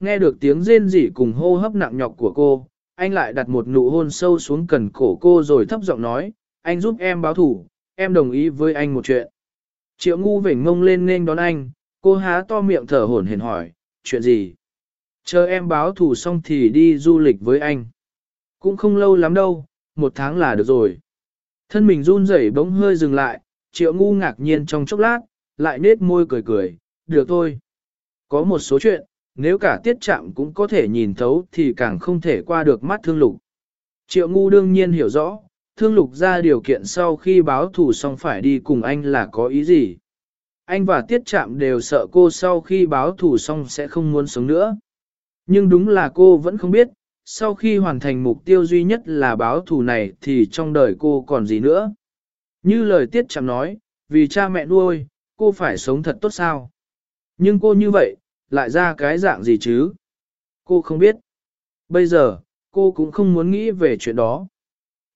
nghe được tiếng rên rỉ cùng hô hấp nặng nhọc của cô, anh lại đặt một nụ hôn sâu xuống cần cổ cô rồi thấp giọng nói, anh giúp em báo thủ, em đồng ý với anh một chuyện. Triệu ngu vểnh ngông lên nên đón anh, cô há to miệng thở hổn hển hỏi, chuyện gì? Chờ em báo thủ xong thì đi du lịch với anh. Cũng không lâu lắm đâu, một tháng là được rồi. Thân mình run rẩy bỗng hơi dừng lại, triệu ngu ngạc nhiên trong chốc lát, lại nết môi cười cười, được thôi. Có một số chuyện, nếu cả tiết chạm cũng có thể nhìn thấu thì càng không thể qua được mắt thương lục. Triệu ngu đương nhiên hiểu rõ, thương lục ra điều kiện sau khi báo thù xong phải đi cùng anh là có ý gì. Anh và tiết chạm đều sợ cô sau khi báo thù xong sẽ không muốn sống nữa. Nhưng đúng là cô vẫn không biết, sau khi hoàn thành mục tiêu duy nhất là báo thù này thì trong đời cô còn gì nữa. Như lời tiết chạm nói, vì cha mẹ nuôi, cô phải sống thật tốt sao. Nhưng cô như vậy, lại ra cái dạng gì chứ? Cô không biết. Bây giờ, cô cũng không muốn nghĩ về chuyện đó.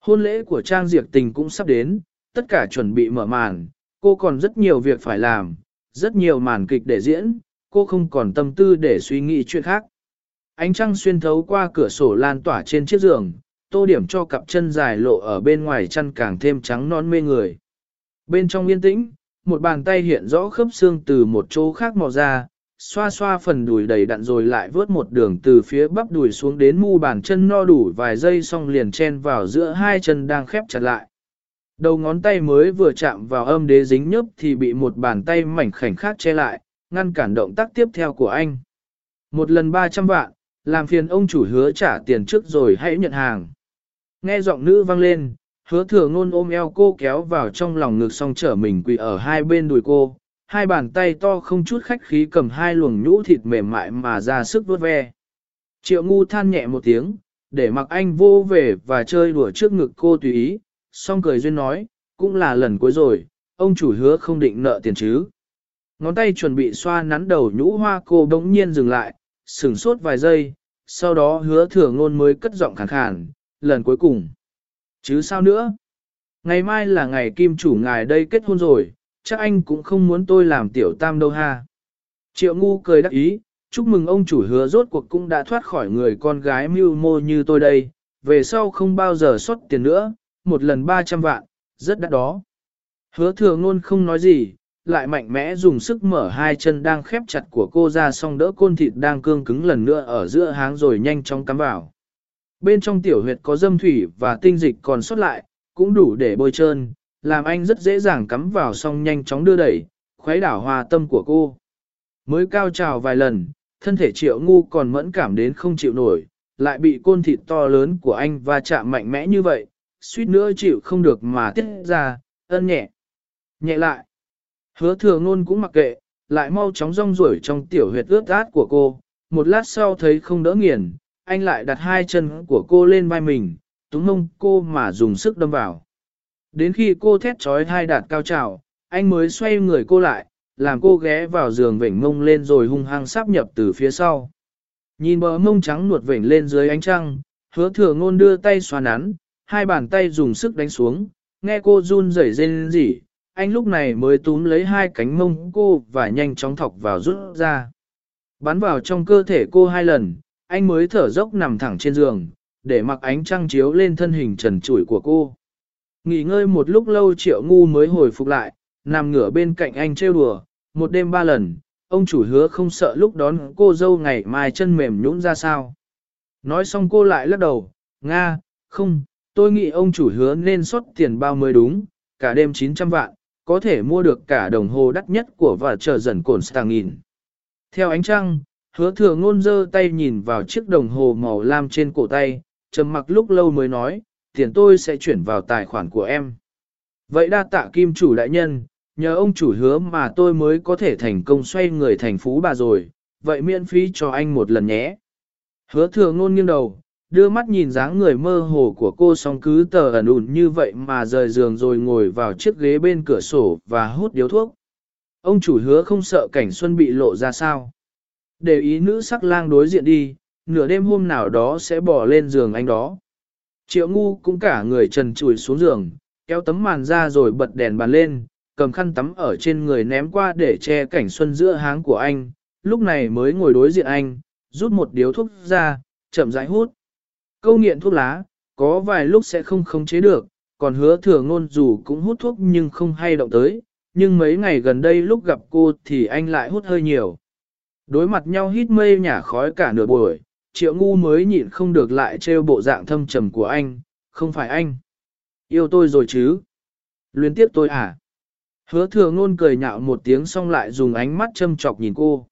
Hôn lễ của Trang Diệp Tình cũng sắp đến, tất cả chuẩn bị mở màn, cô còn rất nhiều việc phải làm, rất nhiều màn kịch để diễn, cô không còn tâm tư để suy nghĩ chuyện khác. Ánh trăng xuyên thấu qua cửa sổ lan tỏa trên chiếc giường, tô điểm cho cặp chân dài lộ ở bên ngoài chăn càng thêm trắng non mê người. Bên trong yên tĩnh, một bàn tay hiện rõ khớp xương từ một chỗ khác mò ra, xoa xoa phần đùi đầy đặn rồi lại vớt một đường từ phía bắp đùi xuống đến mu bàn chân no đủ vài giây xong liền chen vào giữa hai chân đang khép chặt lại. Đầu ngón tay mới vừa chạm vào âm đế dính nhớp thì bị một bàn tay mảnh khảnh khác che lại, ngăn cản động tác tiếp theo của anh. Một lần 300 vạn, làm phiền ông chủ hứa trả tiền trước rồi hãy nhận hàng. Nghe giọng nữ vang lên, hứa thừa ngôn ôm eo cô kéo vào trong lòng ngực xong trở mình quỳ ở hai bên đùi cô, hai bàn tay to không chút khách khí cầm hai luồng nhũ thịt mềm mại mà ra sức vuốt ve. Triệu ngu than nhẹ một tiếng, để mặc anh vô về và chơi đùa trước ngực cô tùy ý, xong cười duyên nói, cũng là lần cuối rồi, ông chủ hứa không định nợ tiền chứ. Ngón tay chuẩn bị xoa nắn đầu nhũ hoa cô đống nhiên dừng lại, sửng sốt vài giây, sau đó hứa thừa ngôn mới cất giọng khàn khàn, lần cuối cùng. Chứ sao nữa? Ngày mai là ngày kim chủ ngài đây kết hôn rồi, chắc anh cũng không muốn tôi làm tiểu tam đâu ha. Triệu ngu cười đắc ý, chúc mừng ông chủ hứa rốt cuộc cũng đã thoát khỏi người con gái mưu mô như tôi đây, về sau không bao giờ xuất tiền nữa, một lần 300 vạn, rất đắt đó. Hứa thừa ngôn không nói gì, lại mạnh mẽ dùng sức mở hai chân đang khép chặt của cô ra xong đỡ côn thịt đang cương cứng lần nữa ở giữa háng rồi nhanh chóng cắm vào. Bên trong tiểu huyệt có dâm thủy và tinh dịch còn sót lại, cũng đủ để bôi trơn, làm anh rất dễ dàng cắm vào xong nhanh chóng đưa đẩy, khuấy đảo hòa tâm của cô. Mới cao trào vài lần, thân thể triệu ngu còn mẫn cảm đến không chịu nổi, lại bị côn thịt to lớn của anh va chạm mạnh mẽ như vậy, suýt nữa chịu không được mà tiết ra, ân nhẹ. Nhẹ lại. Hứa thừa ngôn cũng mặc kệ, lại mau chóng rong ruổi trong tiểu huyệt ướt át của cô, một lát sau thấy không đỡ nghiền, anh lại đặt hai chân của cô lên vai mình, túng mông cô mà dùng sức đâm vào. Đến khi cô thét trói hai đạt cao trào, anh mới xoay người cô lại, làm cô ghé vào giường vểnh mông lên rồi hung hăng sắp nhập từ phía sau. Nhìn bờ mông trắng nuột vểnh lên dưới ánh trăng, hứa thừa ngôn đưa tay xoa nắn, hai bàn tay dùng sức đánh xuống, nghe cô run rẩy rên rỉ, anh lúc này mới túm lấy hai cánh mông cô và nhanh chóng thọc vào rút ra. Bắn vào trong cơ thể cô hai lần, anh mới thở dốc nằm thẳng trên giường, để mặc ánh trăng chiếu lên thân hình trần trụi của cô. Nghỉ ngơi một lúc lâu triệu ngu mới hồi phục lại, nằm ngửa bên cạnh anh trêu đùa, một đêm ba lần, ông chủ hứa không sợ lúc đón cô dâu ngày mai chân mềm nhũn ra sao. Nói xong cô lại lắc đầu, Nga, không, tôi nghĩ ông chủ hứa nên xuất tiền bao mới đúng, cả đêm 900 vạn, có thể mua được cả đồng hồ đắt nhất của và chờ dần cồn stàng nghìn. Theo ánh trăng, hứa thừa ngôn dơ tay nhìn vào chiếc đồng hồ màu lam trên cổ tay, trầm mặc lúc lâu mới nói, tiền tôi sẽ chuyển vào tài khoản của em. Vậy đa tạ kim chủ đại nhân, nhờ ông chủ hứa mà tôi mới có thể thành công xoay người thành phú bà rồi, vậy miễn phí cho anh một lần nhé. Hứa thừa ngôn nghiêng đầu, đưa mắt nhìn dáng người mơ hồ của cô song cứ tờ ẩn ủn như vậy mà rời giường rồi ngồi vào chiếc ghế bên cửa sổ và hút điếu thuốc. Ông chủ hứa không sợ cảnh xuân bị lộ ra sao. Để ý nữ sắc lang đối diện đi, nửa đêm hôm nào đó sẽ bỏ lên giường anh đó. Triệu ngu cũng cả người trần trùi xuống giường, kéo tấm màn ra rồi bật đèn bàn lên, cầm khăn tắm ở trên người ném qua để che cảnh xuân giữa háng của anh, lúc này mới ngồi đối diện anh, rút một điếu thuốc ra, chậm rãi hút. Câu nghiện thuốc lá, có vài lúc sẽ không khống chế được, còn hứa thừa ngôn dù cũng hút thuốc nhưng không hay động tới, nhưng mấy ngày gần đây lúc gặp cô thì anh lại hút hơi nhiều. Đối mặt nhau hít mây nhả khói cả nửa buổi, triệu ngu mới nhịn không được lại trêu bộ dạng thâm trầm của anh, không phải anh. Yêu tôi rồi chứ? Luyến tiếp tôi à? Hứa thừa ngôn cười nhạo một tiếng xong lại dùng ánh mắt châm chọc nhìn cô.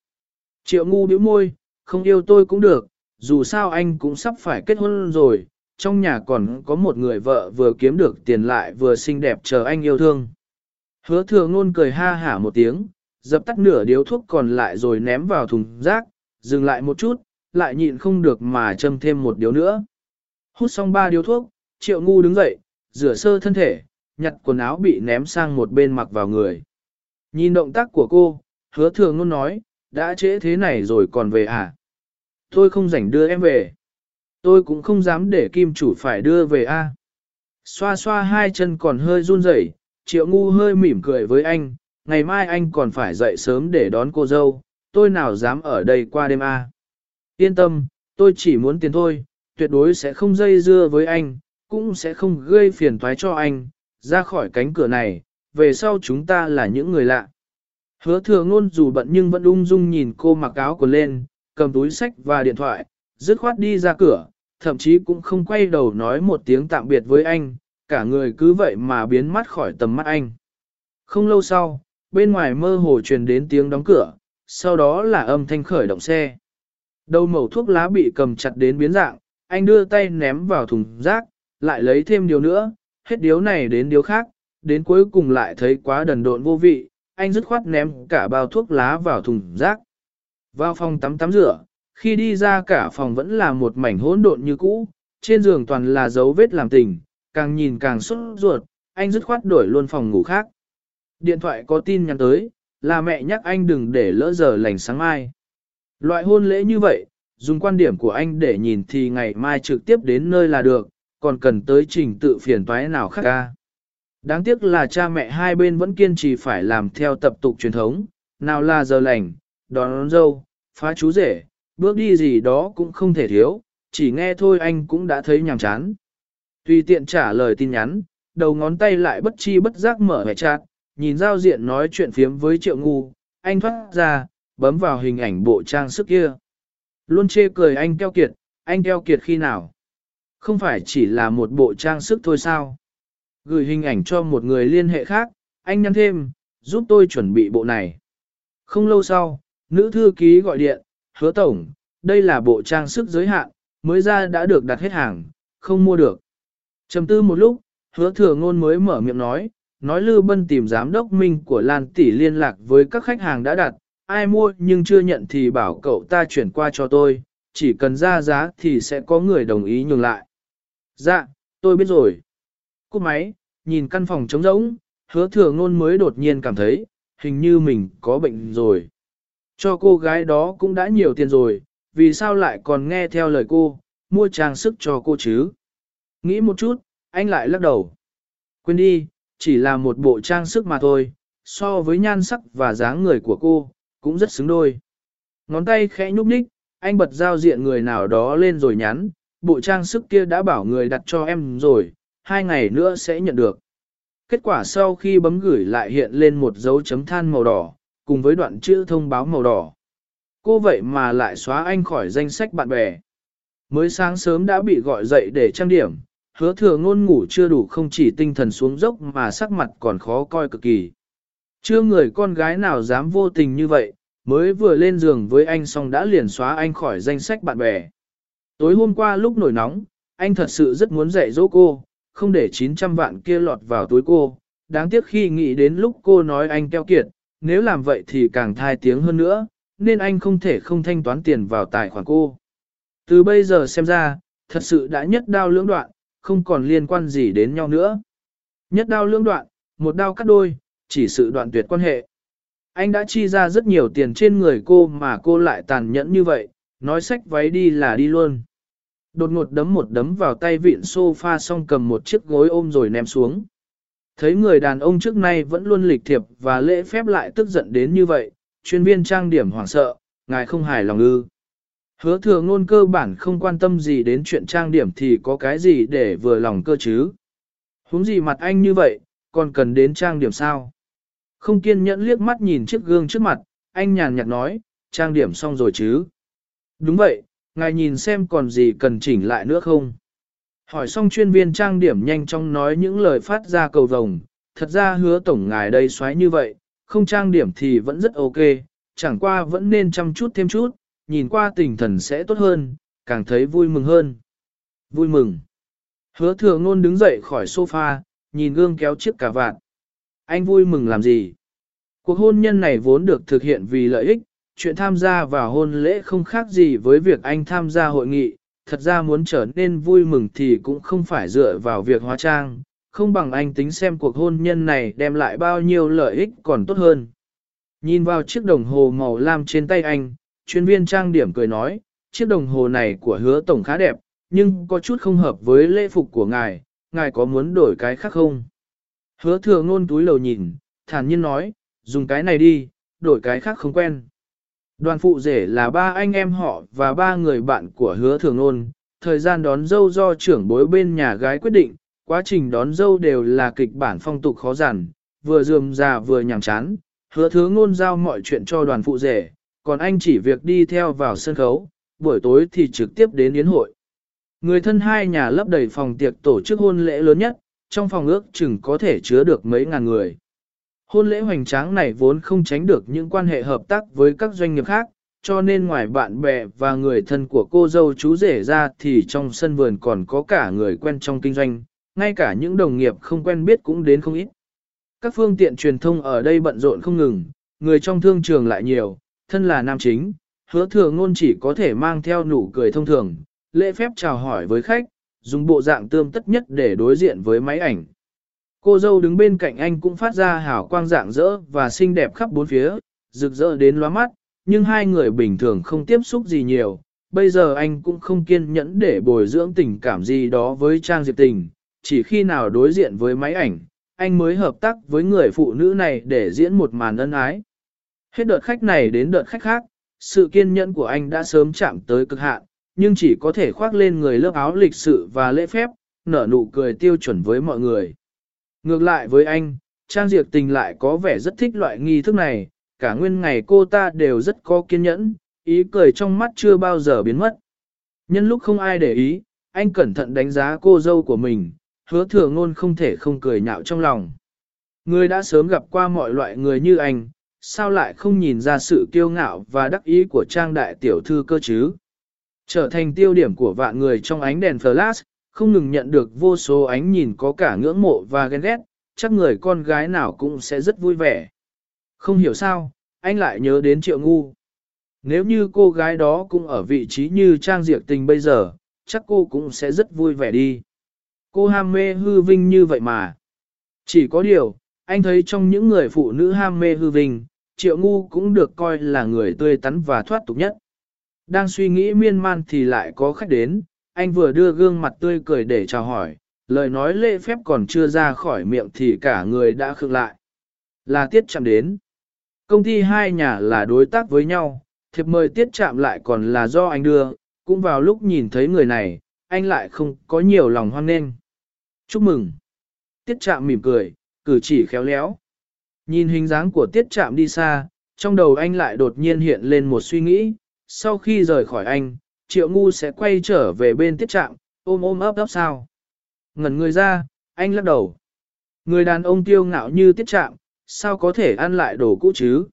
Triệu ngu bĩu môi, không yêu tôi cũng được, dù sao anh cũng sắp phải kết hôn rồi, trong nhà còn có một người vợ vừa kiếm được tiền lại vừa xinh đẹp chờ anh yêu thương. Hứa thừa ngôn cười ha hả một tiếng, dập tắt nửa điếu thuốc còn lại rồi ném vào thùng rác, dừng lại một chút, lại nhịn không được mà châm thêm một điếu nữa. Hút xong ba điếu thuốc, triệu ngu đứng dậy, rửa sơ thân thể, nhặt quần áo bị ném sang một bên mặc vào người. Nhìn động tác của cô, hứa thường luôn nói, đã trễ thế này rồi còn về à? Tôi không rảnh đưa em về. Tôi cũng không dám để kim chủ phải đưa về a. Xoa xoa hai chân còn hơi run rẩy, triệu ngu hơi mỉm cười với anh, ngày mai anh còn phải dậy sớm để đón cô dâu, tôi nào dám ở đây qua đêm a. Yên tâm, tôi chỉ muốn tiền thôi, tuyệt đối sẽ không dây dưa với anh, cũng sẽ không gây phiền toái cho anh, ra khỏi cánh cửa này, về sau chúng ta là những người lạ. Hứa thừa ngôn dù bận nhưng vẫn ung dung nhìn cô mặc áo quần lên, cầm túi sách và điện thoại, dứt khoát đi ra cửa, thậm chí cũng không quay đầu nói một tiếng tạm biệt với anh, cả người cứ vậy mà biến mất khỏi tầm mắt anh. Không lâu sau, bên ngoài mơ hồ truyền đến tiếng đóng cửa, sau đó là âm thanh khởi động xe. Đầu mẩu thuốc lá bị cầm chặt đến biến dạng, anh đưa tay ném vào thùng rác, lại lấy thêm điều nữa, hết điếu này đến điếu khác, đến cuối cùng lại thấy quá đần độn vô vị, anh dứt khoát ném cả bao thuốc lá vào thùng rác. Vào phòng tắm tắm rửa, khi đi ra cả phòng vẫn là một mảnh hỗn độn như cũ, trên giường toàn là dấu vết làm tình, càng nhìn càng sốt ruột, anh dứt khoát đổi luôn phòng ngủ khác. Điện thoại có tin nhắn tới, là mẹ nhắc anh đừng để lỡ giờ lành sáng mai. Loại hôn lễ như vậy, dùng quan điểm của anh để nhìn thì ngày mai trực tiếp đến nơi là được, còn cần tới trình tự phiền toái nào khác ca. Đáng tiếc là cha mẹ hai bên vẫn kiên trì phải làm theo tập tục truyền thống, nào là giờ lành, đón, đón dâu, phá chú rể, bước đi gì đó cũng không thể thiếu, chỉ nghe thôi anh cũng đã thấy nhàm chán. Tùy tiện trả lời tin nhắn, đầu ngón tay lại bất chi bất giác mở hệ chat, nhìn giao diện nói chuyện phiếm với triệu ngu, anh thoát ra, bấm vào hình ảnh bộ trang sức kia. Luôn chê cười anh keo kiệt, anh keo kiệt khi nào? Không phải chỉ là một bộ trang sức thôi sao? Gửi hình ảnh cho một người liên hệ khác, anh nhắn thêm, giúp tôi chuẩn bị bộ này. Không lâu sau, nữ thư ký gọi điện, hứa tổng, đây là bộ trang sức giới hạn, mới ra đã được đặt hết hàng, không mua được. Trầm tư một lúc, hứa thừa ngôn mới mở miệng nói, nói Lư Bân tìm giám đốc minh của Lan Tỷ liên lạc với các khách hàng đã đặt, ai mua nhưng chưa nhận thì bảo cậu ta chuyển qua cho tôi, chỉ cần ra giá thì sẽ có người đồng ý nhường lại. Dạ, tôi biết rồi. Cúp máy, nhìn căn phòng trống rỗng, hứa thừa ngôn mới đột nhiên cảm thấy, hình như mình có bệnh rồi. Cho cô gái đó cũng đã nhiều tiền rồi, vì sao lại còn nghe theo lời cô, mua trang sức cho cô chứ? Nghĩ một chút, anh lại lắc đầu. Quên đi, chỉ là một bộ trang sức mà thôi, so với nhan sắc và dáng người của cô, cũng rất xứng đôi. Ngón tay khẽ nhúc nhích, anh bật giao diện người nào đó lên rồi nhắn, bộ trang sức kia đã bảo người đặt cho em rồi, hai ngày nữa sẽ nhận được. Kết quả sau khi bấm gửi lại hiện lên một dấu chấm than màu đỏ, cùng với đoạn chữ thông báo màu đỏ. Cô vậy mà lại xóa anh khỏi danh sách bạn bè. Mới sáng sớm đã bị gọi dậy để trang điểm, hứa thừa ngôn ngủ chưa đủ không chỉ tinh thần xuống dốc mà sắc mặt còn khó coi cực kỳ. Chưa người con gái nào dám vô tình như vậy, mới vừa lên giường với anh xong đã liền xóa anh khỏi danh sách bạn bè. Tối hôm qua lúc nổi nóng, anh thật sự rất muốn dạy dỗ cô, không để 900 vạn kia lọt vào túi cô. Đáng tiếc khi nghĩ đến lúc cô nói anh keo kiệt, nếu làm vậy thì càng thai tiếng hơn nữa, nên anh không thể không thanh toán tiền vào tài khoản cô. Từ bây giờ xem ra, thật sự đã nhất đao lưỡng đoạn, không còn liên quan gì đến nhau nữa. Nhất đao lưỡng đoạn, một đao cắt đôi, chỉ sự đoạn tuyệt quan hệ. Anh đã chi ra rất nhiều tiền trên người cô mà cô lại tàn nhẫn như vậy, nói sách váy đi là đi luôn. Đột ngột đấm một đấm vào tay vịn sofa xong cầm một chiếc gối ôm rồi ném xuống. Thấy người đàn ông trước nay vẫn luôn lịch thiệp và lễ phép lại tức giận đến như vậy, chuyên viên trang điểm hoảng sợ, ngài không hài lòng ư. Hứa thừa ngôn cơ bản không quan tâm gì đến chuyện trang điểm thì có cái gì để vừa lòng cơ chứ. Húng gì mặt anh như vậy, còn cần đến trang điểm sao? Không kiên nhẫn liếc mắt nhìn chiếc gương trước mặt, anh nhàn nhạt nói, trang điểm xong rồi chứ? Đúng vậy, ngài nhìn xem còn gì cần chỉnh lại nữa không? Hỏi xong chuyên viên trang điểm nhanh chóng nói những lời phát ra cầu vồng, thật ra hứa tổng ngài đây xoáy như vậy, không trang điểm thì vẫn rất ok, chẳng qua vẫn nên chăm chút thêm chút, nhìn qua tinh thần sẽ tốt hơn, càng thấy vui mừng hơn. Vui mừng. Hứa thừa ngôn đứng dậy khỏi sofa, nhìn gương kéo chiếc cà vạt. Anh vui mừng làm gì? Cuộc hôn nhân này vốn được thực hiện vì lợi ích, chuyện tham gia vào hôn lễ không khác gì với việc anh tham gia hội nghị, thật ra muốn trở nên vui mừng thì cũng không phải dựa vào việc hóa trang, không bằng anh tính xem cuộc hôn nhân này đem lại bao nhiêu lợi ích còn tốt hơn. Nhìn vào chiếc đồng hồ màu lam trên tay anh, chuyên viên trang điểm cười nói, chiếc đồng hồ này của hứa tổng khá đẹp, nhưng có chút không hợp với lễ phục của ngài, ngài có muốn đổi cái khác không? Hứa thừa ngôn túi lầu nhìn, thản nhiên nói, dùng cái này đi, đổi cái khác không quen. Đoàn phụ rể là ba anh em họ và ba người bạn của hứa thường nôn, thời gian đón dâu do trưởng bối bên nhà gái quyết định, quá trình đón dâu đều là kịch bản phong tục khó giản, vừa dườm già vừa nhàng chán, hứa thứ ngôn giao mọi chuyện cho đoàn phụ rể, còn anh chỉ việc đi theo vào sân khấu, buổi tối thì trực tiếp đến yến hội. Người thân hai nhà lấp đầy phòng tiệc tổ chức hôn lễ lớn nhất, trong phòng ước chừng có thể chứa được mấy ngàn người. Hôn lễ hoành tráng này vốn không tránh được những quan hệ hợp tác với các doanh nghiệp khác, cho nên ngoài bạn bè và người thân của cô dâu chú rể ra thì trong sân vườn còn có cả người quen trong kinh doanh, ngay cả những đồng nghiệp không quen biết cũng đến không ít. Các phương tiện truyền thông ở đây bận rộn không ngừng, người trong thương trường lại nhiều, thân là nam chính, hứa thừa ngôn chỉ có thể mang theo nụ cười thông thường, lễ phép chào hỏi với khách, dùng bộ dạng tươm tất nhất để đối diện với máy ảnh. Cô dâu đứng bên cạnh anh cũng phát ra hào quang dạng rỡ và xinh đẹp khắp bốn phía, rực rỡ đến lóa mắt, nhưng hai người bình thường không tiếp xúc gì nhiều. Bây giờ anh cũng không kiên nhẫn để bồi dưỡng tình cảm gì đó với Trang Diệp Tình, chỉ khi nào đối diện với máy ảnh, anh mới hợp tác với người phụ nữ này để diễn một màn ân ái. Hết đợt khách này đến đợt khách khác, sự kiên nhẫn của anh đã sớm chạm tới cực hạn, nhưng chỉ có thể khoác lên người lớp áo lịch sự và lễ phép, nở nụ cười tiêu chuẩn với mọi người. Ngược lại với anh, Trang Diệp Tình lại có vẻ rất thích loại nghi thức này, cả nguyên ngày cô ta đều rất có kiên nhẫn, ý cười trong mắt chưa bao giờ biến mất. Nhân lúc không ai để ý, anh cẩn thận đánh giá cô dâu của mình, hứa thừa ngôn không thể không cười nhạo trong lòng. Người đã sớm gặp qua mọi loại người như anh, sao lại không nhìn ra sự kiêu ngạo và đắc ý của trang đại tiểu thư cơ chứ? Trở thành tiêu điểm của vạn người trong ánh đèn flash, không ngừng nhận được vô số ánh nhìn có cả ngưỡng mộ và ghen ghét, chắc người con gái nào cũng sẽ rất vui vẻ. Không hiểu sao, anh lại nhớ đến triệu ngu. Nếu như cô gái đó cũng ở vị trí như Trang Diệp Tình bây giờ, chắc cô cũng sẽ rất vui vẻ đi. Cô ham mê hư vinh như vậy mà. Chỉ có điều, anh thấy trong những người phụ nữ ham mê hư vinh, triệu ngu cũng được coi là người tươi tắn và thoát tục nhất. Đang suy nghĩ miên man thì lại có khách đến, anh vừa đưa gương mặt tươi cười để chào hỏi, lời nói lễ phép còn chưa ra khỏi miệng thì cả người đã khựng lại. Là tiết chạm đến. Công ty hai nhà là đối tác với nhau, thiệp mời tiết chạm lại còn là do anh đưa, cũng vào lúc nhìn thấy người này, anh lại không có nhiều lòng hoan nghênh. Chúc mừng. Tiết chạm mỉm cười, cử chỉ khéo léo. Nhìn hình dáng của tiết chạm đi xa, trong đầu anh lại đột nhiên hiện lên một suy nghĩ, sau khi rời khỏi anh, triệu ngu sẽ quay trở về bên tiết trạm, ôm ôm ấp ấp sao. Ngẩn người ra, anh lắc đầu. Người đàn ông tiêu ngạo như tiết trạm, sao có thể ăn lại đồ cũ chứ?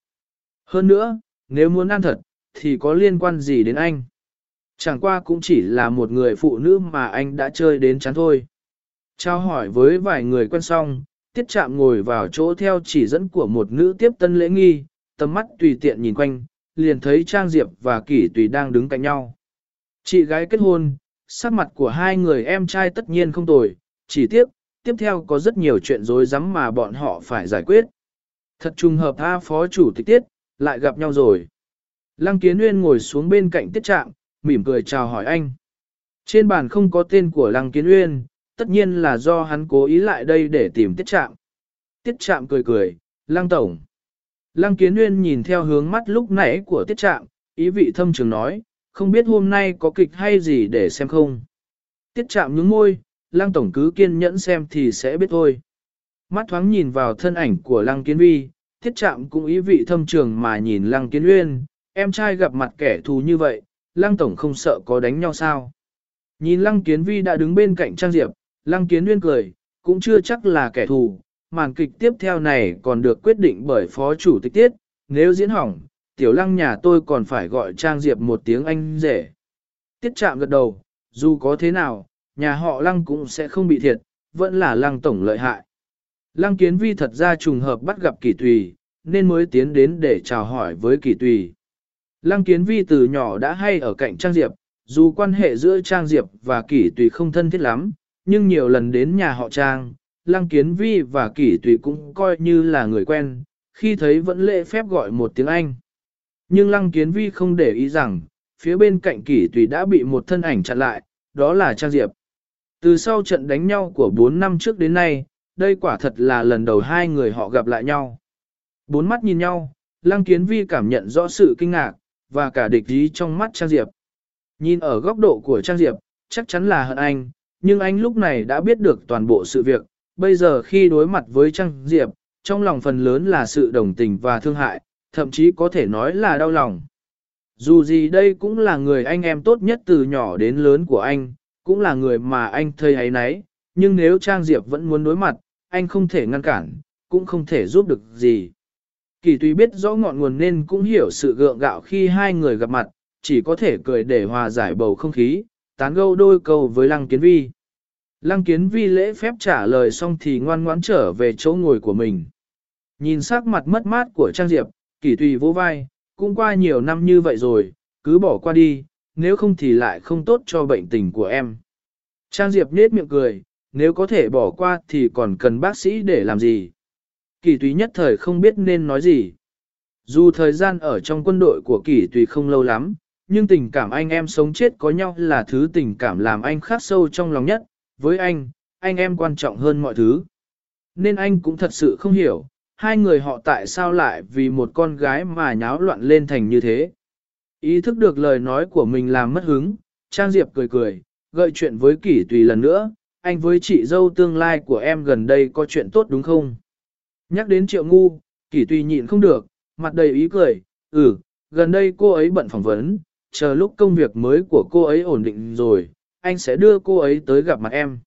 Hơn nữa, nếu muốn ăn thật, thì có liên quan gì đến anh? Chẳng qua cũng chỉ là một người phụ nữ mà anh đã chơi đến chán thôi. Trao hỏi với vài người quen xong, tiết Trạm ngồi vào chỗ theo chỉ dẫn của một nữ tiếp tân lễ nghi, tầm mắt tùy tiện nhìn quanh, liền thấy Trang Diệp và Kỷ Tùy đang đứng cạnh nhau. Chị gái kết hôn, sắc mặt của hai người em trai tất nhiên không tồi, chỉ tiếc, tiếp theo có rất nhiều chuyện rối rắm mà bọn họ phải giải quyết. Thật trùng hợp tha phó chủ tịch tiết, lại gặp nhau rồi. Lăng Kiến Nguyên ngồi xuống bên cạnh tiết Trạng, mỉm cười chào hỏi anh. Trên bàn không có tên của Lăng Kiến Nguyên, tất nhiên là do hắn cố ý lại đây để tìm tiết trạm. Tiết trạm cười cười, Lăng Tổng. Lăng Kiến Nguyên nhìn theo hướng mắt lúc nãy của tiết trạm, ý vị thâm trường nói, không biết hôm nay có kịch hay gì để xem không. Tiết Trạm nhướng môi, lăng tổng cứ kiên nhẫn xem thì sẽ biết thôi. Mắt thoáng nhìn vào thân ảnh của lăng kiến vi, tiết Trạm cũng ý vị thâm trường mà nhìn lăng kiến uyên, em trai gặp mặt kẻ thù như vậy, lăng tổng không sợ có đánh nhau sao. Nhìn lăng kiến vi đã đứng bên cạnh Trang Diệp, lăng kiến uyên cười, cũng chưa chắc là kẻ thù, màn kịch tiếp theo này còn được quyết định bởi phó chủ tịch tiết, nếu diễn hỏng, tiểu lăng nhà tôi còn phải gọi Trang Diệp một tiếng anh rể. Tiết chạm gật đầu, dù có thế nào, nhà họ lăng cũng sẽ không bị thiệt, vẫn là lăng tổng lợi hại. Lăng kiến vi thật ra trùng hợp bắt gặp kỳ tùy, nên mới tiến đến để chào hỏi với kỳ tùy. Lăng kiến vi từ nhỏ đã hay ở cạnh Trang Diệp, dù quan hệ giữa Trang Diệp và kỳ tùy không thân thiết lắm, nhưng nhiều lần đến nhà họ Trang, Lăng kiến vi và Kỷ tùy cũng coi như là người quen, khi thấy vẫn lễ phép gọi một tiếng Anh. Nhưng Lăng kiến vi không để ý rằng, phía bên cạnh Kỷ tùy đã bị một thân ảnh chặn lại, đó là Trang Diệp. Từ sau trận đánh nhau của 4 năm trước đến nay, đây quả thật là lần đầu hai người họ gặp lại nhau. Bốn mắt nhìn nhau, Lăng Kiến Vi cảm nhận rõ sự kinh ngạc, và cả địch ý trong mắt Trang Diệp. Nhìn ở góc độ của Trang Diệp, chắc chắn là hận anh, nhưng anh lúc này đã biết được toàn bộ sự việc. Bây giờ khi đối mặt với Trang Diệp, trong lòng phần lớn là sự đồng tình và thương hại, thậm chí có thể nói là đau lòng. Dù gì đây cũng là người anh em tốt nhất từ nhỏ đến lớn của anh, cũng là người mà anh thơi ấy nấy, nhưng nếu Trang Diệp vẫn muốn đối mặt, anh không thể ngăn cản, cũng không thể giúp được gì. Kỳ tuy biết rõ ngọn nguồn nên cũng hiểu sự gượng gạo khi hai người gặp mặt, chỉ có thể cười để hòa giải bầu không khí, tán gâu đôi câu với Lăng Kiến Vi. Lăng Kiến Vi lễ phép trả lời xong thì ngoan ngoãn trở về chỗ ngồi của mình. Nhìn sắc mặt mất mát của Trang Diệp, kỳ tùy vô vai, cũng qua nhiều năm như vậy rồi, cứ bỏ qua đi, nếu không thì lại không tốt cho bệnh tình của em. Trang Diệp nết miệng cười, nếu có thể bỏ qua thì còn cần bác sĩ để làm gì. Kỳ tùy nhất thời không biết nên nói gì. Dù thời gian ở trong quân đội của kỳ tùy không lâu lắm, nhưng tình cảm anh em sống chết có nhau là thứ tình cảm làm anh khắc sâu trong lòng nhất. Với anh, anh em quan trọng hơn mọi thứ. Nên anh cũng thật sự không hiểu, hai người họ tại sao lại vì một con gái mà nháo loạn lên thành như thế. Ý thức được lời nói của mình làm mất hứng, Trang Diệp cười cười, gợi chuyện với kỷ tùy lần nữa, anh với chị dâu tương lai của em gần đây có chuyện tốt đúng không? Nhắc đến triệu ngu, kỷ tùy nhịn không được, mặt đầy ý cười, ừ, gần đây cô ấy bận phỏng vấn, chờ lúc công việc mới của cô ấy ổn định rồi, anh sẽ đưa cô ấy tới gặp mặt em.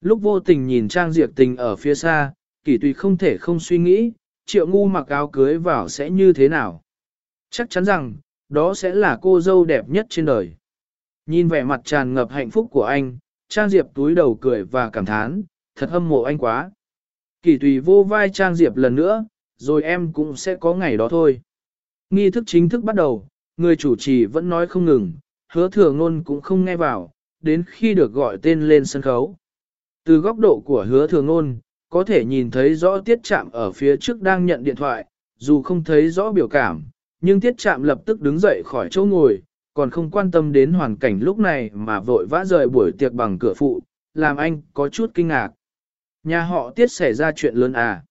Lúc vô tình nhìn Trang Diệp tình ở phía xa, kỷ tùy không thể không suy nghĩ, triệu ngu mặc áo cưới vào sẽ như thế nào. Chắc chắn rằng, đó sẽ là cô dâu đẹp nhất trên đời. Nhìn vẻ mặt tràn ngập hạnh phúc của anh, Trang Diệp túi đầu cười và cảm thán, thật hâm mộ anh quá. Kỳ tùy vô vai Trang Diệp lần nữa, rồi em cũng sẽ có ngày đó thôi. Nghi thức chính thức bắt đầu, người chủ trì vẫn nói không ngừng, hứa thừa ngôn cũng không nghe vào, đến khi được gọi tên lên sân khấu. Từ góc độ của hứa thừa ngôn, có thể nhìn thấy rõ tiết chạm ở phía trước đang nhận điện thoại, dù không thấy rõ biểu cảm, nhưng tiết chạm lập tức đứng dậy khỏi chỗ ngồi, còn không quan tâm đến hoàn cảnh lúc này mà vội vã rời buổi tiệc bằng cửa phụ, làm anh có chút kinh ngạc. Nhà họ tiết xảy ra chuyện lớn à.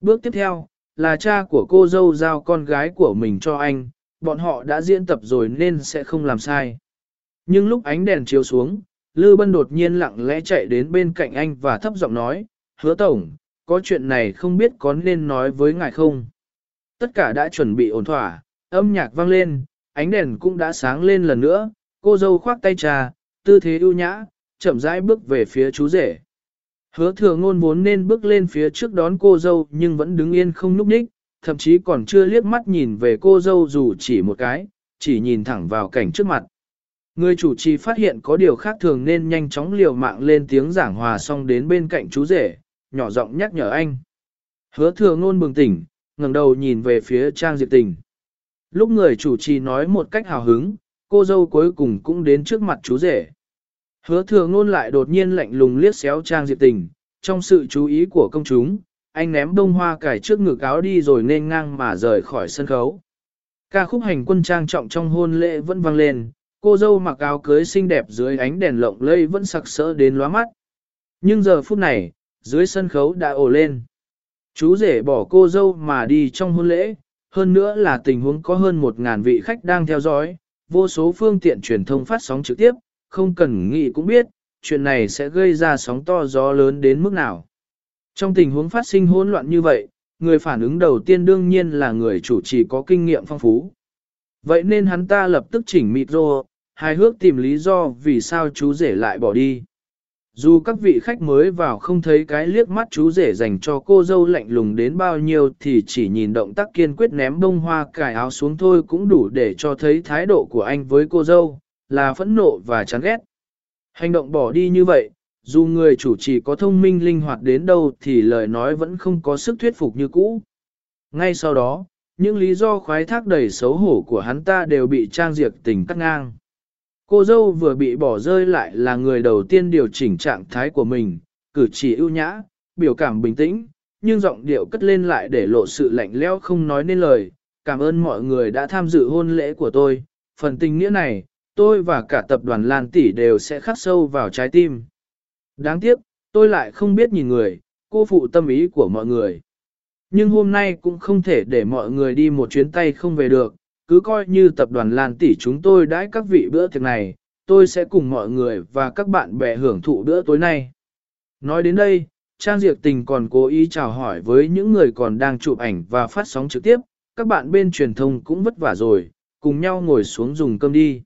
Bước tiếp theo, là cha của cô dâu giao con gái của mình cho anh, bọn họ đã diễn tập rồi nên sẽ không làm sai. Nhưng lúc ánh đèn chiếu xuống, Lư Bân đột nhiên lặng lẽ chạy đến bên cạnh anh và thấp giọng nói, hứa tổng, có chuyện này không biết có nên nói với ngài không. Tất cả đã chuẩn bị ổn thỏa, âm nhạc vang lên, ánh đèn cũng đã sáng lên lần nữa, cô dâu khoác tay trà, tư thế ưu nhã, chậm rãi bước về phía chú rể. Hứa thừa ngôn vốn nên bước lên phía trước đón cô dâu nhưng vẫn đứng yên không núp ních, thậm chí còn chưa liếc mắt nhìn về cô dâu dù chỉ một cái, chỉ nhìn thẳng vào cảnh trước mặt. Người chủ trì phát hiện có điều khác thường nên nhanh chóng liều mạng lên tiếng giảng hòa xong đến bên cạnh chú rể, nhỏ giọng nhắc nhở anh. Hứa thừa ngôn bừng tỉnh, ngẩng đầu nhìn về phía Trang Diệp Tình. Lúc người chủ trì nói một cách hào hứng, cô dâu cuối cùng cũng đến trước mặt chú rể. Hứa thừa ngôn lại đột nhiên lạnh lùng liếc xéo Trang Diệp Tình, trong sự chú ý của công chúng, anh ném bông hoa cải trước ngực áo đi rồi nên ngang mà rời khỏi sân khấu. Ca khúc hành quân trang trọng trong hôn lễ vẫn vang lên, cô dâu mặc áo cưới xinh đẹp dưới ánh đèn lộng lây vẫn sặc sỡ đến lóa mắt. Nhưng giờ phút này, dưới sân khấu đã ồ lên. Chú rể bỏ cô dâu mà đi trong hôn lễ, hơn nữa là tình huống có hơn một ngàn vị khách đang theo dõi, vô số phương tiện truyền thông phát sóng trực tiếp, không cần nghĩ cũng biết, chuyện này sẽ gây ra sóng to gió lớn đến mức nào. Trong tình huống phát sinh hỗn loạn như vậy, người phản ứng đầu tiên đương nhiên là người chủ trì có kinh nghiệm phong phú. Vậy nên hắn ta lập tức chỉnh micro, hài hước tìm lý do vì sao chú rể lại bỏ đi. Dù các vị khách mới vào không thấy cái liếc mắt chú rể dành cho cô dâu lạnh lùng đến bao nhiêu thì chỉ nhìn động tác kiên quyết ném bông hoa cài áo xuống thôi cũng đủ để cho thấy thái độ của anh với cô dâu, là phẫn nộ và chán ghét. Hành động bỏ đi như vậy, dù người chủ trì có thông minh linh hoạt đến đâu thì lời nói vẫn không có sức thuyết phục như cũ. Ngay sau đó, những lý do khoái thác đầy xấu hổ của hắn ta đều bị Trang Diệp tình cắt ngang. Cô dâu vừa bị bỏ rơi lại là người đầu tiên điều chỉnh trạng thái của mình, cử chỉ ưu nhã, biểu cảm bình tĩnh, nhưng giọng điệu cất lên lại để lộ sự lạnh lẽo không nói nên lời. Cảm ơn mọi người đã tham dự hôn lễ của tôi, phần tình nghĩa này, tôi và cả tập đoàn Lan Tỷ đều sẽ khắc sâu vào trái tim. Đáng tiếc, tôi lại không biết nhìn người, cô phụ tâm ý của mọi người. Nhưng hôm nay cũng không thể để mọi người đi một chuyến tay không về được, cứ coi như tập đoàn Lan Tỷ chúng tôi đãi các vị bữa tiệc này, tôi sẽ cùng mọi người và các bạn bè hưởng thụ bữa tối nay. Nói đến đây, Trang Diệp Tình còn cố ý chào hỏi với những người còn đang chụp ảnh và phát sóng trực tiếp, các bạn bên truyền thông cũng vất vả rồi, cùng nhau ngồi xuống dùng cơm đi.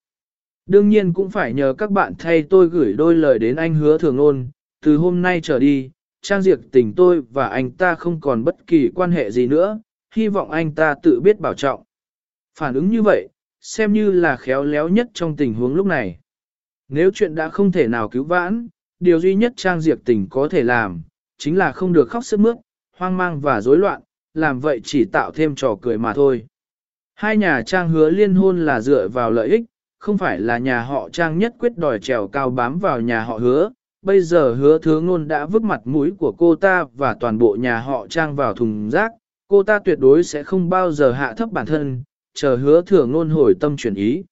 Đương nhiên cũng phải nhờ các bạn thay tôi gửi đôi lời đến anh hứa thường ôn, từ hôm nay trở đi, Trang Diệp Tình tôi và anh ta không còn bất kỳ quan hệ gì nữa, hy vọng anh ta tự biết bảo trọng. Phản ứng như vậy, xem như là khéo léo nhất trong tình huống lúc này. Nếu chuyện đã không thể nào cứu vãn, điều duy nhất Trang Diệp Tình có thể làm, chính là không được khóc sức mướt, hoang mang và rối loạn, làm vậy chỉ tạo thêm trò cười mà thôi. Hai nhà Trang hứa liên hôn là dựa vào lợi ích, không phải là nhà họ Trang nhất quyết đòi trèo cao bám vào nhà họ hứa. Bây giờ hứa thứ ngôn đã vứt mặt mũi của cô ta và toàn bộ nhà họ Trang vào thùng rác, cô ta tuyệt đối sẽ không bao giờ hạ thấp bản thân, chờ hứa thừa ngôn hồi tâm chuyển ý.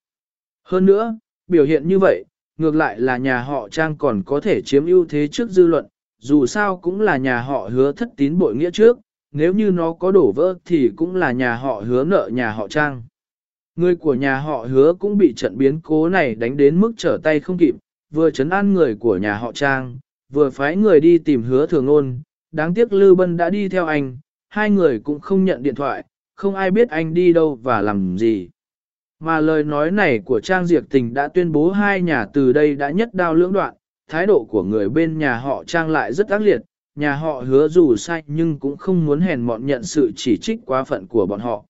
Hơn nữa, biểu hiện như vậy, ngược lại là nhà họ Trang còn có thể chiếm ưu thế trước dư luận, dù sao cũng là nhà họ hứa thất tín bội nghĩa trước, nếu như nó có đổ vỡ thì cũng là nhà họ hứa nợ nhà họ Trang. Người của nhà họ hứa cũng bị trận biến cố này đánh đến mức trở tay không kịp, vừa chấn an người của nhà họ Trang, vừa phái người đi tìm hứa thường ôn, đáng tiếc Lư Bân đã đi theo anh, hai người cũng không nhận điện thoại, không ai biết anh đi đâu và làm gì. Mà lời nói này của Trang Diệp Tình đã tuyên bố hai nhà từ đây đã nhất đao lưỡng đoạn, thái độ của người bên nhà họ Trang lại rất ác liệt, nhà họ hứa dù sai nhưng cũng không muốn hèn mọn nhận sự chỉ trích quá phận của bọn họ.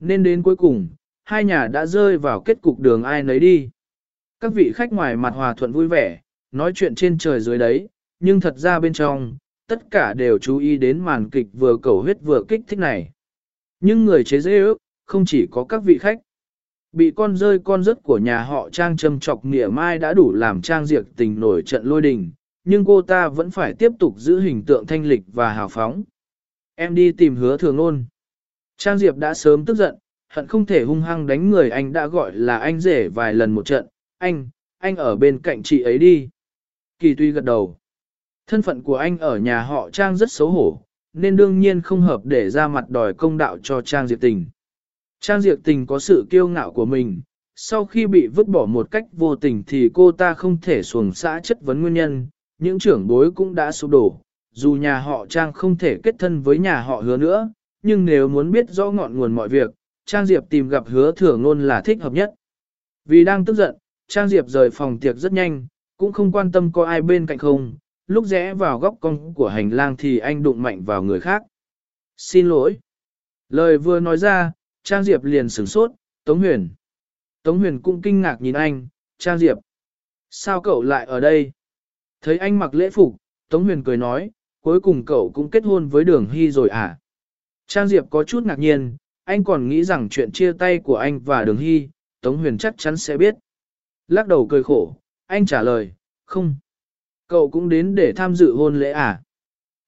Nên đến cuối cùng, hai nhà đã rơi vào kết cục đường ai nấy đi. Các vị khách ngoài mặt hòa thuận vui vẻ, nói chuyện trên trời dưới đấy, nhưng thật ra bên trong, tất cả đều chú ý đến màn kịch vừa cầu huyết vừa kích thích này. Nhưng người chế dễ ước, không chỉ có các vị khách. Bị con rơi con rớt của nhà họ Trang châm chọc nghĩa mai đã đủ làm Trang diệt tình nổi trận lôi đình, nhưng cô ta vẫn phải tiếp tục giữ hình tượng thanh lịch và hào phóng. Em đi tìm hứa thường ôn. Trang Diệp đã sớm tức giận, hận không thể hung hăng đánh người anh đã gọi là anh rể vài lần một trận. Anh, anh ở bên cạnh chị ấy đi. Kỳ tuy gật đầu. Thân phận của anh ở nhà họ Trang rất xấu hổ, nên đương nhiên không hợp để ra mặt đòi công đạo cho Trang Diệp Tình. Trang Diệp Tình có sự kiêu ngạo của mình, sau khi bị vứt bỏ một cách vô tình thì cô ta không thể xuồng xã chất vấn nguyên nhân, những trưởng bối cũng đã sụp đổ, dù nhà họ Trang không thể kết thân với nhà họ hứa nữa, nhưng nếu muốn biết rõ ngọn nguồn mọi việc, Trang Diệp tìm gặp hứa thừa ngôn là thích hợp nhất. Vì đang tức giận, Trang Diệp rời phòng tiệc rất nhanh, cũng không quan tâm có ai bên cạnh không, lúc rẽ vào góc cong của hành lang thì anh đụng mạnh vào người khác. Xin lỗi. Lời vừa nói ra, Trang Diệp liền sửng sốt, Tống Huyền. Tống Huyền cũng kinh ngạc nhìn anh, Trang Diệp. Sao cậu lại ở đây? Thấy anh mặc lễ phục, Tống Huyền cười nói, cuối cùng cậu cũng kết hôn với Đường Hy rồi à? Trang Diệp có chút ngạc nhiên, anh còn nghĩ rằng chuyện chia tay của anh và Đường Hy, Tống Huyền chắc chắn sẽ biết. Lắc đầu cười khổ, anh trả lời, không. Cậu cũng đến để tham dự hôn lễ à?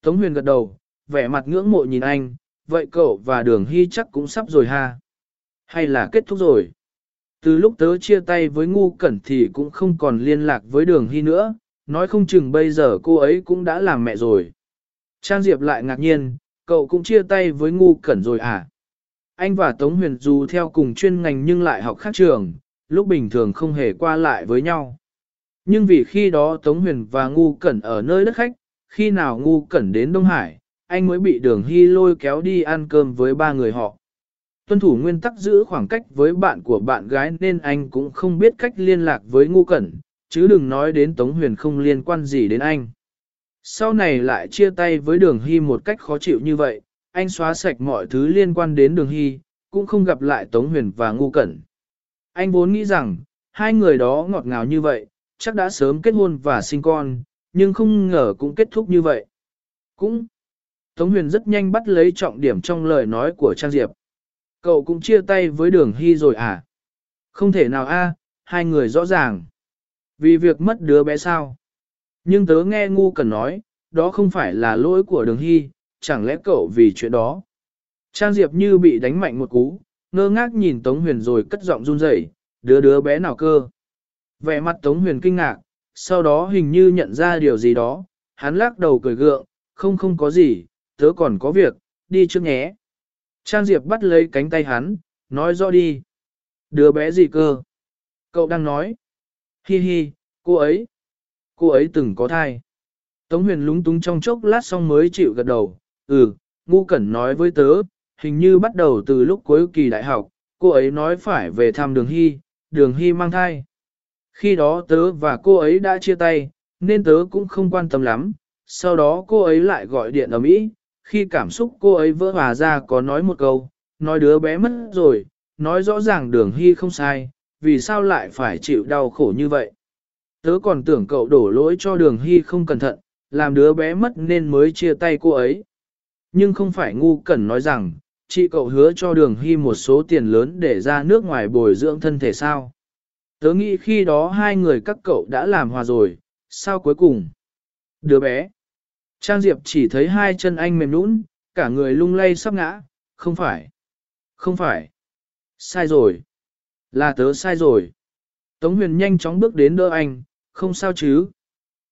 Tống huyền gật đầu, vẻ mặt ngưỡng mộ nhìn anh, vậy cậu và đường hy chắc cũng sắp rồi ha? Hay là kết thúc rồi? Từ lúc tớ chia tay với ngu cẩn thì cũng không còn liên lạc với đường hy nữa, nói không chừng bây giờ cô ấy cũng đã làm mẹ rồi. Trang Diệp lại ngạc nhiên, cậu cũng chia tay với ngu cẩn rồi à? Anh và Tống Huyền dù theo cùng chuyên ngành nhưng lại học khác trường, lúc bình thường không hề qua lại với nhau. Nhưng vì khi đó Tống Huyền và Ngu Cẩn ở nơi đất khách, khi nào Ngu Cẩn đến Đông Hải, anh mới bị đường hy lôi kéo đi ăn cơm với ba người họ. Tuân thủ nguyên tắc giữ khoảng cách với bạn của bạn gái nên anh cũng không biết cách liên lạc với Ngu Cẩn, chứ đừng nói đến Tống Huyền không liên quan gì đến anh. Sau này lại chia tay với đường hy một cách khó chịu như vậy, anh xóa sạch mọi thứ liên quan đến đường hy, cũng không gặp lại Tống Huyền và Ngu Cẩn. Anh vốn nghĩ rằng, hai người đó ngọt ngào như vậy, chắc đã sớm kết hôn và sinh con, nhưng không ngờ cũng kết thúc như vậy. Cũng, Tống Huyền rất nhanh bắt lấy trọng điểm trong lời nói của Trang Diệp. Cậu cũng chia tay với đường hy rồi à? Không thể nào a, hai người rõ ràng. Vì việc mất đứa bé sao? Nhưng tớ nghe ngu cần nói, đó không phải là lỗi của đường hy, chẳng lẽ cậu vì chuyện đó? Trang Diệp như bị đánh mạnh một cú, ngơ ngác nhìn Tống Huyền rồi cất giọng run rẩy, đứa đứa bé nào cơ? Vẻ mặt Tống Huyền kinh ngạc, sau đó hình như nhận ra điều gì đó, hắn lắc đầu cười gượng, không không có gì, tớ còn có việc, đi trước nhé. Trang Diệp bắt lấy cánh tay hắn, nói rõ đi. Đứa bé gì cơ? Cậu đang nói. Hi hi, cô ấy. Cô ấy từng có thai. Tống huyền lúng túng trong chốc lát xong mới chịu gật đầu. Ừ, ngu cẩn nói với tớ, hình như bắt đầu từ lúc cuối kỳ đại học, cô ấy nói phải về thăm đường hy, đường hy mang thai. Khi đó tớ và cô ấy đã chia tay, nên tớ cũng không quan tâm lắm. Sau đó cô ấy lại gọi điện ở Mỹ, khi cảm xúc cô ấy vỡ hòa ra có nói một câu, nói đứa bé mất rồi, nói rõ ràng đường hy không sai, vì sao lại phải chịu đau khổ như vậy. Tớ còn tưởng cậu đổ lỗi cho đường hy không cẩn thận, làm đứa bé mất nên mới chia tay cô ấy. Nhưng không phải ngu cẩn nói rằng, chị cậu hứa cho đường hy một số tiền lớn để ra nước ngoài bồi dưỡng thân thể sao. Tớ nghĩ khi đó hai người các cậu đã làm hòa rồi, sao cuối cùng? Đứa bé. Trang Diệp chỉ thấy hai chân anh mềm nũng, cả người lung lay sắp ngã, không phải. Không phải. Sai rồi. Là tớ sai rồi. Tống huyền nhanh chóng bước đến đỡ anh, không sao chứ.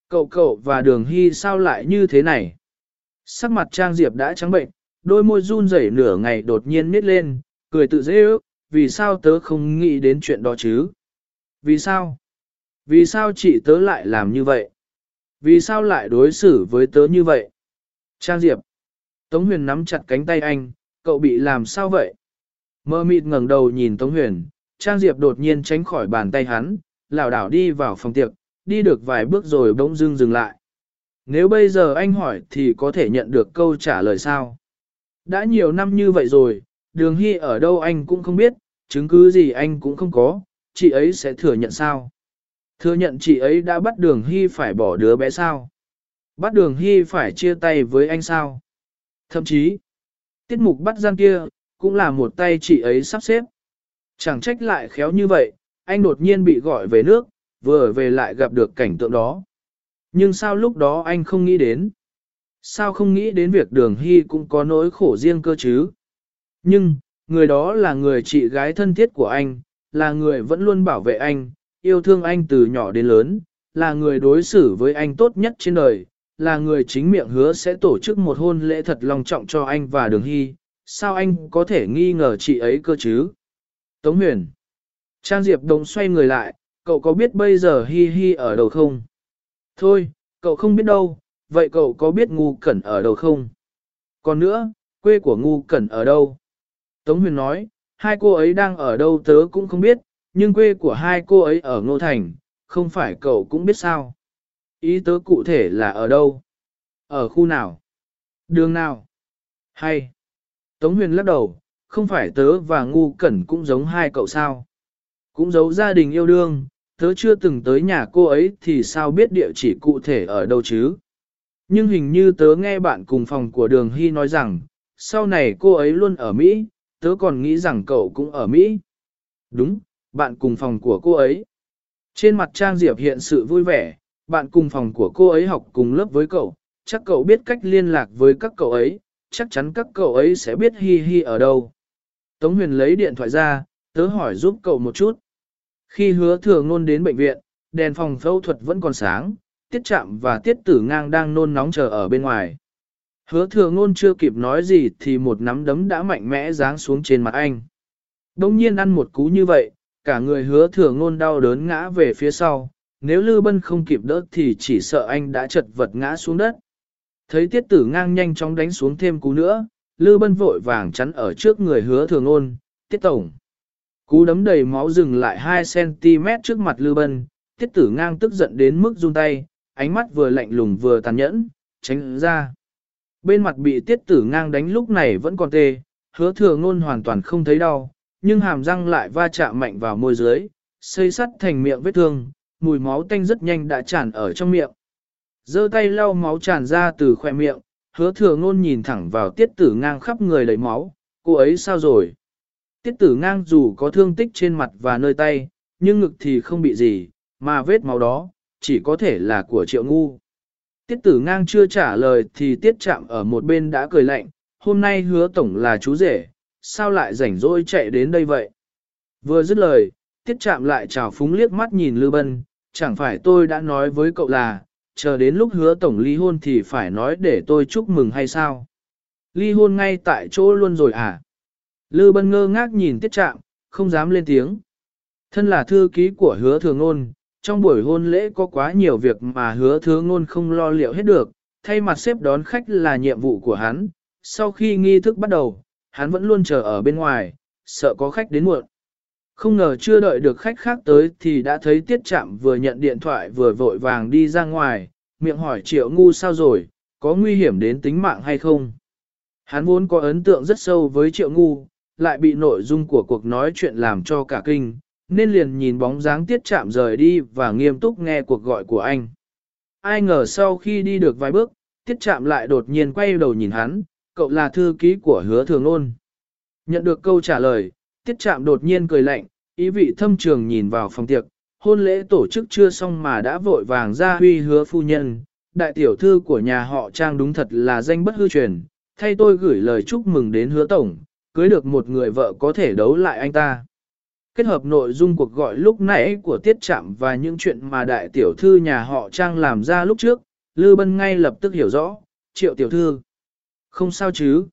Cậu cậu và đường hy sao lại như thế này? Sắc mặt Trang Diệp đã trắng bệnh, đôi môi run rẩy nửa ngày đột nhiên nít lên, cười tự dễ ước, vì sao tớ không nghĩ đến chuyện đó chứ? Vì sao? Vì sao chị tớ lại làm như vậy? Vì sao lại đối xử với tớ như vậy? Trang Diệp. Tống Huyền nắm chặt cánh tay anh, cậu bị làm sao vậy? Mơ mịt ngẩng đầu nhìn Tống Huyền, Trang Diệp đột nhiên tránh khỏi bàn tay hắn, lảo đảo đi vào phòng tiệc, đi được vài bước rồi bỗng dưng dừng lại. Nếu bây giờ anh hỏi thì có thể nhận được câu trả lời sao? Đã nhiều năm như vậy rồi, đường hy ở đâu anh cũng không biết, chứng cứ gì anh cũng không có, chị ấy sẽ thừa nhận sao? Thừa nhận chị ấy đã bắt đường hy phải bỏ đứa bé sao? Bắt đường hy phải chia tay với anh sao? Thậm chí, tiết mục bắt gian kia, cũng là một tay chị ấy sắp xếp. Chẳng trách lại khéo như vậy, anh đột nhiên bị gọi về nước, vừa về lại gặp được cảnh tượng đó. Nhưng sao lúc đó anh không nghĩ đến? Sao không nghĩ đến việc đường hy cũng có nỗi khổ riêng cơ chứ? Nhưng, người đó là người chị gái thân thiết của anh, là người vẫn luôn bảo vệ anh, yêu thương anh từ nhỏ đến lớn, là người đối xử với anh tốt nhất trên đời, là người chính miệng hứa sẽ tổ chức một hôn lễ thật long trọng cho anh và Đường Hy, sao anh có thể nghi ngờ chị ấy cơ chứ? Tống Huyền Trang Diệp Đồng xoay người lại, cậu có biết bây giờ Hi Hi ở đâu không? Thôi, cậu không biết đâu, vậy cậu có biết ngu cẩn ở đâu không? Còn nữa, quê của ngu cẩn ở đâu? Tống Huyền nói, hai cô ấy đang ở đâu tớ cũng không biết, nhưng quê của hai cô ấy ở Ngô Thành, không phải cậu cũng biết sao. Ý tớ cụ thể là ở đâu? Ở khu nào? Đường nào? Hay? Tống huyền lắc đầu, không phải tớ và ngu cẩn cũng giống hai cậu sao? Cũng giấu gia đình yêu đương, tớ chưa từng tới nhà cô ấy thì sao biết địa chỉ cụ thể ở đâu chứ? Nhưng hình như tớ nghe bạn cùng phòng của đường Hy nói rằng, sau này cô ấy luôn ở Mỹ, tớ còn nghĩ rằng cậu cũng ở Mỹ. Đúng, bạn cùng phòng của cô ấy. Trên mặt Trang Diệp hiện sự vui vẻ, bạn cùng phòng của cô ấy học cùng lớp với cậu, chắc cậu biết cách liên lạc với các cậu ấy, chắc chắn các cậu ấy sẽ biết Hi Hi ở đâu. Tống Huyền lấy điện thoại ra, tớ hỏi giúp cậu một chút. Khi hứa thừa ngôn đến bệnh viện, đèn phòng phẫu thuật vẫn còn sáng, tiết chạm và tiết tử ngang đang nôn nóng chờ ở bên ngoài. Hứa thừa ngôn chưa kịp nói gì thì một nắm đấm đã mạnh mẽ giáng xuống trên mặt anh. Đông nhiên ăn một cú như vậy, cả người hứa thừa ngôn đau đớn ngã về phía sau, nếu Lư Bân không kịp đỡ thì chỉ sợ anh đã chật vật ngã xuống đất. Thấy tiết tử ngang nhanh chóng đánh xuống thêm cú nữa, Lư Bân vội vàng chắn ở trước người hứa thừa ngôn, tiết tổng. Cú đấm đầy máu dừng lại 2cm trước mặt Lư Bân, tiết tử ngang tức giận đến mức run tay, ánh mắt vừa lạnh lùng vừa tàn nhẫn, tránh ra. Bên mặt bị tiết tử ngang đánh lúc này vẫn còn tê, hứa thừa ngôn hoàn toàn không thấy đau, nhưng hàm răng lại va chạm mạnh vào môi dưới, xây sắt thành miệng vết thương, mùi máu tanh rất nhanh đã tràn ở trong miệng. giơ tay lau máu tràn ra từ khỏe miệng, hứa thừa ngôn nhìn thẳng vào tiết tử ngang khắp người đầy máu, cô ấy sao rồi? Tiết tử ngang dù có thương tích trên mặt và nơi tay, nhưng ngực thì không bị gì, mà vết máu đó, chỉ có thể là của triệu ngu. Tiết tử ngang chưa trả lời thì tiết chạm ở một bên đã cười lạnh, hôm nay hứa tổng là chú rể, sao lại rảnh rỗi chạy đến đây vậy? Vừa dứt lời, tiết chạm lại chào phúng liếc mắt nhìn Lư Bân, chẳng phải tôi đã nói với cậu là, chờ đến lúc hứa tổng ly hôn thì phải nói để tôi chúc mừng hay sao? Ly hôn ngay tại chỗ luôn rồi à? Lư Bân ngơ ngác nhìn tiết chạm, không dám lên tiếng. Thân là thư ký của hứa thường ngôn, trong buổi hôn lễ có quá nhiều việc mà hứa thừa ngôn không lo liệu hết được, thay mặt xếp đón khách là nhiệm vụ của hắn. Sau khi nghi thức bắt đầu, hắn vẫn luôn chờ ở bên ngoài, sợ có khách đến muộn. Không ngờ chưa đợi được khách khác tới thì đã thấy tiết chạm vừa nhận điện thoại vừa vội vàng đi ra ngoài, miệng hỏi triệu ngu sao rồi, có nguy hiểm đến tính mạng hay không. Hắn vốn có ấn tượng rất sâu với triệu ngu, lại bị nội dung của cuộc nói chuyện làm cho cả kinh, nên liền nhìn bóng dáng tiết chạm rời đi và nghiêm túc nghe cuộc gọi của anh. Ai ngờ sau khi đi được vài bước, tiết chạm lại đột nhiên quay đầu nhìn hắn, cậu là thư ký của hứa thường ôn. Nhận được câu trả lời, tiết chạm đột nhiên cười lạnh, ý vị thâm trường nhìn vào phòng tiệc, hôn lễ tổ chức chưa xong mà đã vội vàng ra huy hứa phu nhân. Đại tiểu thư của nhà họ Trang đúng thật là danh bất hư truyền, thay tôi gửi lời chúc mừng đến hứa tổng, cưới được một người vợ có thể đấu lại anh ta. Kết hợp nội dung cuộc gọi lúc nãy của Tiết Trạm và những chuyện mà đại tiểu thư nhà họ Trang làm ra lúc trước, Lư Bân ngay lập tức hiểu rõ, triệu tiểu thư. Không sao chứ.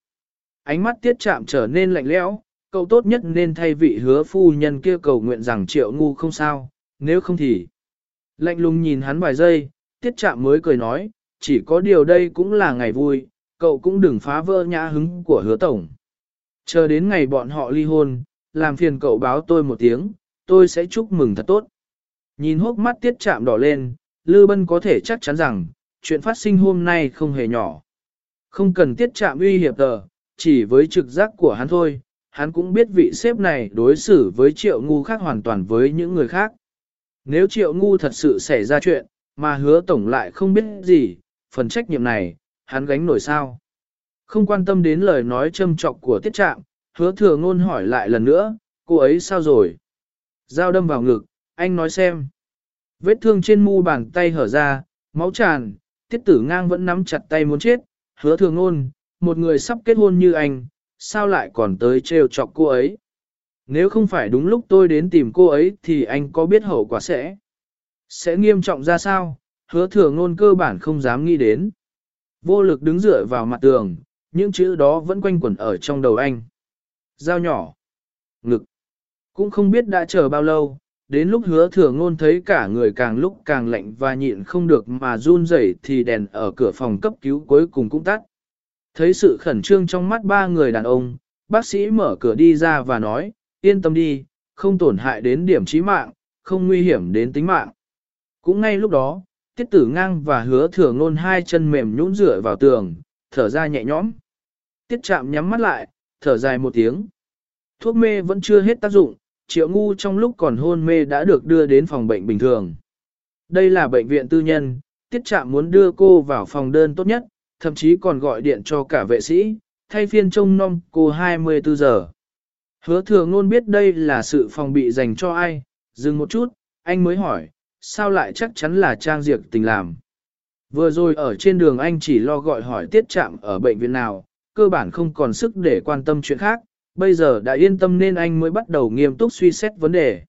Ánh mắt Tiết Trạm trở nên lạnh lẽo, cậu tốt nhất nên thay vị hứa phu nhân kia cầu nguyện rằng triệu ngu không sao, nếu không thì. Lạnh lùng nhìn hắn vài giây, Tiết Trạm mới cười nói, chỉ có điều đây cũng là ngày vui, cậu cũng đừng phá vỡ nhã hứng của hứa tổng. Chờ đến ngày bọn họ ly hôn, làm phiền cậu báo tôi một tiếng, tôi sẽ chúc mừng thật tốt. Nhìn hốc mắt tiết chạm đỏ lên, Lư Bân có thể chắc chắn rằng, chuyện phát sinh hôm nay không hề nhỏ. Không cần tiết chạm uy hiệp tờ, chỉ với trực giác của hắn thôi, hắn cũng biết vị sếp này đối xử với triệu ngu khác hoàn toàn với những người khác. Nếu triệu ngu thật sự xảy ra chuyện, mà hứa tổng lại không biết gì, phần trách nhiệm này, hắn gánh nổi sao. Không quan tâm đến lời nói châm trọc của tiết trạm, Hứa thừa ngôn hỏi lại lần nữa, cô ấy sao rồi? Dao đâm vào ngực, anh nói xem. Vết thương trên mu bàn tay hở ra, máu tràn, tiết tử ngang vẫn nắm chặt tay muốn chết. Hứa thừa ngôn, một người sắp kết hôn như anh, sao lại còn tới trêu chọc cô ấy? Nếu không phải đúng lúc tôi đến tìm cô ấy thì anh có biết hậu quả sẽ? Sẽ nghiêm trọng ra sao? Hứa thừa ngôn cơ bản không dám nghĩ đến. Vô lực đứng dựa vào mặt tường, những chữ đó vẫn quanh quẩn ở trong đầu anh. Dao nhỏ. Ngực. Cũng không biết đã chờ bao lâu, đến lúc hứa thừa ngôn thấy cả người càng lúc càng lạnh và nhịn không được mà run rẩy thì đèn ở cửa phòng cấp cứu cuối cùng cũng tắt. Thấy sự khẩn trương trong mắt ba người đàn ông, bác sĩ mở cửa đi ra và nói, yên tâm đi, không tổn hại đến điểm chí mạng, không nguy hiểm đến tính mạng. Cũng ngay lúc đó, tiết tử ngang và hứa thừa ngôn hai chân mềm nhũn rửa vào tường, thở ra nhẹ nhõm. Tiết chạm nhắm mắt lại, thở dài một tiếng. Thuốc mê vẫn chưa hết tác dụng, triệu ngu trong lúc còn hôn mê đã được đưa đến phòng bệnh bình thường. Đây là bệnh viện tư nhân, tiết trạm muốn đưa cô vào phòng đơn tốt nhất, thậm chí còn gọi điện cho cả vệ sĩ, thay phiên trông nom cô 24 giờ. Hứa thừa ngôn biết đây là sự phòng bị dành cho ai, dừng một chút, anh mới hỏi, sao lại chắc chắn là Trang Diệp tình làm. Vừa rồi ở trên đường anh chỉ lo gọi hỏi tiết trạm ở bệnh viện nào, cơ bản không còn sức để quan tâm chuyện khác, bây giờ đã yên tâm nên anh mới bắt đầu nghiêm túc suy xét vấn đề.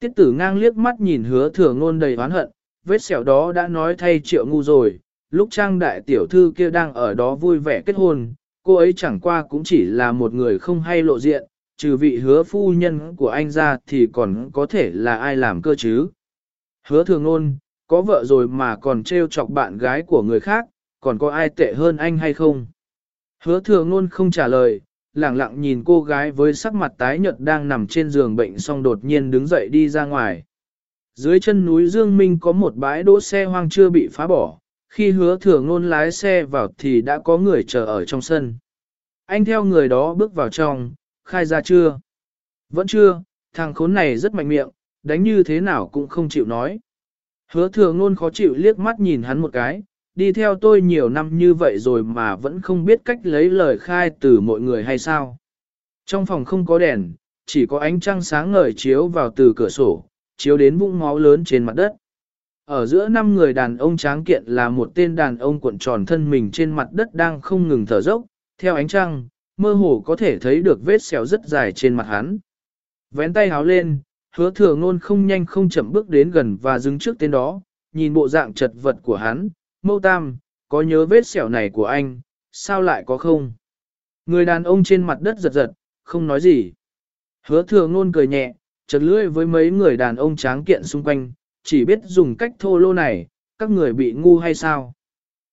Tiết tử ngang liếc mắt nhìn hứa thừa ngôn đầy oán hận, vết sẹo đó đã nói thay triệu ngu rồi, lúc trang đại tiểu thư kia đang ở đó vui vẻ kết hôn, cô ấy chẳng qua cũng chỉ là một người không hay lộ diện, trừ vị hứa phu nhân của anh ra thì còn có thể là ai làm cơ chứ. Hứa thường nôn, có vợ rồi mà còn trêu chọc bạn gái của người khác, còn có ai tệ hơn anh hay không? Hứa thừa ngôn không trả lời, lẳng lặng nhìn cô gái với sắc mặt tái nhợt đang nằm trên giường bệnh xong đột nhiên đứng dậy đi ra ngoài. Dưới chân núi Dương Minh có một bãi đỗ xe hoang chưa bị phá bỏ, khi hứa thừa ngôn lái xe vào thì đã có người chờ ở trong sân. Anh theo người đó bước vào trong, khai ra chưa? Vẫn chưa, thằng khốn này rất mạnh miệng, đánh như thế nào cũng không chịu nói. Hứa thừa ngôn khó chịu liếc mắt nhìn hắn một cái, đi theo tôi nhiều năm như vậy rồi mà vẫn không biết cách lấy lời khai từ mọi người hay sao. Trong phòng không có đèn, chỉ có ánh trăng sáng ngời chiếu vào từ cửa sổ, chiếu đến vũng máu lớn trên mặt đất. Ở giữa năm người đàn ông tráng kiện là một tên đàn ông cuộn tròn thân mình trên mặt đất đang không ngừng thở dốc, theo ánh trăng, mơ hồ có thể thấy được vết sẹo rất dài trên mặt hắn. Vén tay háo lên, hứa thừa ngôn không nhanh không chậm bước đến gần và dừng trước tên đó, nhìn bộ dạng chật vật của hắn, mâu tam, có nhớ vết sẹo này của anh, sao lại có không? Người đàn ông trên mặt đất giật giật, không nói gì. Hứa thừa ngôn cười nhẹ, chật lưỡi với mấy người đàn ông tráng kiện xung quanh, chỉ biết dùng cách thô lô này, các người bị ngu hay sao?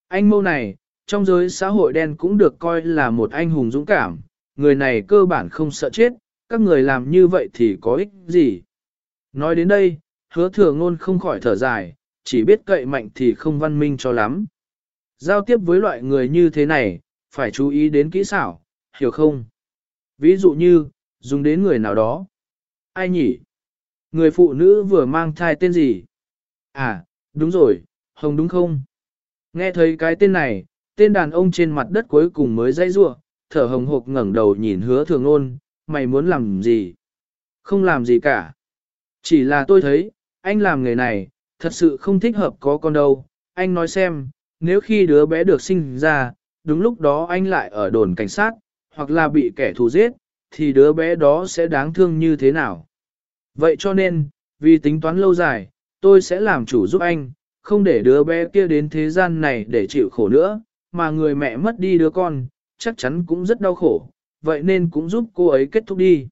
Anh mâu này, trong giới xã hội đen cũng được coi là một anh hùng dũng cảm, người này cơ bản không sợ chết, các người làm như vậy thì có ích gì. Nói đến đây, hứa thừa ngôn không khỏi thở dài, chỉ biết cậy mạnh thì không văn minh cho lắm. Giao tiếp với loại người như thế này, phải chú ý đến kỹ xảo, hiểu không? Ví dụ như, dùng đến người nào đó. Ai nhỉ? Người phụ nữ vừa mang thai tên gì? À, đúng rồi, Hồng đúng không? Nghe thấy cái tên này, tên đàn ông trên mặt đất cuối cùng mới dây rua, thở hồng hộc ngẩng đầu nhìn hứa thường ôn, mày muốn làm gì? Không làm gì cả. Chỉ là tôi thấy, anh làm nghề này, thật sự không thích hợp có con đâu. Anh nói xem, nếu khi đứa bé được sinh ra, đúng lúc đó anh lại ở đồn cảnh sát, hoặc là bị kẻ thù giết, thì đứa bé đó sẽ đáng thương như thế nào? Vậy cho nên, vì tính toán lâu dài, tôi sẽ làm chủ giúp anh, không để đứa bé kia đến thế gian này để chịu khổ nữa, mà người mẹ mất đi đứa con, chắc chắn cũng rất đau khổ, vậy nên cũng giúp cô ấy kết thúc đi.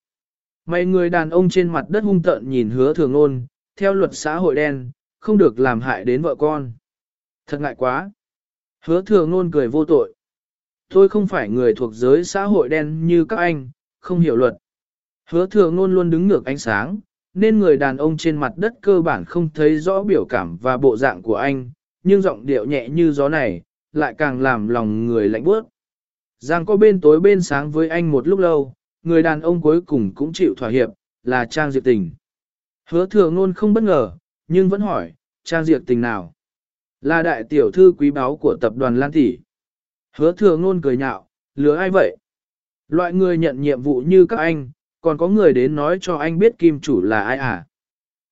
Mấy người đàn ông trên mặt đất hung tợn nhìn hứa thường ôn, theo luật xã hội đen, không được làm hại đến vợ con. Thật ngại quá. Hứa thừa ngôn cười vô tội. Tôi không phải người thuộc giới xã hội đen như các anh, không hiểu luật. Hứa thừa ngôn luôn đứng ngược ánh sáng, nên người đàn ông trên mặt đất cơ bản không thấy rõ biểu cảm và bộ dạng của anh, nhưng giọng điệu nhẹ như gió này, lại càng làm lòng người lạnh bước. Giang có bên tối bên sáng với anh một lúc lâu, người đàn ông cuối cùng cũng chịu thỏa hiệp, là Trang Diệp Tình. Hứa thừa ngôn không bất ngờ, nhưng vẫn hỏi, Trang diệt Tình nào? Là đại tiểu thư quý báu của tập đoàn Lan Tỷ. Hứa thừa ngôn cười nhạo, lừa ai vậy? Loại người nhận nhiệm vụ như các anh, còn có người đến nói cho anh biết kim chủ là ai à?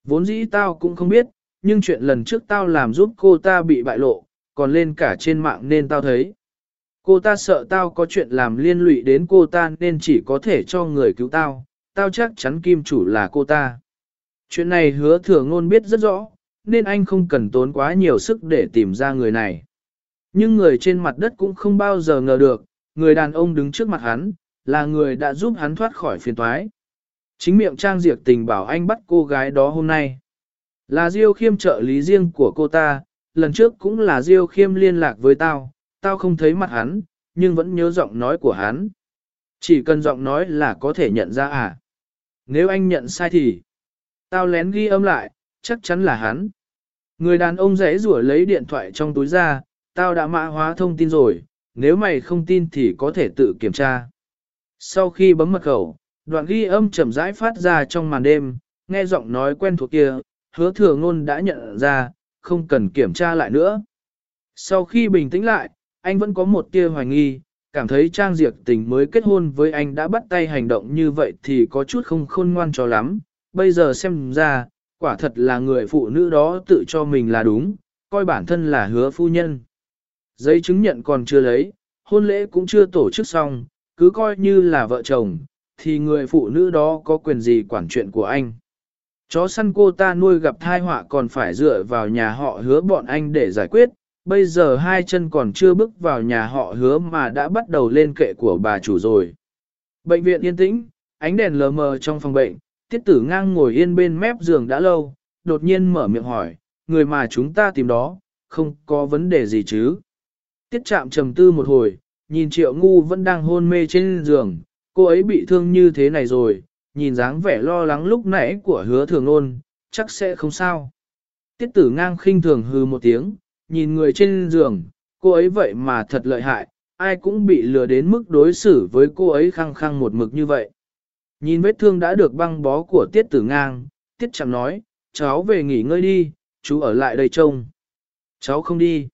Vốn dĩ tao cũng không biết, nhưng chuyện lần trước tao làm giúp cô ta bị bại lộ, còn lên cả trên mạng nên tao thấy. Cô ta sợ tao có chuyện làm liên lụy đến cô ta nên chỉ có thể cho người cứu tao, tao chắc chắn kim chủ là cô ta. Chuyện này hứa thừa ngôn biết rất rõ, nên anh không cần tốn quá nhiều sức để tìm ra người này. Nhưng người trên mặt đất cũng không bao giờ ngờ được, người đàn ông đứng trước mặt hắn, là người đã giúp hắn thoát khỏi phiền toái. Chính miệng Trang Diệp tình bảo anh bắt cô gái đó hôm nay. Là Diêu khiêm trợ lý riêng của cô ta, lần trước cũng là Diêu khiêm liên lạc với tao, tao không thấy mặt hắn, nhưng vẫn nhớ giọng nói của hắn. Chỉ cần giọng nói là có thể nhận ra à. Nếu anh nhận sai thì, tao lén ghi âm lại, chắc chắn là hắn. Người đàn ông rẽ rủa lấy điện thoại trong túi ra, tao đã mã hóa thông tin rồi, nếu mày không tin thì có thể tự kiểm tra. Sau khi bấm mật khẩu, đoạn ghi âm chậm rãi phát ra trong màn đêm, nghe giọng nói quen thuộc kia, hứa thừa ngôn đã nhận ra, không cần kiểm tra lại nữa. Sau khi bình tĩnh lại, anh vẫn có một tia hoài nghi, cảm thấy Trang Diệp tình mới kết hôn với anh đã bắt tay hành động như vậy thì có chút không khôn ngoan cho lắm. Bây giờ xem ra, quả thật là người phụ nữ đó tự cho mình là đúng, coi bản thân là hứa phu nhân. Giấy chứng nhận còn chưa lấy, hôn lễ cũng chưa tổ chức xong, cứ coi như là vợ chồng, thì người phụ nữ đó có quyền gì quản chuyện của anh. Chó săn cô ta nuôi gặp thai họa còn phải dựa vào nhà họ hứa bọn anh để giải quyết, bây giờ hai chân còn chưa bước vào nhà họ hứa mà đã bắt đầu lên kệ của bà chủ rồi. Bệnh viện yên tĩnh, ánh đèn lờ mờ trong phòng bệnh, tiết tử ngang ngồi yên bên mép giường đã lâu, đột nhiên mở miệng hỏi, người mà chúng ta tìm đó, không có vấn đề gì chứ. Tiết chạm trầm tư một hồi, nhìn triệu ngu vẫn đang hôn mê trên giường, cô ấy bị thương như thế này rồi, nhìn dáng vẻ lo lắng lúc nãy của hứa thường ôn, chắc sẽ không sao. Tiết tử ngang khinh thường hư một tiếng, nhìn người trên giường, cô ấy vậy mà thật lợi hại, ai cũng bị lừa đến mức đối xử với cô ấy khăng khăng một mực như vậy. Nhìn vết thương đã được băng bó của tiết tử ngang, tiết chẳng nói, cháu về nghỉ ngơi đi, chú ở lại đây trông. Cháu không đi.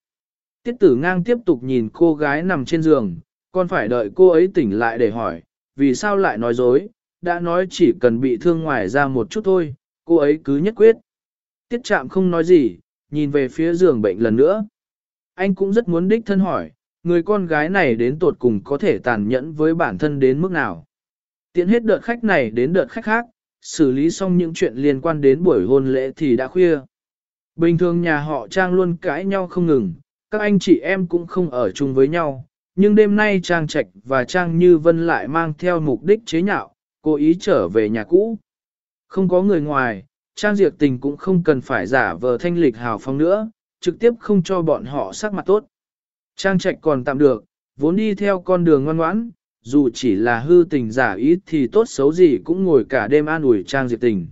Tiết tử ngang tiếp tục nhìn cô gái nằm trên giường, còn phải đợi cô ấy tỉnh lại để hỏi, vì sao lại nói dối, đã nói chỉ cần bị thương ngoài ra một chút thôi, cô ấy cứ nhất quyết. Tiết chạm không nói gì, nhìn về phía giường bệnh lần nữa. Anh cũng rất muốn đích thân hỏi, người con gái này đến tột cùng có thể tàn nhẫn với bản thân đến mức nào. Tiện hết đợt khách này đến đợt khách khác, xử lý xong những chuyện liên quan đến buổi hôn lễ thì đã khuya. Bình thường nhà họ Trang luôn cãi nhau không ngừng, các anh chị em cũng không ở chung với nhau, nhưng đêm nay Trang Trạch và Trang Như Vân lại mang theo mục đích chế nhạo, cố ý trở về nhà cũ. Không có người ngoài, Trang Diệp Tình cũng không cần phải giả vờ thanh lịch hào phóng nữa, trực tiếp không cho bọn họ sắc mặt tốt. Trang Trạch còn tạm được, vốn đi theo con đường ngoan ngoãn, dù chỉ là hư tình giả ý thì tốt xấu gì cũng ngồi cả đêm an ủi Trang Diệp Tình.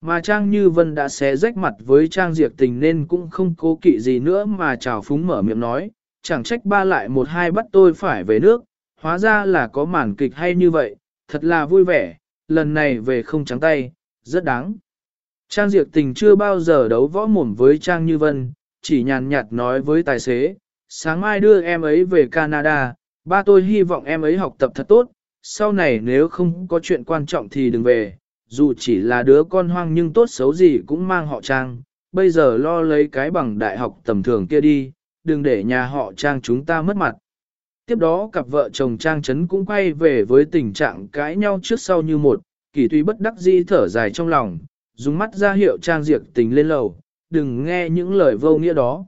Mà Trang Như Vân đã xé rách mặt với Trang Diệp Tình nên cũng không cố kỵ gì nữa mà chào phúng mở miệng nói, chẳng trách ba lại một hai bắt tôi phải về nước, hóa ra là có màn kịch hay như vậy, thật là vui vẻ, lần này về không trắng tay, rất đáng. Trang Diệp Tình chưa bao giờ đấu võ mồm với Trang Như Vân, chỉ nhàn nhạt nói với tài xế, sáng mai đưa em ấy về Canada, ba tôi hy vọng em ấy học tập thật tốt, sau này nếu không có chuyện quan trọng thì đừng về, dù chỉ là đứa con hoang nhưng tốt xấu gì cũng mang họ Trang, bây giờ lo lấy cái bằng đại học tầm thường kia đi, đừng để nhà họ Trang chúng ta mất mặt. Tiếp đó cặp vợ chồng Trang Trấn cũng quay về với tình trạng cãi nhau trước sau như một, kỳ tuy bất đắc dĩ thở dài trong lòng, dùng mắt ra hiệu Trang diệt tình lên lầu, đừng nghe những lời vô nghĩa đó.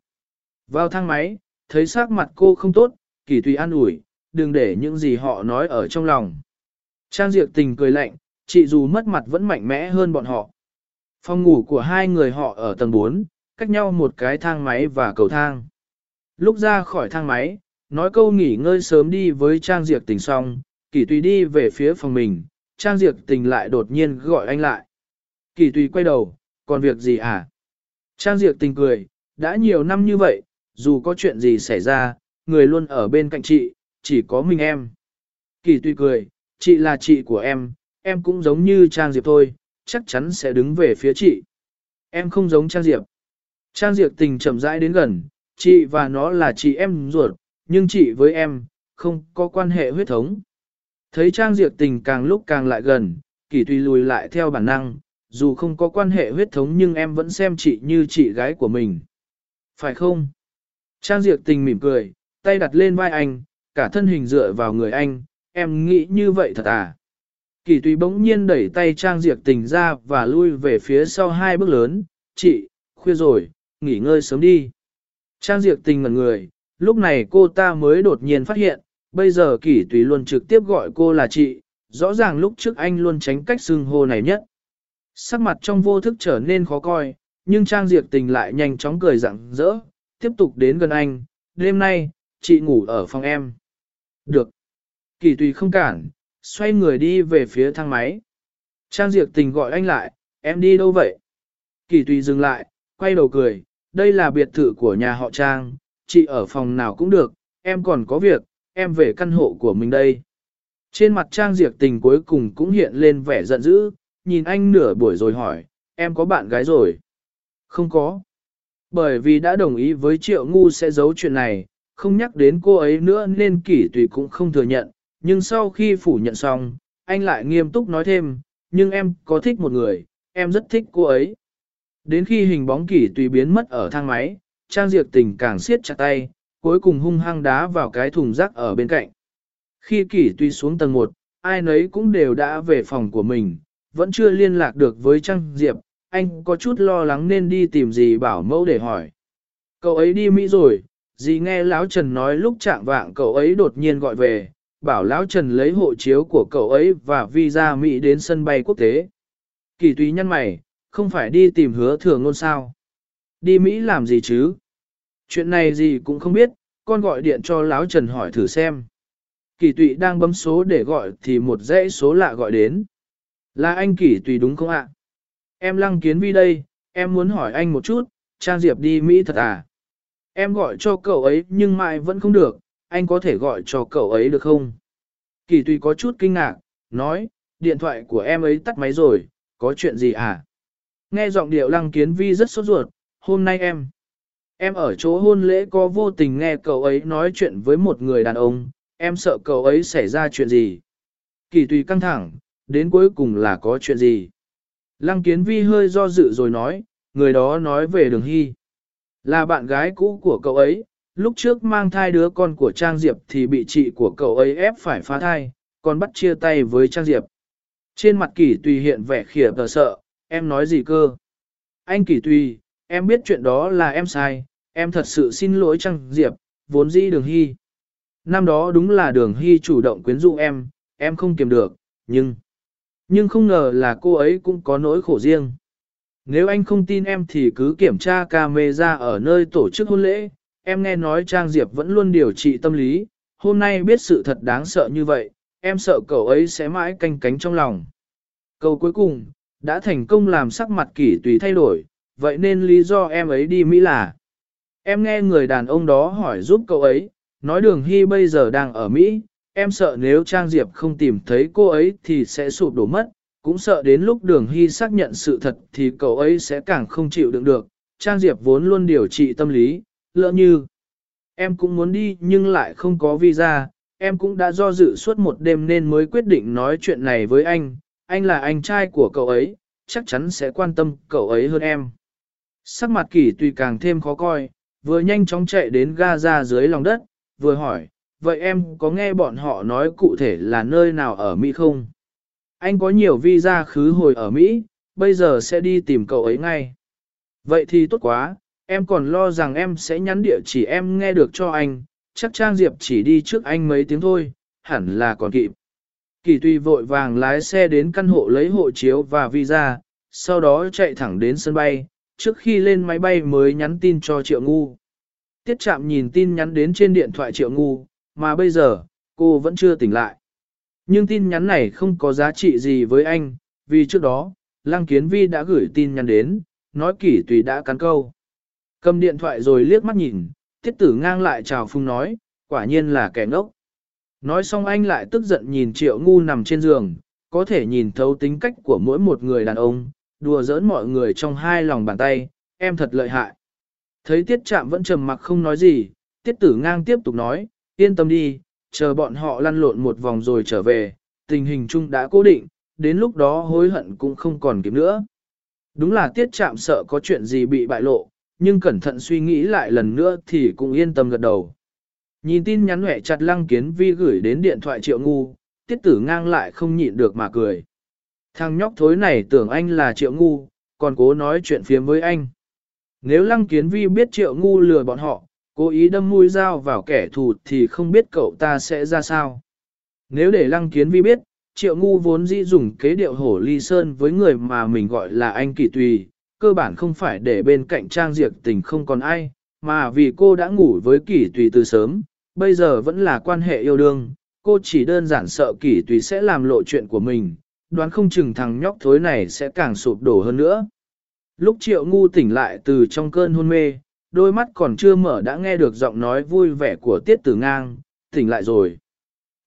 Vào thang máy, thấy sắc mặt cô không tốt, kỳ tùy an ủi, đừng để những gì họ nói ở trong lòng. Trang Diệp tình cười lạnh, chị dù mất mặt vẫn mạnh mẽ hơn bọn họ. Phòng ngủ của hai người họ ở tầng 4, cách nhau một cái thang máy và cầu thang. Lúc ra khỏi thang máy, nói câu nghỉ ngơi sớm đi với Trang Diệp tình xong, kỳ tùy đi về phía phòng mình, Trang Diệp tình lại đột nhiên gọi anh lại. Kỳ tùy quay đầu, còn việc gì à? Trang Diệp tình cười, đã nhiều năm như vậy, dù có chuyện gì xảy ra, người luôn ở bên cạnh chị, chỉ có mình em. Kỳ tuy cười, chị là chị của em, em cũng giống như Trang Diệp thôi, chắc chắn sẽ đứng về phía chị. Em không giống Trang Diệp. Trang Diệp tình chậm rãi đến gần, chị và nó là chị em ruột, nhưng chị với em, không có quan hệ huyết thống. Thấy Trang Diệp tình càng lúc càng lại gần, kỳ tùy lùi lại theo bản năng, dù không có quan hệ huyết thống nhưng em vẫn xem chị như chị gái của mình. Phải không? Trang Diệp tình mỉm cười, tay đặt lên vai anh, cả thân hình dựa vào người anh, em nghĩ như vậy thật à? Kỳ tùy bỗng nhiên đẩy tay Trang Diệp tình ra và lui về phía sau hai bước lớn, chị, khuya rồi, nghỉ ngơi sớm đi. Trang Diệp tình ngẩn người, lúc này cô ta mới đột nhiên phát hiện, bây giờ Kỳ tùy luôn trực tiếp gọi cô là chị, rõ ràng lúc trước anh luôn tránh cách xưng hô này nhất. Sắc mặt trong vô thức trở nên khó coi, nhưng Trang Diệp tình lại nhanh chóng cười rặng rỡ, tiếp tục đến gần anh, đêm nay, chị ngủ ở phòng em. Được. Kỳ tùy không cản, xoay người đi về phía thang máy. Trang Diệp tình gọi anh lại, em đi đâu vậy? Kỳ tùy dừng lại, quay đầu cười, đây là biệt thự của nhà họ Trang, chị ở phòng nào cũng được, em còn có việc, em về căn hộ của mình đây. Trên mặt Trang Diệp tình cuối cùng cũng hiện lên vẻ giận dữ, nhìn anh nửa buổi rồi hỏi, em có bạn gái rồi? Không có. Bởi vì đã đồng ý với Triệu Ngu sẽ giấu chuyện này, không nhắc đến cô ấy nữa nên kỷ tùy cũng không thừa nhận, nhưng sau khi phủ nhận xong, anh lại nghiêm túc nói thêm, nhưng em có thích một người, em rất thích cô ấy. Đến khi hình bóng kỷ tùy biến mất ở thang máy, Trang Diệp tình càng siết chặt tay, cuối cùng hung hăng đá vào cái thùng rác ở bên cạnh. Khi kỷ tùy xuống tầng 1, ai nấy cũng đều đã về phòng của mình, vẫn chưa liên lạc được với Trang Diệp, anh có chút lo lắng nên đi tìm gì bảo mẫu để hỏi. Cậu ấy đi Mỹ rồi, dì nghe Lão Trần nói lúc trạng vạng cậu ấy đột nhiên gọi về, bảo Lão Trần lấy hộ chiếu của cậu ấy và visa Mỹ đến sân bay quốc tế. Kỳ tùy nhăn mày, không phải đi tìm hứa thường ngôn sao. Đi Mỹ làm gì chứ? Chuyện này gì cũng không biết, con gọi điện cho Lão Trần hỏi thử xem. Kỳ tụy đang bấm số để gọi thì một dãy số lạ gọi đến. Là anh Kỳ tùy đúng không ạ? Em lăng kiến vi đây, em muốn hỏi anh một chút, Trang Diệp đi Mỹ thật à? Em gọi cho cậu ấy nhưng mãi vẫn không được, anh có thể gọi cho cậu ấy được không? Kỳ tùy có chút kinh ngạc, nói, điện thoại của em ấy tắt máy rồi, có chuyện gì à? Nghe giọng điệu lăng kiến vi rất sốt ruột, hôm nay em, em ở chỗ hôn lễ có vô tình nghe cậu ấy nói chuyện với một người đàn ông, em sợ cậu ấy xảy ra chuyện gì. Kỳ tùy căng thẳng, đến cuối cùng là có chuyện gì. Lăng kiến vi hơi do dự rồi nói, người đó nói về đường hy. Là bạn gái cũ của cậu ấy, lúc trước mang thai đứa con của Trang Diệp thì bị chị của cậu ấy ép phải phá thai, còn bắt chia tay với Trang Diệp. Trên mặt kỳ tùy hiện vẻ khỉa tờ sợ, em nói gì cơ? Anh kỳ tùy, em biết chuyện đó là em sai, em thật sự xin lỗi Trang Diệp, vốn dĩ đường hy. Năm đó đúng là đường hy chủ động quyến rũ em, em không kiềm được, nhưng... Nhưng không ngờ là cô ấy cũng có nỗi khổ riêng. Nếu anh không tin em thì cứ kiểm tra camera ở nơi tổ chức hôn lễ, em nghe nói Trang Diệp vẫn luôn điều trị tâm lý, hôm nay biết sự thật đáng sợ như vậy, em sợ cậu ấy sẽ mãi canh cánh trong lòng. Câu cuối cùng, đã thành công làm sắc mặt kỷ tùy thay đổi, vậy nên lý do em ấy đi Mỹ là? Em nghe người đàn ông đó hỏi giúp cậu ấy, nói đường hy bây giờ đang ở Mỹ, em sợ nếu Trang Diệp không tìm thấy cô ấy thì sẽ sụp đổ mất, cũng sợ đến lúc đường hy xác nhận sự thật thì cậu ấy sẽ càng không chịu đựng được. Trang Diệp vốn luôn điều trị tâm lý, lỡ như em cũng muốn đi nhưng lại không có visa, em cũng đã do dự suốt một đêm nên mới quyết định nói chuyện này với anh, anh là anh trai của cậu ấy, chắc chắn sẽ quan tâm cậu ấy hơn em. Sắc mặt kỷ tùy càng thêm khó coi, vừa nhanh chóng chạy đến ga ra dưới lòng đất, vừa hỏi, vậy em có nghe bọn họ nói cụ thể là nơi nào ở Mỹ không? Anh có nhiều visa khứ hồi ở Mỹ, bây giờ sẽ đi tìm cậu ấy ngay. Vậy thì tốt quá, em còn lo rằng em sẽ nhắn địa chỉ em nghe được cho anh, chắc Trang Diệp chỉ đi trước anh mấy tiếng thôi, hẳn là còn kịp. Kỳ tùy vội vàng lái xe đến căn hộ lấy hộ chiếu và visa, sau đó chạy thẳng đến sân bay, trước khi lên máy bay mới nhắn tin cho Triệu Ngu. Tiết chạm nhìn tin nhắn đến trên điện thoại Triệu Ngu, mà bây giờ, cô vẫn chưa tỉnh lại. Nhưng tin nhắn này không có giá trị gì với anh, vì trước đó, Lăng Kiến Vi đã gửi tin nhắn đến, nói kỷ tùy đã cắn câu. Cầm điện thoại rồi liếc mắt nhìn, tiết tử ngang lại chào phung nói, quả nhiên là kẻ ngốc. Nói xong anh lại tức giận nhìn triệu ngu nằm trên giường, có thể nhìn thấu tính cách của mỗi một người đàn ông, đùa giỡn mọi người trong hai lòng bàn tay, em thật lợi hại. Thấy tiết chạm vẫn trầm mặc không nói gì, tiết tử ngang tiếp tục nói, yên tâm đi, chờ bọn họ lăn lộn một vòng rồi trở về, tình hình chung đã cố định, đến lúc đó hối hận cũng không còn kịp nữa. Đúng là tiết chạm sợ có chuyện gì bị bại lộ, nhưng cẩn thận suy nghĩ lại lần nữa thì cũng yên tâm gật đầu. Nhìn tin nhắn hẹ chặt lăng kiến vi gửi đến điện thoại triệu ngu, tiết tử ngang lại không nhịn được mà cười. Thằng nhóc thối này tưởng anh là triệu ngu, còn cố nói chuyện phiếm với anh. Nếu lăng kiến vi biết triệu ngu lừa bọn họ, cố ý đâm mũi dao vào kẻ thù thì không biết cậu ta sẽ ra sao. Nếu để lăng kiến vi biết, triệu ngu vốn dĩ dùng kế điệu hổ ly sơn với người mà mình gọi là anh kỳ tùy, cơ bản không phải để bên cạnh trang diệt tình không còn ai, mà vì cô đã ngủ với kỳ tùy từ sớm, bây giờ vẫn là quan hệ yêu đương, cô chỉ đơn giản sợ kỳ tùy sẽ làm lộ chuyện của mình, đoán không chừng thằng nhóc thối này sẽ càng sụp đổ hơn nữa. Lúc triệu ngu tỉnh lại từ trong cơn hôn mê, đôi mắt còn chưa mở đã nghe được giọng nói vui vẻ của tiết tử ngang, tỉnh lại rồi.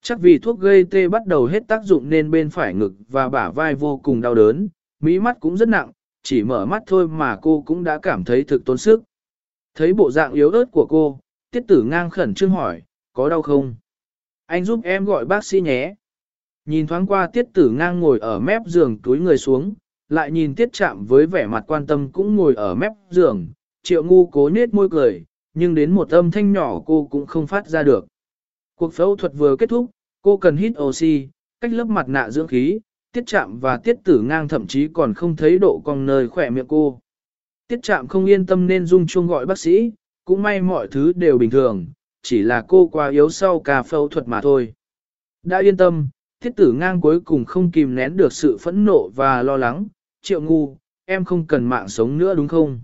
Chắc vì thuốc gây tê bắt đầu hết tác dụng nên bên phải ngực và bả vai vô cùng đau đớn, mỹ mắt cũng rất nặng, chỉ mở mắt thôi mà cô cũng đã cảm thấy thực tốn sức. Thấy bộ dạng yếu ớt của cô, tiết tử ngang khẩn trương hỏi, có đau không? Anh giúp em gọi bác sĩ nhé. Nhìn thoáng qua tiết tử ngang ngồi ở mép giường túi người xuống, lại nhìn tiết chạm với vẻ mặt quan tâm cũng ngồi ở mép giường, triệu ngu cố nết môi cười, nhưng đến một âm thanh nhỏ cô cũng không phát ra được. Cuộc phẫu thuật vừa kết thúc, cô cần hít oxy, cách lớp mặt nạ dưỡng khí, tiết chạm và tiết tử ngang thậm chí còn không thấy độ cong nơi khỏe miệng cô. Tiết chạm không yên tâm nên rung chuông gọi bác sĩ, cũng may mọi thứ đều bình thường, chỉ là cô quá yếu sau ca phẫu thuật mà thôi. Đã yên tâm, Tiết tử ngang cuối cùng không kìm nén được sự phẫn nộ và lo lắng, triệu ngu, em không cần mạng sống nữa đúng không?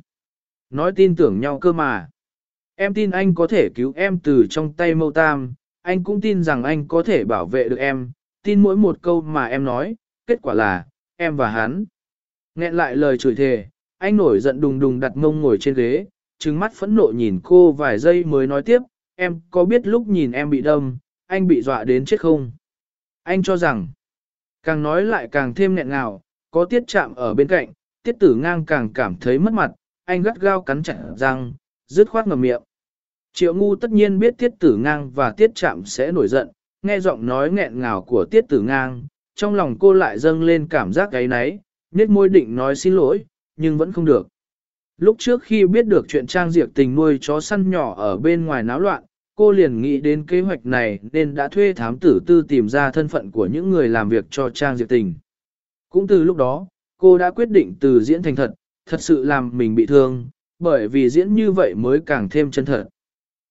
Nói tin tưởng nhau cơ mà. Em tin anh có thể cứu em từ trong tay mâu tam, anh cũng tin rằng anh có thể bảo vệ được em, tin mỗi một câu mà em nói, kết quả là, em và hắn. Nghe lại lời chửi thề, anh nổi giận đùng đùng đặt mông ngồi trên ghế, trừng mắt phẫn nộ nhìn cô vài giây mới nói tiếp, em có biết lúc nhìn em bị đâm, anh bị dọa đến chết không? Anh cho rằng, càng nói lại càng thêm nghẹn ngào, có tiết chạm ở bên cạnh, tiết tử ngang càng cảm thấy mất mặt, anh gắt gao cắn chặt răng, dứt khoát ngầm miệng. Triệu ngu tất nhiên biết tiết tử ngang và tiết chạm sẽ nổi giận, nghe giọng nói nghẹn ngào của tiết tử ngang, trong lòng cô lại dâng lên cảm giác gáy náy, nết môi định nói xin lỗi, nhưng vẫn không được. Lúc trước khi biết được chuyện Trang Diệp tình nuôi chó săn nhỏ ở bên ngoài náo loạn, cô liền nghĩ đến kế hoạch này nên đã thuê thám tử tư tìm ra thân phận của những người làm việc cho Trang Diệp tình. Cũng từ lúc đó, cô đã quyết định từ diễn thành thật, thật sự làm mình bị thương, bởi vì diễn như vậy mới càng thêm chân thật.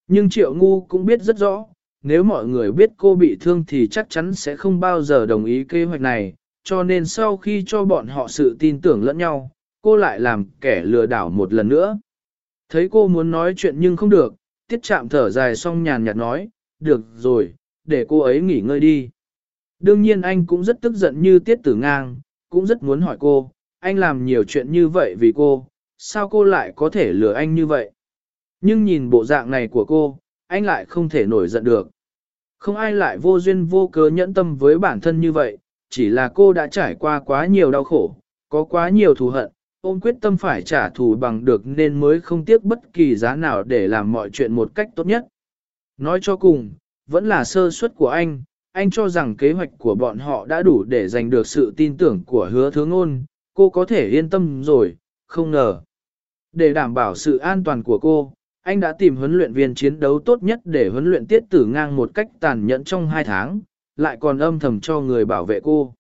Nhưng Triệu Ngu cũng biết rất rõ, nếu mọi người biết cô bị thương thì chắc chắn sẽ không bao giờ đồng ý kế hoạch này, cho nên sau khi cho bọn họ sự tin tưởng lẫn nhau, cô lại làm kẻ lừa đảo một lần nữa. Thấy cô muốn nói chuyện nhưng không được, tiết chạm thở dài xong nhàn nhạt nói, được rồi, để cô ấy nghỉ ngơi đi. Đương nhiên anh cũng rất tức giận như tiết tử ngang, cũng rất muốn hỏi cô, anh làm nhiều chuyện như vậy vì cô, sao cô lại có thể lừa anh như vậy? Nhưng nhìn bộ dạng này của cô, anh lại không thể nổi giận được. Không ai lại vô duyên vô cớ nhẫn tâm với bản thân như vậy, chỉ là cô đã trải qua quá nhiều đau khổ, có quá nhiều thù hận, ôm quyết tâm phải trả thù bằng được nên mới không tiếc bất kỳ giá nào để làm mọi chuyện một cách tốt nhất. Nói cho cùng, vẫn là sơ suất của anh, anh cho rằng kế hoạch của bọn họ đã đủ để giành được sự tin tưởng của hứa Thướng ngôn, cô có thể yên tâm rồi, không ngờ. Để đảm bảo sự an toàn của cô, anh đã tìm huấn luyện viên chiến đấu tốt nhất để huấn luyện tiết tử ngang một cách tàn nhẫn trong hai tháng, lại còn âm thầm cho người bảo vệ cô.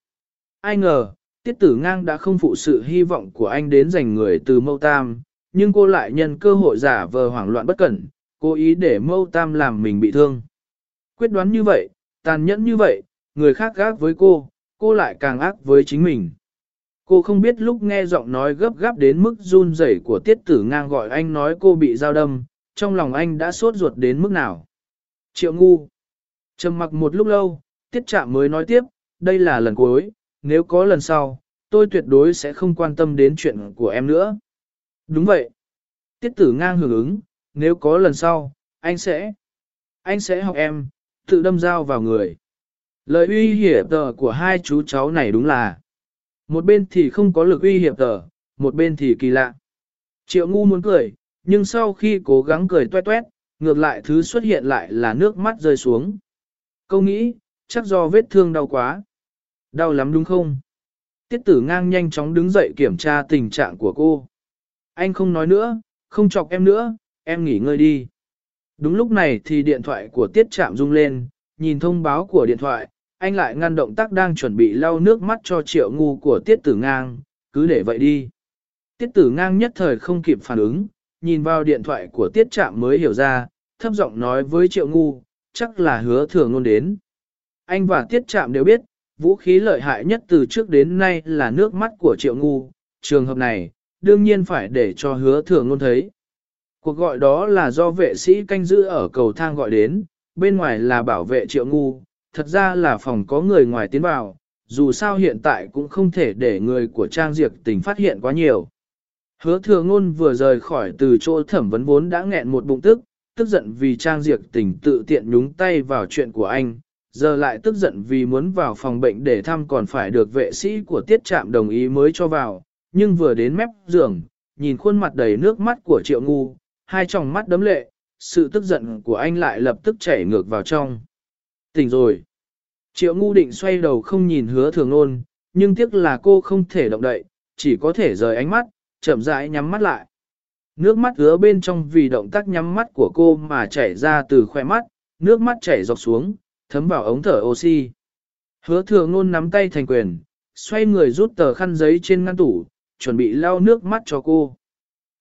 Ai ngờ, tiết tử ngang đã không phụ sự hy vọng của anh đến giành người từ mâu tam, nhưng cô lại nhân cơ hội giả vờ hoảng loạn bất cẩn, cố ý để mâu tam làm mình bị thương. Quyết đoán như vậy, tàn nhẫn như vậy, người khác gác với cô, cô lại càng ác với chính mình. Cô không biết lúc nghe giọng nói gấp gáp đến mức run rẩy của tiết tử ngang gọi anh nói cô bị dao đâm, trong lòng anh đã sốt ruột đến mức nào. Triệu ngu. trầm mặc một lúc lâu, tiết trạm mới nói tiếp, đây là lần cuối, nếu có lần sau, tôi tuyệt đối sẽ không quan tâm đến chuyện của em nữa. Đúng vậy. Tiết tử ngang hưởng ứng, nếu có lần sau, anh sẽ, anh sẽ học em, tự đâm dao vào người. Lời uy hiểm tờ của hai chú cháu này đúng là, một bên thì không có lực uy hiệp tờ, một bên thì kỳ lạ. Triệu ngu muốn cười, nhưng sau khi cố gắng cười toe toét, ngược lại thứ xuất hiện lại là nước mắt rơi xuống. Câu nghĩ, chắc do vết thương đau quá. Đau lắm đúng không? Tiết tử ngang nhanh chóng đứng dậy kiểm tra tình trạng của cô. Anh không nói nữa, không chọc em nữa, em nghỉ ngơi đi. Đúng lúc này thì điện thoại của tiết Trạm rung lên, nhìn thông báo của điện thoại, anh lại ngăn động tác đang chuẩn bị lau nước mắt cho triệu ngu của tiết tử ngang, cứ để vậy đi. Tiết tử ngang nhất thời không kịp phản ứng, nhìn vào điện thoại của tiết trạm mới hiểu ra, thấp giọng nói với triệu ngu, chắc là hứa thường ngôn đến. Anh và tiết trạm đều biết, vũ khí lợi hại nhất từ trước đến nay là nước mắt của triệu ngu, trường hợp này, đương nhiên phải để cho hứa thường ngôn thấy. Cuộc gọi đó là do vệ sĩ canh giữ ở cầu thang gọi đến, bên ngoài là bảo vệ triệu ngu, thật ra là phòng có người ngoài tiến vào, dù sao hiện tại cũng không thể để người của Trang Diệp tình phát hiện quá nhiều. Hứa thừa ngôn vừa rời khỏi từ chỗ thẩm vấn vốn đã nghẹn một bụng tức, tức giận vì Trang Diệp tình tự tiện nhúng tay vào chuyện của anh, giờ lại tức giận vì muốn vào phòng bệnh để thăm còn phải được vệ sĩ của tiết trạm đồng ý mới cho vào, nhưng vừa đến mép giường, nhìn khuôn mặt đầy nước mắt của triệu ngu, hai tròng mắt đấm lệ, sự tức giận của anh lại lập tức chảy ngược vào trong. Tỉnh rồi. Triệu ngu định xoay đầu không nhìn hứa thường nôn, nhưng tiếc là cô không thể động đậy, chỉ có thể rời ánh mắt, chậm rãi nhắm mắt lại. Nước mắt hứa bên trong vì động tác nhắm mắt của cô mà chảy ra từ khoe mắt, nước mắt chảy dọc xuống, thấm vào ống thở oxy. Hứa thường nôn nắm tay thành quyền, xoay người rút tờ khăn giấy trên ngăn tủ, chuẩn bị lau nước mắt cho cô.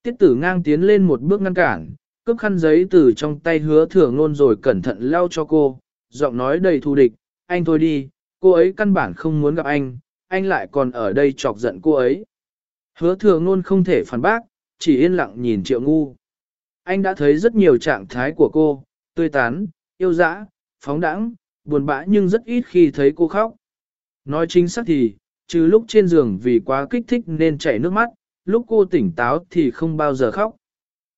Tiết tử ngang tiến lên một bước ngăn cản, cướp khăn giấy từ trong tay hứa thừa ngôn rồi cẩn thận lau cho cô, giọng nói đầy thù địch, anh thôi đi, cô ấy căn bản không muốn gặp anh, anh lại còn ở đây chọc giận cô ấy. Hứa thừa ngôn không thể phản bác, chỉ yên lặng nhìn triệu ngu. Anh đã thấy rất nhiều trạng thái của cô, tươi tán, yêu dã, phóng đãng, buồn bã nhưng rất ít khi thấy cô khóc. Nói chính xác thì, trừ lúc trên giường vì quá kích thích nên chảy nước mắt, lúc cô tỉnh táo thì không bao giờ khóc.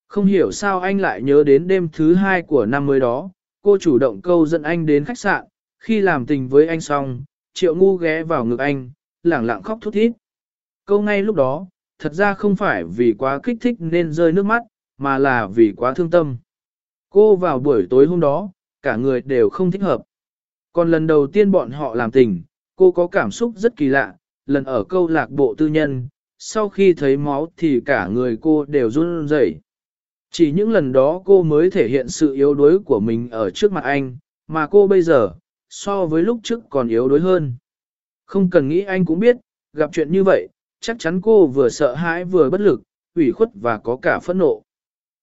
Không hiểu sao anh lại nhớ đến đêm thứ hai của năm mới đó, cô chủ động câu dẫn anh đến khách sạn, khi làm tình với anh xong, triệu ngu ghé vào ngực anh, lẳng lặng khóc thút thít. Câu ngay lúc đó, thật ra không phải vì quá kích thích nên rơi nước mắt, mà là vì quá thương tâm. Cô vào buổi tối hôm đó, cả người đều không thích hợp. Còn lần đầu tiên bọn họ làm tình, cô có cảm xúc rất kỳ lạ, lần ở câu lạc bộ tư nhân, sau khi thấy máu thì cả người cô đều run rẩy. Chỉ những lần đó cô mới thể hiện sự yếu đuối của mình ở trước mặt anh, mà cô bây giờ, so với lúc trước còn yếu đuối hơn. Không cần nghĩ anh cũng biết, gặp chuyện như vậy, chắc chắn cô vừa sợ hãi vừa bất lực, ủy khuất và có cả phẫn nộ.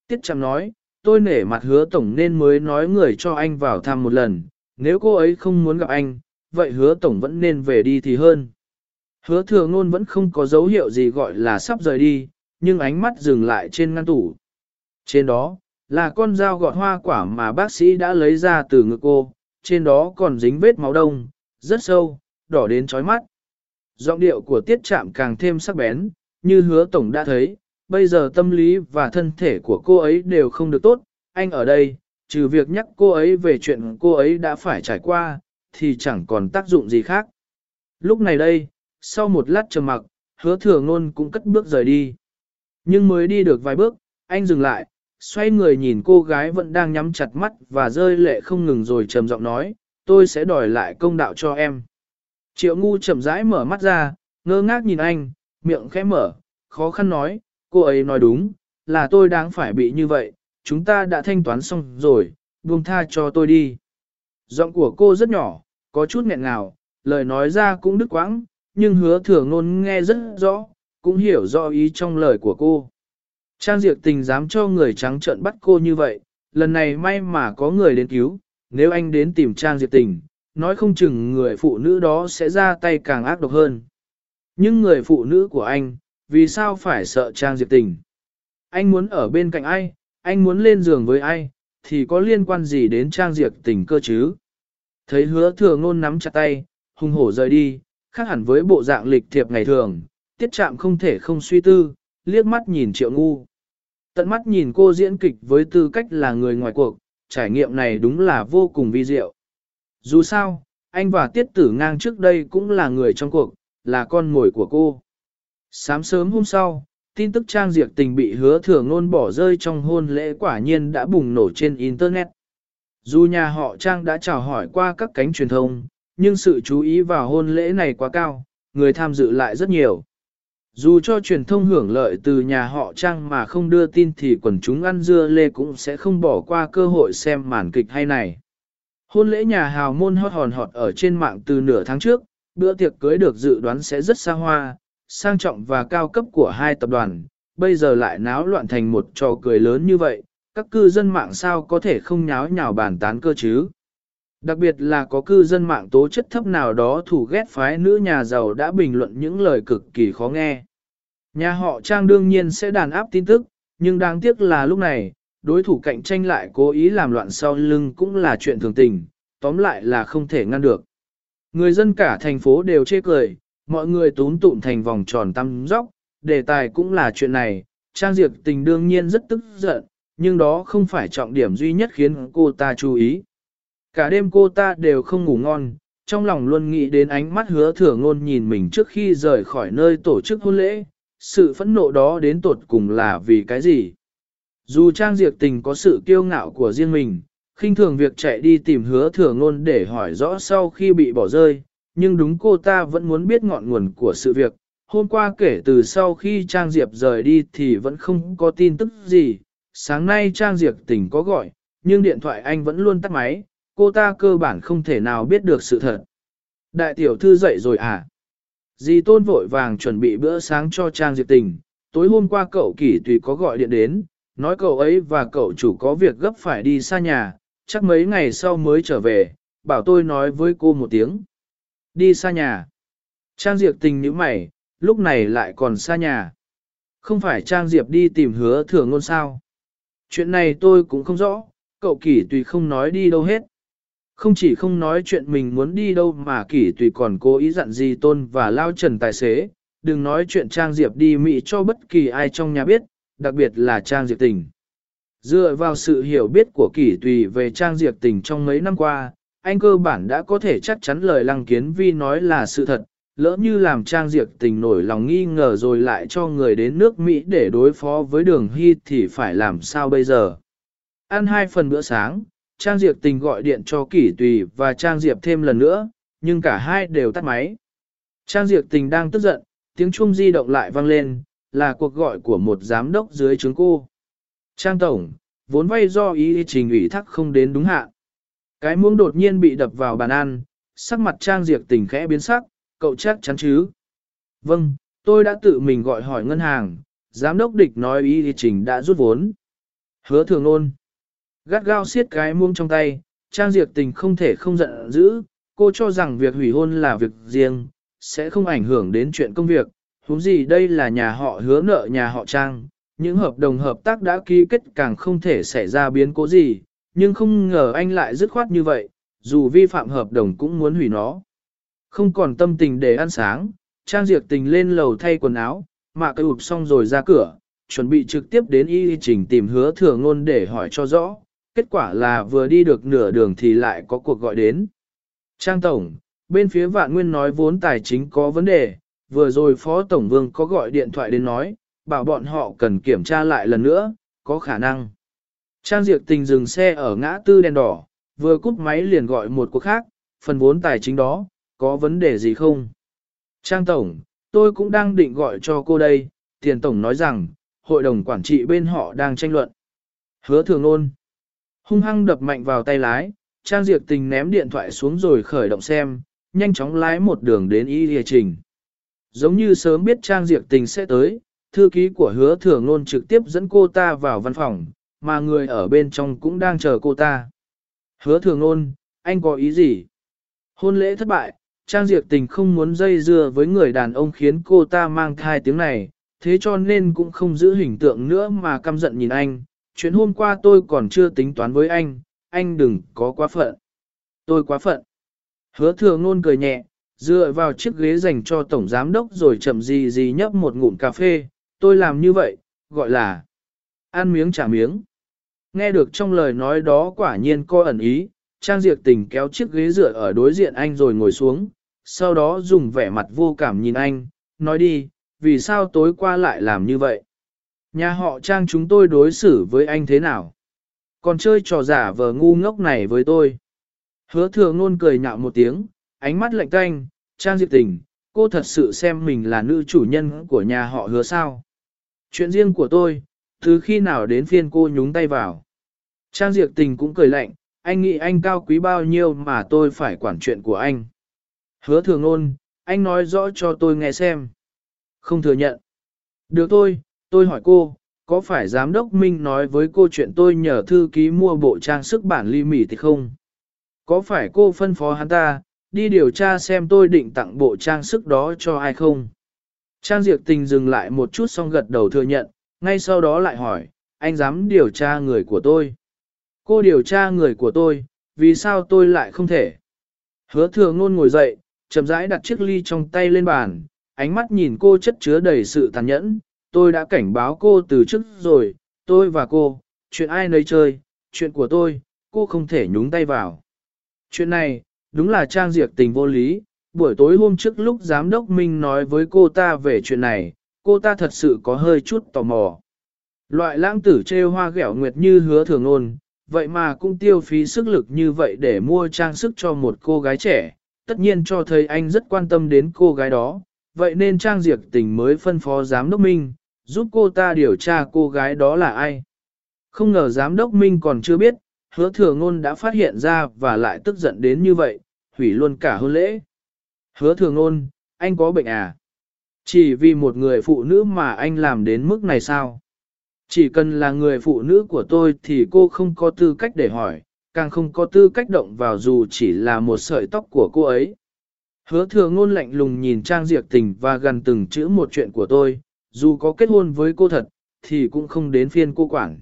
Tiết chăm nói, tôi nể mặt hứa tổng nên mới nói người cho anh vào thăm một lần, nếu cô ấy không muốn gặp anh, vậy hứa tổng vẫn nên về đi thì hơn. Hứa thừa ngôn vẫn không có dấu hiệu gì gọi là sắp rời đi, nhưng ánh mắt dừng lại trên ngăn tủ. Trên đó, là con dao gọt hoa quả mà bác sĩ đã lấy ra từ ngực cô, trên đó còn dính vết máu đông, rất sâu, đỏ đến chói mắt. Giọng điệu của tiết chạm càng thêm sắc bén, như hứa tổng đã thấy, bây giờ tâm lý và thân thể của cô ấy đều không được tốt, anh ở đây, trừ việc nhắc cô ấy về chuyện cô ấy đã phải trải qua, thì chẳng còn tác dụng gì khác. Lúc này đây, sau một lát trầm mặc, hứa thừa ngôn cũng cất bước rời đi. Nhưng mới đi được vài bước, anh dừng lại, xoay người nhìn cô gái vẫn đang nhắm chặt mắt và rơi lệ không ngừng rồi trầm giọng nói, tôi sẽ đòi lại công đạo cho em. Triệu ngu chậm rãi mở mắt ra, ngơ ngác nhìn anh, miệng khẽ mở, khó khăn nói, cô ấy nói đúng, là tôi đáng phải bị như vậy, chúng ta đã thanh toán xong rồi, buông tha cho tôi đi. Giọng của cô rất nhỏ, có chút nghẹn ngào, lời nói ra cũng đứt quãng, nhưng hứa thừa ngôn nghe rất rõ, cũng hiểu rõ ý trong lời của cô. Trang Diệp tình dám cho người trắng trợn bắt cô như vậy, lần này may mà có người đến cứu, nếu anh đến tìm Trang Diệp tình, nói không chừng người phụ nữ đó sẽ ra tay càng ác độc hơn. Nhưng người phụ nữ của anh, vì sao phải sợ Trang Diệp tình? Anh muốn ở bên cạnh ai, anh muốn lên giường với ai, thì có liên quan gì đến Trang Diệp tình cơ chứ? Thấy hứa thừa ngôn nắm chặt tay, hung hổ rời đi, khác hẳn với bộ dạng lịch thiệp ngày thường, tiết chạm không thể không suy tư, liếc mắt nhìn triệu ngu. Tận mắt nhìn cô diễn kịch với tư cách là người ngoài cuộc, trải nghiệm này đúng là vô cùng vi diệu. Dù sao, anh và tiết tử ngang trước đây cũng là người trong cuộc, là con mồi của cô. Sáng sớm hôm sau, tin tức Trang Diệp tình bị hứa thừa ngôn bỏ rơi trong hôn lễ quả nhiên đã bùng nổ trên Internet. Dù nhà họ Trang đã chào hỏi qua các cánh truyền thông, nhưng sự chú ý vào hôn lễ này quá cao, người tham dự lại rất nhiều. Dù cho truyền thông hưởng lợi từ nhà họ Trang mà không đưa tin thì quần chúng ăn dưa lê cũng sẽ không bỏ qua cơ hội xem màn kịch hay này. Hôn lễ nhà hào môn hót hòn họt ở trên mạng từ nửa tháng trước, bữa tiệc cưới được dự đoán sẽ rất xa hoa, sang trọng và cao cấp của hai tập đoàn, bây giờ lại náo loạn thành một trò cười lớn như vậy, các cư dân mạng sao có thể không nháo nhào bàn tán cơ chứ. Đặc biệt là có cư dân mạng tố chất thấp nào đó thủ ghét phái nữ nhà giàu đã bình luận những lời cực kỳ khó nghe. Nhà họ Trang đương nhiên sẽ đàn áp tin tức, nhưng đáng tiếc là lúc này, đối thủ cạnh tranh lại cố ý làm loạn sau lưng cũng là chuyện thường tình, tóm lại là không thể ngăn được. Người dân cả thành phố đều chê cười, mọi người tún tụm thành vòng tròn tăm dốc, đề tài cũng là chuyện này, Trang Diệp tình đương nhiên rất tức giận, nhưng đó không phải trọng điểm duy nhất khiến cô ta chú ý. Cả đêm cô ta đều không ngủ ngon, trong lòng luôn nghĩ đến ánh mắt hứa thừa ngôn nhìn mình trước khi rời khỏi nơi tổ chức hôn lễ, sự phẫn nộ đó đến tột cùng là vì cái gì. Dù Trang Diệp Tình có sự kiêu ngạo của riêng mình, khinh thường việc chạy đi tìm hứa thừa ngôn để hỏi rõ sau khi bị bỏ rơi, nhưng đúng cô ta vẫn muốn biết ngọn nguồn của sự việc. Hôm qua kể từ sau khi Trang Diệp rời đi thì vẫn không có tin tức gì, sáng nay Trang Diệp Tình có gọi, nhưng điện thoại anh vẫn luôn tắt máy, cô ta cơ bản không thể nào biết được sự thật. Đại tiểu thư dậy rồi à? Dì tôn vội vàng chuẩn bị bữa sáng cho Trang Diệp Tình, tối hôm qua cậu kỷ tùy có gọi điện đến, nói cậu ấy và cậu chủ có việc gấp phải đi xa nhà, chắc mấy ngày sau mới trở về, bảo tôi nói với cô một tiếng. Đi xa nhà. Trang Diệp tình nhíu mày, lúc này lại còn xa nhà. Không phải Trang Diệp đi tìm hứa thừa ngôn sao. Chuyện này tôi cũng không rõ, cậu kỷ tùy không nói đi đâu hết. Không chỉ không nói chuyện mình muốn đi đâu mà kỷ tùy còn cố ý dặn gì tôn và lao trần tài xế, đừng nói chuyện Trang Diệp đi Mỹ cho bất kỳ ai trong nhà biết, đặc biệt là Trang Diệp tình. Dựa vào sự hiểu biết của kỷ tùy về Trang Diệp tình trong mấy năm qua, anh cơ bản đã có thể chắc chắn lời lăng kiến vi nói là sự thật, lỡ như làm Trang Diệp tình nổi lòng nghi ngờ rồi lại cho người đến nước Mỹ để đối phó với đường Hy thì phải làm sao bây giờ. Ăn hai phần bữa sáng, Trang Diệp tình gọi điện cho Kỷ Tùy và Trang Diệp thêm lần nữa, nhưng cả hai đều tắt máy. Trang Diệp tình đang tức giận, tiếng chuông di động lại vang lên, là cuộc gọi của một giám đốc dưới trướng cô. Trang Tổng, vốn vay do ý trình ủy thác không đến đúng hạn. Cái muỗng đột nhiên bị đập vào bàn ăn, sắc mặt Trang Diệp tình khẽ biến sắc, cậu chắc chắn chứ? Vâng, tôi đã tự mình gọi hỏi ngân hàng, giám đốc địch nói ý trình đã rút vốn. Hứa thường ôn. Gắt gao siết cái muông trong tay, Trang Diệp tình không thể không giận dữ, cô cho rằng việc hủy hôn là việc riêng, sẽ không ảnh hưởng đến chuyện công việc, huống gì đây là nhà họ hứa nợ nhà họ Trang, những hợp đồng hợp tác đã ký kết càng không thể xảy ra biến cố gì, nhưng không ngờ anh lại dứt khoát như vậy, dù vi phạm hợp đồng cũng muốn hủy nó. Không còn tâm tình để ăn sáng, Trang Diệp tình lên lầu thay quần áo, mà cây ụp xong rồi ra cửa, chuẩn bị trực tiếp đến y trình tìm hứa thừa ngôn để hỏi cho rõ. Kết quả là vừa đi được nửa đường thì lại có cuộc gọi đến. Trang Tổng, bên phía vạn nguyên nói vốn tài chính có vấn đề, vừa rồi Phó Tổng Vương có gọi điện thoại đến nói, bảo bọn họ cần kiểm tra lại lần nữa, có khả năng. Trang Diệp tình dừng xe ở ngã tư đèn đỏ, vừa cúp máy liền gọi một cuộc khác, phần vốn tài chính đó, có vấn đề gì không? Trang Tổng, tôi cũng đang định gọi cho cô đây, tiền Tổng nói rằng, hội đồng quản trị bên họ đang tranh luận. Hứa thường ôn. Hung hăng đập mạnh vào tay lái, Trang Diệp tình ném điện thoại xuống rồi khởi động xem, nhanh chóng lái một đường đến y địa trình. Giống như sớm biết Trang Diệp tình sẽ tới, thư ký của hứa thường ôn trực tiếp dẫn cô ta vào văn phòng, mà người ở bên trong cũng đang chờ cô ta. Hứa thường ôn, anh có ý gì? Hôn lễ thất bại, Trang Diệp Tình không muốn dây dưa với người đàn ông khiến cô ta mang thai tiếng này, thế cho nên cũng không giữ hình tượng nữa mà căm giận nhìn anh. Chuyện hôm qua tôi còn chưa tính toán với anh, anh đừng có quá phận. Tôi quá phận. Hứa thừa ngôn cười nhẹ, dựa vào chiếc ghế dành cho tổng giám đốc rồi chậm gì gì nhấp một ngụm cà phê. Tôi làm như vậy, gọi là ăn miếng trả miếng. Nghe được trong lời nói đó quả nhiên có ẩn ý, Trang Diệp Tình kéo chiếc ghế dựa ở đối diện anh rồi ngồi xuống, sau đó dùng vẻ mặt vô cảm nhìn anh, nói đi, vì sao tối qua lại làm như vậy? Nhà họ Trang chúng tôi đối xử với anh thế nào? Còn chơi trò giả vờ ngu ngốc này với tôi. Hứa thừa ngôn cười nhạo một tiếng, ánh mắt lạnh tanh, Trang Diệp Tình, cô thật sự xem mình là nữ chủ nhân của nhà họ hứa sao? Chuyện riêng của tôi, từ khi nào đến phiên cô nhúng tay vào? Trang Diệp Tình cũng cười lạnh, anh nghĩ anh cao quý bao nhiêu mà tôi phải quản chuyện của anh. Hứa thường ôn, anh nói rõ cho tôi nghe xem. Không thừa nhận. Được thôi, tôi hỏi cô, có phải giám đốc Minh nói với cô chuyện tôi nhờ thư ký mua bộ trang sức bản ly mỉ thì không? Có phải cô phân phó hắn ta, đi điều tra xem tôi định tặng bộ trang sức đó cho ai không? Trang Diệp Tình dừng lại một chút xong gật đầu thừa nhận, ngay sau đó lại hỏi, anh dám điều tra người của tôi? Cô điều tra người của tôi, vì sao tôi lại không thể? Hứa thừa ngôn ngồi dậy, chậm rãi đặt chiếc ly trong tay lên bàn, ánh mắt nhìn cô chất chứa đầy sự tàn nhẫn. Tôi đã cảnh báo cô từ trước rồi, tôi và cô, chuyện ai nấy chơi, chuyện của tôi, cô không thể nhúng tay vào. Chuyện này, đúng là trang diệt tình vô lý, buổi tối hôm trước lúc giám đốc Minh nói với cô ta về chuyện này, cô ta thật sự có hơi chút tò mò. Loại lãng tử trêu hoa ghẹo nguyệt như hứa thường ôn, vậy mà cũng tiêu phí sức lực như vậy để mua trang sức cho một cô gái trẻ, tất nhiên cho thấy anh rất quan tâm đến cô gái đó, vậy nên Trang Diệp Tình mới phân phó Giám đốc Minh, giúp cô ta điều tra cô gái đó là ai. Không ngờ Giám đốc Minh còn chưa biết, hứa thừa ngôn đã phát hiện ra và lại tức giận đến như vậy, hủy luôn cả hôn lễ. Hứa thừa ngôn, anh có bệnh à? Chỉ vì một người phụ nữ mà anh làm đến mức này sao? Chỉ cần là người phụ nữ của tôi thì cô không có tư cách để hỏi, càng không có tư cách động vào dù chỉ là một sợi tóc của cô ấy. Hứa thừa ngôn lạnh lùng nhìn Trang Diệp tình và gần từng chữ một chuyện của tôi, dù có kết hôn với cô thật, thì cũng không đến phiên cô quản.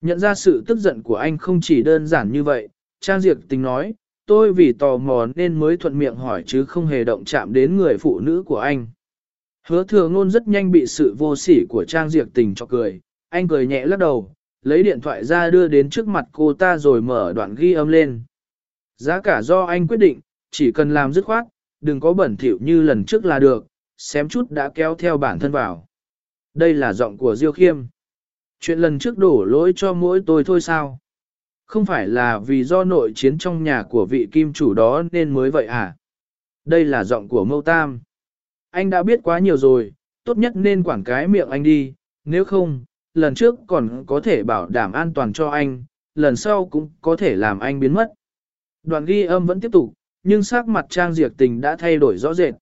Nhận ra sự tức giận của anh không chỉ đơn giản như vậy, Trang Diệp tình nói, tôi vì tò mò nên mới thuận miệng hỏi chứ không hề động chạm đến người phụ nữ của anh. Hứa thừa ngôn rất nhanh bị sự vô sỉ của Trang Diệp tình cho cười, anh cười nhẹ lắc đầu, lấy điện thoại ra đưa đến trước mặt cô ta rồi mở đoạn ghi âm lên. Giá cả do anh quyết định, chỉ cần làm dứt khoát, đừng có bẩn thỉu như lần trước là được, xém chút đã kéo theo bản thân vào. Đây là giọng của Diêu Khiêm. Chuyện lần trước đổ lỗi cho mỗi tôi thôi sao? Không phải là vì do nội chiến trong nhà của vị kim chủ đó nên mới vậy à? Đây là giọng của Mâu Tam. Anh đã biết quá nhiều rồi, tốt nhất nên quản cái miệng anh đi, nếu không, lần trước còn có thể bảo đảm an toàn cho anh, lần sau cũng có thể làm anh biến mất. Đoạn ghi âm vẫn tiếp tục, nhưng sắc mặt Trang Diệp Tình đã thay đổi rõ rệt.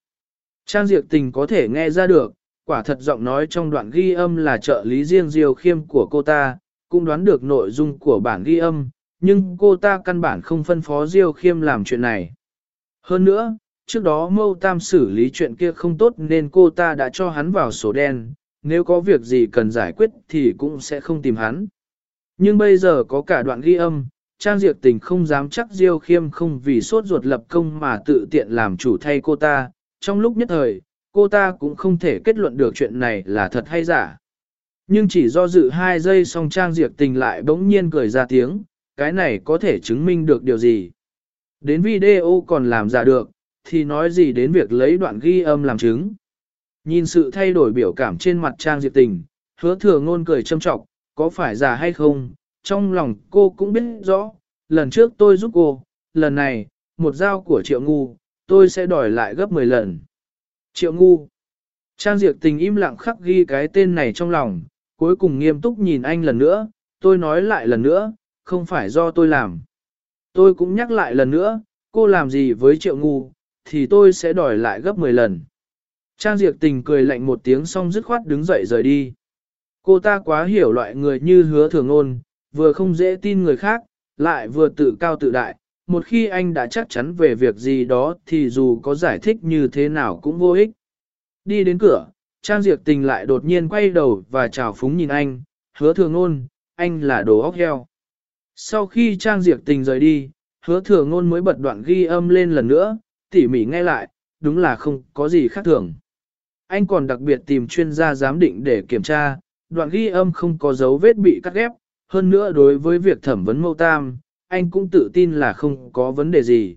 Trang Diệp Tình có thể nghe ra được, quả thật giọng nói trong đoạn ghi âm là trợ lý riêng Diêu Khiêm của cô ta, cũng đoán được nội dung của bản ghi âm, nhưng cô ta căn bản không phân phó Diêu Khiêm làm chuyện này. Hơn nữa, trước đó Mâu Tam xử lý chuyện kia không tốt nên cô ta đã cho hắn vào sổ đen, nếu có việc gì cần giải quyết thì cũng sẽ không tìm hắn. Nhưng bây giờ có cả đoạn ghi âm, Trang Diệp Tình không dám chắc Diêu Khiêm không vì sốt ruột lập công mà tự tiện làm chủ thay cô ta, trong lúc nhất thời, cô ta cũng không thể kết luận được chuyện này là thật hay giả. Nhưng chỉ do dự hai giây song Trang Diệp Tình lại bỗng nhiên cười ra tiếng, cái này có thể chứng minh được điều gì. Đến video còn làm giả được, thì nói gì đến việc lấy đoạn ghi âm làm chứng. Nhìn sự thay đổi biểu cảm trên mặt Trang Diệp Tình, hứa thừa ngôn cười châm trọng, có phải giả hay không, trong lòng cô cũng biết rõ, lần trước tôi giúp cô, lần này, một dao của triệu ngu, tôi sẽ đòi lại gấp 10 lần. Triệu ngu. Trang Diệp Tình im lặng khắc ghi cái tên này trong lòng, cuối cùng nghiêm túc nhìn anh lần nữa, tôi nói lại lần nữa, không phải do tôi làm. Tôi cũng nhắc lại lần nữa, cô làm gì với triệu ngu, thì tôi sẽ đòi lại gấp 10 lần. Trang Diệp Tình cười lạnh một tiếng xong dứt khoát đứng dậy rời đi. Cô ta quá hiểu loại người như hứa thường ôn, vừa không dễ tin người khác, lại vừa tự cao tự đại. Một khi anh đã chắc chắn về việc gì đó thì dù có giải thích như thế nào cũng vô ích. Đi đến cửa, Trang Diệp Tình lại đột nhiên quay đầu và chào phúng nhìn anh, hứa thường ngôn, anh là đồ óc heo. Sau khi Trang Diệp Tình rời đi, hứa thừa ngôn mới bật đoạn ghi âm lên lần nữa, tỉ mỉ nghe lại, đúng là không có gì khác thường. Anh còn đặc biệt tìm chuyên gia giám định để kiểm tra, đoạn ghi âm không có dấu vết bị cắt ghép, hơn nữa đối với việc thẩm vấn mâu tam, anh cũng tự tin là không có vấn đề gì.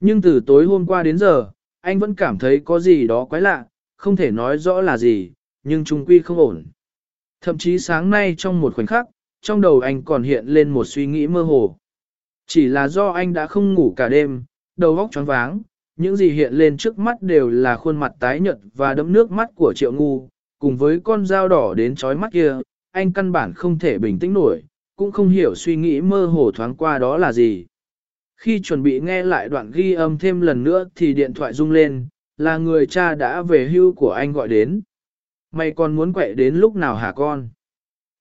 Nhưng từ tối hôm qua đến giờ, anh vẫn cảm thấy có gì đó quái lạ, không thể nói rõ là gì, nhưng trung quy không ổn. Thậm chí sáng nay trong một khoảnh khắc, trong đầu anh còn hiện lên một suy nghĩ mơ hồ. Chỉ là do anh đã không ngủ cả đêm, đầu óc choáng váng, những gì hiện lên trước mắt đều là khuôn mặt tái nhợt và đẫm nước mắt của triệu ngu, cùng với con dao đỏ đến chói mắt kia, anh căn bản không thể bình tĩnh nổi, cũng không hiểu suy nghĩ mơ hồ thoáng qua đó là gì. Khi chuẩn bị nghe lại đoạn ghi âm thêm lần nữa thì điện thoại rung lên, là người cha đã về hưu của anh gọi đến. Mày còn muốn quậy đến lúc nào hả con?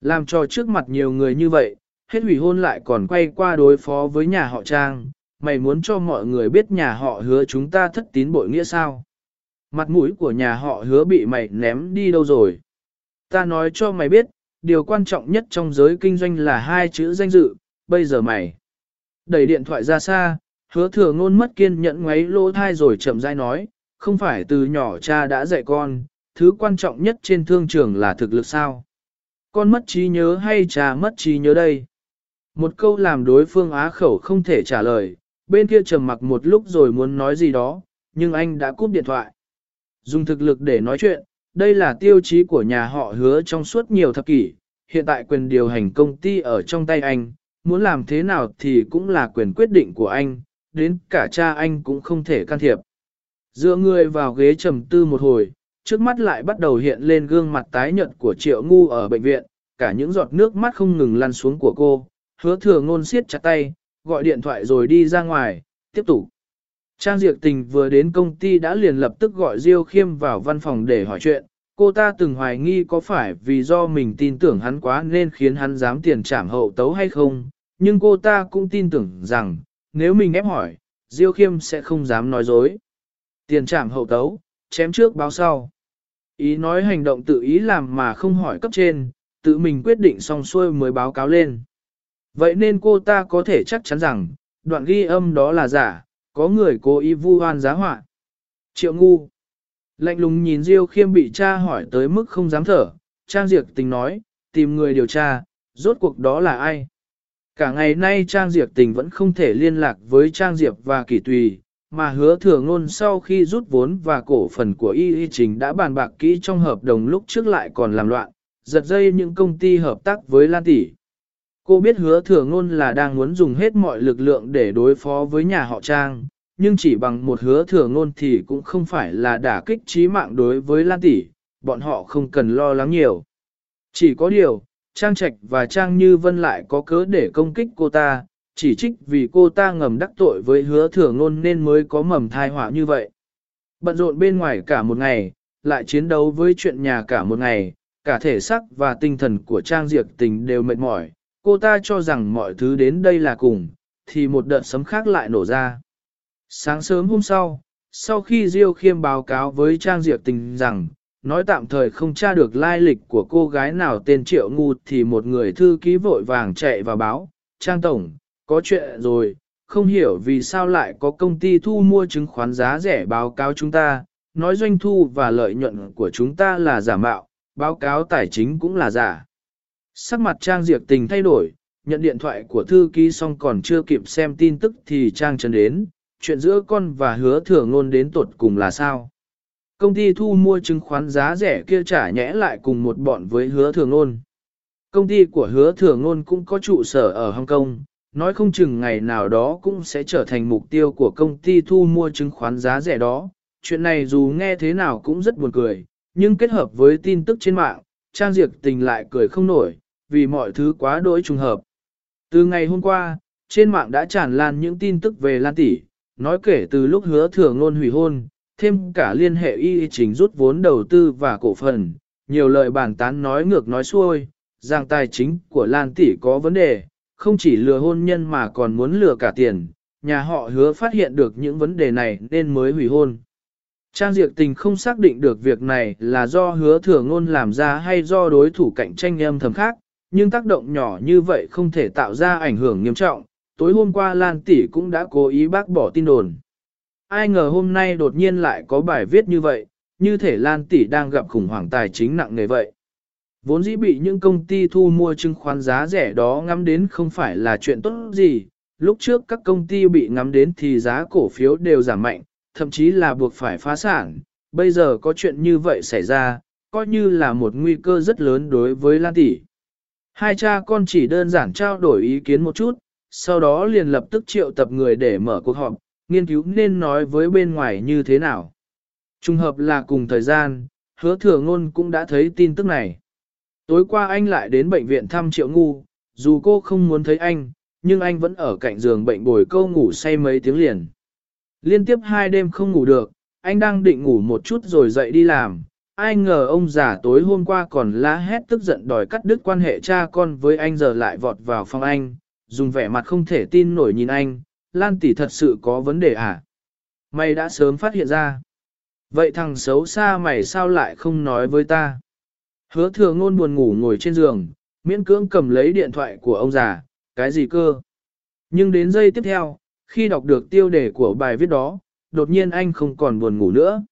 Làm cho trước mặt nhiều người như vậy, hết hủy hôn lại còn quay qua đối phó với nhà họ Trang, mày muốn cho mọi người biết nhà họ hứa chúng ta thất tín bội nghĩa sao? Mặt mũi của nhà họ hứa bị mày ném đi đâu rồi? Ta nói cho mày biết, điều quan trọng nhất trong giới kinh doanh là hai chữ danh dự, bây giờ mày. Đẩy điện thoại ra xa, hứa thừa ngôn mất kiên nhẫn ngoáy lỗ thai rồi chậm rãi nói, không phải từ nhỏ cha đã dạy con, thứ quan trọng nhất trên thương trường là thực lực sao. Con mất trí nhớ hay cha mất trí nhớ đây? Một câu làm đối phương á khẩu không thể trả lời, bên kia trầm mặc một lúc rồi muốn nói gì đó, nhưng anh đã cúp điện thoại. Dùng thực lực để nói chuyện, đây là tiêu chí của nhà họ hứa trong suốt nhiều thập kỷ, hiện tại quyền điều hành công ty ở trong tay anh, muốn làm thế nào thì cũng là quyền quyết định của anh, đến cả cha anh cũng không thể can thiệp. Dựa người vào ghế trầm tư một hồi, trước mắt lại bắt đầu hiện lên gương mặt tái nhợt của triệu ngu ở bệnh viện, cả những giọt nước mắt không ngừng lăn xuống của cô, hứa thừa ngôn siết chặt tay, gọi điện thoại rồi đi ra ngoài, tiếp tục. Trang Diệp Tình vừa đến công ty đã liền lập tức gọi Diêu Khiêm vào văn phòng để hỏi chuyện, cô ta từng hoài nghi có phải vì do mình tin tưởng hắn quá nên khiến hắn dám tiền trảm hậu tấu hay không, nhưng cô ta cũng tin tưởng rằng, nếu mình ép hỏi, Diêu Khiêm sẽ không dám nói dối. Tiền trảm hậu tấu, chém trước báo sau. Ý nói hành động tự ý làm mà không hỏi cấp trên, tự mình quyết định xong xuôi mới báo cáo lên. Vậy nên cô ta có thể chắc chắn rằng, đoạn ghi âm đó là giả, có người cố ý vu oan giá họa. Triệu ngu. Lạnh lùng nhìn Diêu khiêm bị cha hỏi tới mức không dám thở, Trang Diệp tình nói, tìm người điều tra, rốt cuộc đó là ai? Cả ngày nay Trang Diệp tình vẫn không thể liên lạc với Trang Diệp và Kỷ Tùy, mà hứa thừa ngôn sau khi rút vốn và cổ phần của Y Y Trình đã bàn bạc kỹ trong hợp đồng lúc trước lại còn làm loạn, giật dây những công ty hợp tác với Lan Tỷ. Cô biết hứa thừa ngôn là đang muốn dùng hết mọi lực lượng để đối phó với nhà họ Trang, nhưng chỉ bằng một hứa thừa ngôn thì cũng không phải là đả kích trí mạng đối với Lan Tỷ, bọn họ không cần lo lắng nhiều. Chỉ có điều, Trang Trạch và Trang Như Vân lại có cớ để công kích cô ta, chỉ trích vì cô ta ngầm đắc tội với hứa thừa ngôn nên mới có mầm thai họa như vậy. Bận rộn bên ngoài cả một ngày, lại chiến đấu với chuyện nhà cả một ngày, cả thể xác và tinh thần của Trang Diệp tình đều mệt mỏi, cô ta cho rằng mọi thứ đến đây là cùng, thì một đợt sấm khác lại nổ ra. Sáng sớm hôm sau, sau khi Diêu Khiêm báo cáo với Trang Diệp tình rằng, nói tạm thời không tra được lai lịch của cô gái nào tên Triệu Ngu thì một người thư ký vội vàng chạy vào báo, Trang Tổng, có chuyện rồi, không hiểu vì sao lại có công ty thu mua chứng khoán giá rẻ báo cáo chúng ta, nói doanh thu và lợi nhuận của chúng ta là giả mạo, báo cáo tài chính cũng là giả. Sắc mặt Trang Diệp tình thay đổi, nhận điện thoại của thư ký xong còn chưa kịp xem tin tức thì Trang Trần đến, chuyện giữa con và hứa thừa ngôn đến tột cùng là sao. Công ty thu mua chứng khoán giá rẻ kia trả nhẽ lại cùng một bọn với hứa thừa ngôn. Công ty của hứa thừa ngôn cũng có trụ sở ở Hong Kong, nói không chừng ngày nào đó cũng sẽ trở thành mục tiêu của công ty thu mua chứng khoán giá rẻ đó. Chuyện này dù nghe thế nào cũng rất buồn cười, nhưng kết hợp với tin tức trên mạng, Trang Diệp tình lại cười không nổi, vì mọi thứ quá đỗi trùng hợp. Từ ngày hôm qua, trên mạng đã tràn lan những tin tức về Lan Tỷ, nói kể từ lúc hứa thừa ngôn hủy hôn, thêm cả liên hệ y chính rút vốn đầu tư và cổ phần, nhiều lời bàn tán nói ngược nói xuôi, rằng tài chính của Lan Tỷ có vấn đề, không chỉ lừa hôn nhân mà còn muốn lừa cả tiền, nhà họ hứa phát hiện được những vấn đề này nên mới hủy hôn. Trang Diệp Tình không xác định được việc này là do hứa thừa ngôn làm ra hay do đối thủ cạnh tranh em thầm khác, nhưng tác động nhỏ như vậy không thể tạo ra ảnh hưởng nghiêm trọng. Tối hôm qua Lan Tỷ cũng đã cố ý bác bỏ tin đồn. Ai ngờ hôm nay đột nhiên lại có bài viết như vậy, như thể Lan Tỷ đang gặp khủng hoảng tài chính nặng nề vậy. Vốn dĩ bị những công ty thu mua chứng khoán giá rẻ đó ngắm đến không phải là chuyện tốt gì, lúc trước các công ty bị ngắm đến thì giá cổ phiếu đều giảm mạnh, thậm chí là buộc phải phá sản. Bây giờ có chuyện như vậy xảy ra, coi như là một nguy cơ rất lớn đối với Lan Tỷ. Hai cha con chỉ đơn giản trao đổi ý kiến một chút, sau đó liền lập tức triệu tập người để mở cuộc họp, nghiên cứu nên nói với bên ngoài như thế nào. Trùng hợp là cùng thời gian, hứa thừa ngôn cũng đã thấy tin tức này. Tối qua anh lại đến bệnh viện thăm triệu ngu, dù cô không muốn thấy anh, nhưng anh vẫn ở cạnh giường bệnh bồi câu ngủ say mấy tiếng liền. Liên tiếp hai đêm không ngủ được, anh đang định ngủ một chút rồi dậy đi làm. Ai ngờ ông già tối hôm qua còn la hét tức giận đòi cắt đứt quan hệ cha con với anh giờ lại vọt vào phòng anh, dùng vẻ mặt không thể tin nổi nhìn anh, Lan tỷ thật sự có vấn đề à? Mày đã sớm phát hiện ra. Vậy thằng xấu xa mày sao lại không nói với ta? Hứa thừa ngôn buồn ngủ ngồi trên giường, miễn cưỡng cầm lấy điện thoại của ông già, cái gì cơ? Nhưng đến giây tiếp theo, khi đọc được tiêu đề của bài viết đó, đột nhiên anh không còn buồn ngủ nữa.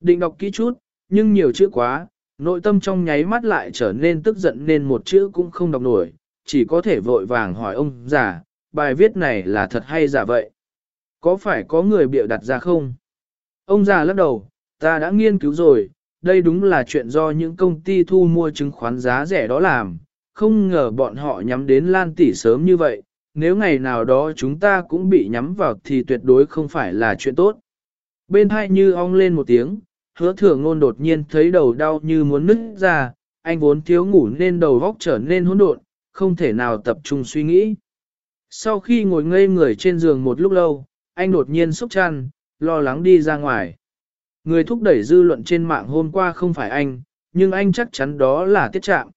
Định đọc kỹ chút, nhưng nhiều chữ quá, nội tâm trong nháy mắt lại trở nên tức giận nên một chữ cũng không đọc nổi, chỉ có thể vội vàng hỏi ông già, bài viết này là thật hay giả vậy? Có phải có người bịa đặt ra không? Ông già lắc đầu, ta đã nghiên cứu rồi, đây đúng là chuyện do những công ty thu mua chứng khoán giá rẻ đó làm, không ngờ bọn họ nhắm đến Lan tỷ sớm như vậy, nếu ngày nào đó chúng ta cũng bị nhắm vào thì tuyệt đối không phải là chuyện tốt. Bên hai như ong lên một tiếng, hứa thừa ngôn đột nhiên thấy đầu đau như muốn nứt ra, anh vốn thiếu ngủ nên đầu góc trở nên hỗn độn, không thể nào tập trung suy nghĩ. Sau khi ngồi ngây người trên giường một lúc lâu, anh đột nhiên sốc chăn, lo lắng đi ra ngoài. Người thúc đẩy dư luận trên mạng hôm qua không phải anh, nhưng anh chắc chắn đó là tiết trạng.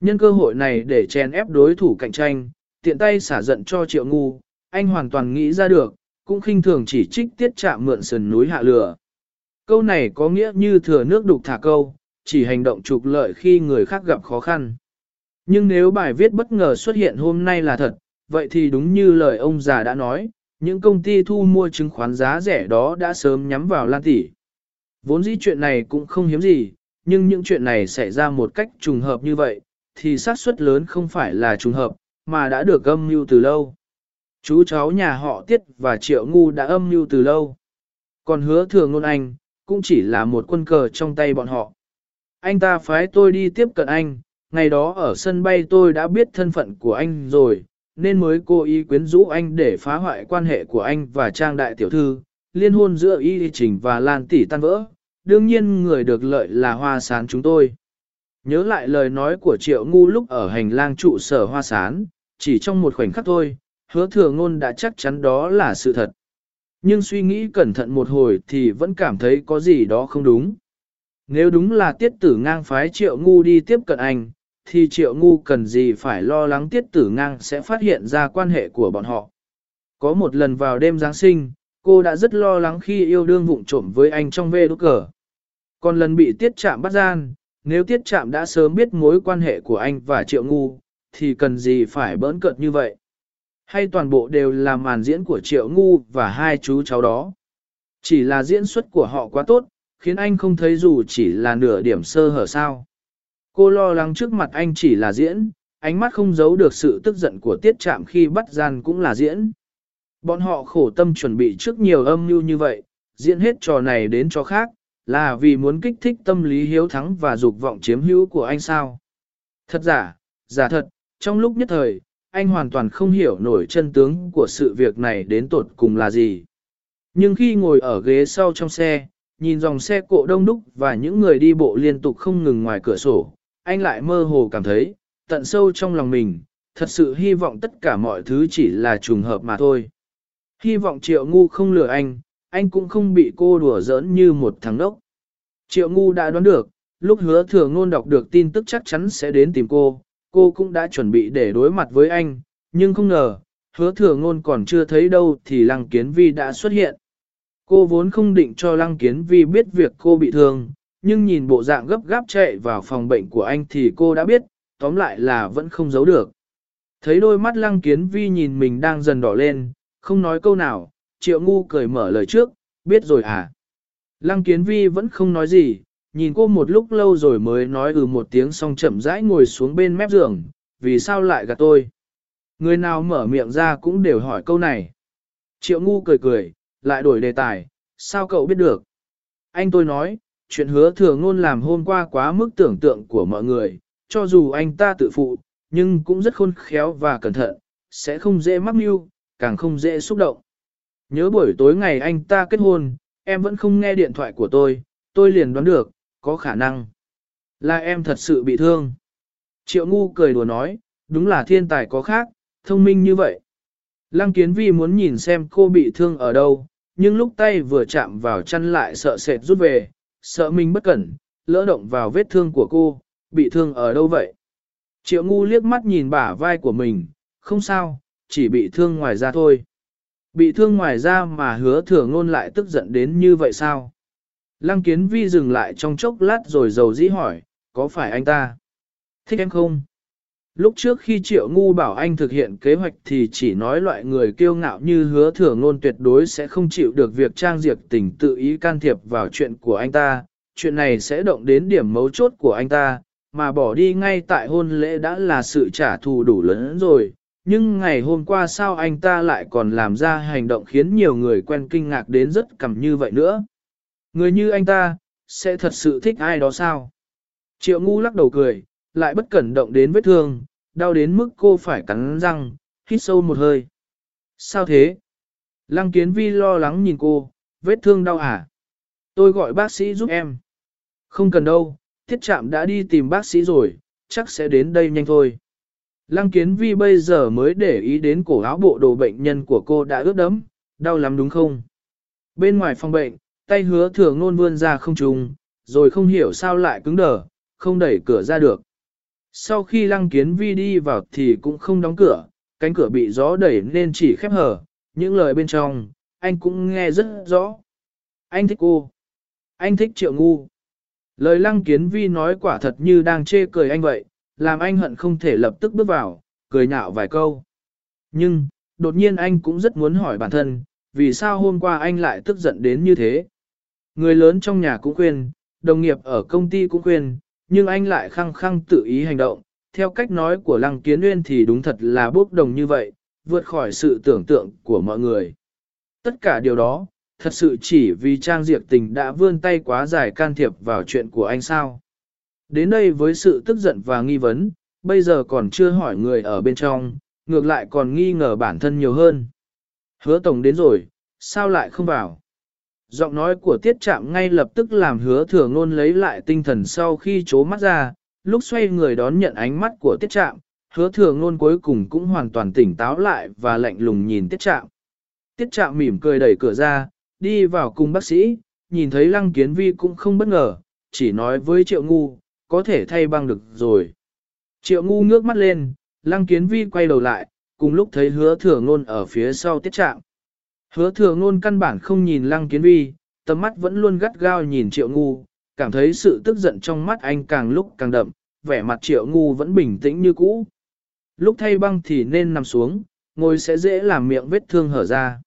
Nhân cơ hội này để chèn ép đối thủ cạnh tranh, tiện tay xả giận cho triệu ngu, anh hoàn toàn nghĩ ra được, cũng khinh thường chỉ trích tiết Trạm mượn sườn núi hạ lửa. Câu này có nghĩa như thừa nước đục thả câu, chỉ hành động trục lợi khi người khác gặp khó khăn. Nhưng nếu bài viết bất ngờ xuất hiện hôm nay là thật, vậy thì đúng như lời ông già đã nói, những công ty thu mua chứng khoán giá rẻ đó đã sớm nhắm vào Lan Tỷ. Vốn dĩ chuyện này cũng không hiếm gì, nhưng những chuyện này xảy ra một cách trùng hợp như vậy, thì xác suất lớn không phải là trùng hợp, mà đã được âm mưu từ lâu. Chú cháu nhà họ Tiết và Triệu Ngu đã âm mưu từ lâu. Còn hứa thường ngôn anh, cũng chỉ là một quân cờ trong tay bọn họ. Anh ta phái tôi đi tiếp cận anh, ngày đó ở sân bay tôi đã biết thân phận của anh rồi, nên mới cố ý quyến rũ anh để phá hoại quan hệ của anh và Trang Đại Tiểu Thư, liên hôn giữa Y Trình và Lan Tỷ tan vỡ. Đương nhiên người được lợi là hoa sán chúng tôi. Nhớ lại lời nói của Triệu Ngu lúc ở hành lang trụ sở hoa sán, chỉ trong một khoảnh khắc thôi, hứa thừa ngôn đã chắc chắn đó là sự thật. Nhưng suy nghĩ cẩn thận một hồi thì vẫn cảm thấy có gì đó không đúng. Nếu đúng là tiết tử ngang phái triệu ngu đi tiếp cận anh, thì triệu ngu cần gì phải lo lắng tiết tử ngang sẽ phát hiện ra quan hệ của bọn họ. Có một lần vào đêm Giáng sinh, cô đã rất lo lắng khi yêu đương vụng trộm với anh trong vê đốt cờ. Còn lần bị tiết chạm bắt gian, nếu tiết chạm đã sớm biết mối quan hệ của anh và triệu ngu, thì cần gì phải bỡn cợt như vậy. Hay toàn bộ đều là màn diễn của triệu ngu và hai chú cháu đó. Chỉ là diễn xuất của họ quá tốt, khiến anh không thấy dù chỉ là nửa điểm sơ hở sao. Cô lo lắng trước mặt anh chỉ là diễn, ánh mắt không giấu được sự tức giận của tiết trạm khi bắt gian cũng là diễn. Bọn họ khổ tâm chuẩn bị trước nhiều âm mưu như vậy, diễn hết trò này đến trò khác, là vì muốn kích thích tâm lý hiếu thắng và dục vọng chiếm hữu của anh sao. Thật giả, giả thật, trong lúc nhất thời, anh hoàn toàn không hiểu nổi chân tướng của sự việc này đến tột cùng là gì. Nhưng khi ngồi ở ghế sau trong xe, nhìn dòng xe cộ đông đúc và những người đi bộ liên tục không ngừng ngoài cửa sổ, anh lại mơ hồ cảm thấy, tận sâu trong lòng mình, thật sự hy vọng tất cả mọi thứ chỉ là trùng hợp mà thôi. Hy vọng triệu ngu không lừa anh, anh cũng không bị cô đùa giỡn như một thằng đốc. Triệu ngu đã đoán được, lúc hứa thừa ngôn đọc được tin tức chắc chắn sẽ đến tìm cô, cô cũng đã chuẩn bị để đối mặt với anh, nhưng không ngờ, hứa thừa ngôn còn chưa thấy đâu thì lăng kiến vi đã xuất hiện. Cô vốn không định cho lăng kiến vi biết việc cô bị thương, nhưng nhìn bộ dạng gấp gáp chạy vào phòng bệnh của anh thì cô đã biết, tóm lại là vẫn không giấu được. Thấy đôi mắt lăng kiến vi nhìn mình đang dần đỏ lên, không nói câu nào, triệu ngu cười mở lời trước, biết rồi à. Lăng kiến vi vẫn không nói gì, nhìn cô một lúc lâu rồi mới nói ừ một tiếng xong chậm rãi ngồi xuống bên mép giường, vì sao lại gạt tôi. Người nào mở miệng ra cũng đều hỏi câu này. Triệu ngu cười cười, lại đổi đề tài, sao cậu biết được? Anh tôi nói, chuyện hứa thừa ngôn làm hôm qua quá mức tưởng tượng của mọi người, cho dù anh ta tự phụ, nhưng cũng rất khôn khéo và cẩn thận, sẽ không dễ mắc mưu, càng không dễ xúc động. Nhớ buổi tối ngày anh ta kết hôn, em vẫn không nghe điện thoại của tôi, tôi liền đoán được, có khả năng là em thật sự bị thương. Triệu ngu cười đùa nói, đúng là thiên tài có khác, thông minh như vậy. Lăng kiến vi muốn nhìn xem cô bị thương ở đâu, nhưng lúc tay vừa chạm vào chân lại sợ sệt rút về, sợ mình bất cẩn, lỡ động vào vết thương của cô, bị thương ở đâu vậy? Triệu ngu liếc mắt nhìn bả vai của mình, không sao, chỉ bị thương ngoài da thôi. Bị thương ngoài da mà hứa thừa ngôn lại tức giận đến như vậy sao? Lăng kiến vi dừng lại trong chốc lát rồi dầu dĩ hỏi, có phải anh ta? Thích em không? Lúc trước khi triệu ngu bảo anh thực hiện kế hoạch thì chỉ nói loại người kiêu ngạo như hứa thừa ngôn tuyệt đối sẽ không chịu được việc trang diệt tình tự ý can thiệp vào chuyện của anh ta. Chuyện này sẽ động đến điểm mấu chốt của anh ta, mà bỏ đi ngay tại hôn lễ đã là sự trả thù đủ lớn rồi. Nhưng ngày hôm qua sao anh ta lại còn làm ra hành động khiến nhiều người quen kinh ngạc đến rất cầm như vậy nữa. Người như anh ta, sẽ thật sự thích ai đó sao? Triệu ngu lắc đầu cười, lại bất cẩn động đến vết thương, đau đến mức cô phải cắn răng, hít sâu một hơi. Sao thế? Lăng kiến vi lo lắng nhìn cô, vết thương đau à? Tôi gọi bác sĩ giúp em. Không cần đâu, thiết trạm đã đi tìm bác sĩ rồi, chắc sẽ đến đây nhanh thôi. Lăng kiến vi bây giờ mới để ý đến cổ áo bộ đồ bệnh nhân của cô đã ướt đẫm, đau lắm đúng không? Bên ngoài phòng bệnh, tay hứa thừa ngôn vươn ra không trùng, rồi không hiểu sao lại cứng đờ, không đẩy cửa ra được. Sau khi lăng kiến vi đi vào thì cũng không đóng cửa, cánh cửa bị gió đẩy nên chỉ khép hở, những lời bên trong, anh cũng nghe rất rõ. Anh thích cô. Anh thích triệu ngu. Lời lăng kiến vi nói quả thật như đang chê cười anh vậy, làm anh hận không thể lập tức bước vào, cười nhạo vài câu. Nhưng, đột nhiên anh cũng rất muốn hỏi bản thân, vì sao hôm qua anh lại tức giận đến như thế. Người lớn trong nhà cũng khuyên, đồng nghiệp ở công ty cũng khuyên, nhưng anh lại khăng khăng tự ý hành động. Theo cách nói của Lăng Kiến Nguyên thì đúng thật là bốc đồng như vậy, vượt khỏi sự tưởng tượng của mọi người. Tất cả điều đó, thật sự chỉ vì Trang Diệp Tình đã vươn tay quá dài can thiệp vào chuyện của anh sao. Đến đây với sự tức giận và nghi vấn, bây giờ còn chưa hỏi người ở bên trong, ngược lại còn nghi ngờ bản thân nhiều hơn. Hứa Tổng đến rồi, sao lại không vào? Giọng nói của tiết chạm ngay lập tức làm hứa thừa ngôn lấy lại tinh thần sau khi chố mắt ra, lúc xoay người đón nhận ánh mắt của tiết chạm, hứa thừa ngôn cuối cùng cũng hoàn toàn tỉnh táo lại và lạnh lùng nhìn tiết chạm. Tiết chạm mỉm cười đẩy cửa ra, đi vào cùng bác sĩ, nhìn thấy lăng kiến vi cũng không bất ngờ, chỉ nói với triệu ngu, có thể thay băng được rồi. Triệu ngu ngước mắt lên, lăng kiến vi quay đầu lại, cùng lúc thấy hứa thừa ngôn ở phía sau tiết trạm. Hứa thừa ngôn căn bản không nhìn lăng kiến vi, tầm mắt vẫn luôn gắt gao nhìn triệu ngu, cảm thấy sự tức giận trong mắt anh càng lúc càng đậm, vẻ mặt triệu ngu vẫn bình tĩnh như cũ. Lúc thay băng thì nên nằm xuống, ngồi sẽ dễ làm miệng vết thương hở ra.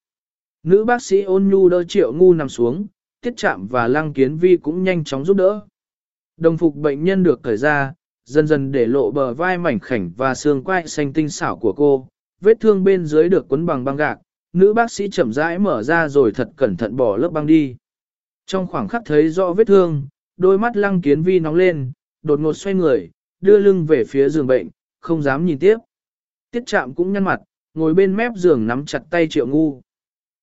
Nữ bác sĩ ôn nhu đỡ triệu ngu nằm xuống, tiết chạm và lăng kiến vi cũng nhanh chóng giúp đỡ. Đồng phục bệnh nhân được cởi ra, dần dần để lộ bờ vai mảnh khảnh và xương quai xanh tinh xảo của cô, vết thương bên dưới được quấn bằng băng gạc, nữ bác sĩ chậm rãi mở ra rồi thật cẩn thận bỏ lớp băng đi. Trong khoảng khắc thấy rõ vết thương, đôi mắt lăng kiến vi nóng lên, đột ngột xoay người, đưa lưng về phía giường bệnh, không dám nhìn tiếp. Tiết chạm cũng nhăn mặt, ngồi bên mép giường nắm chặt tay triệu ngu.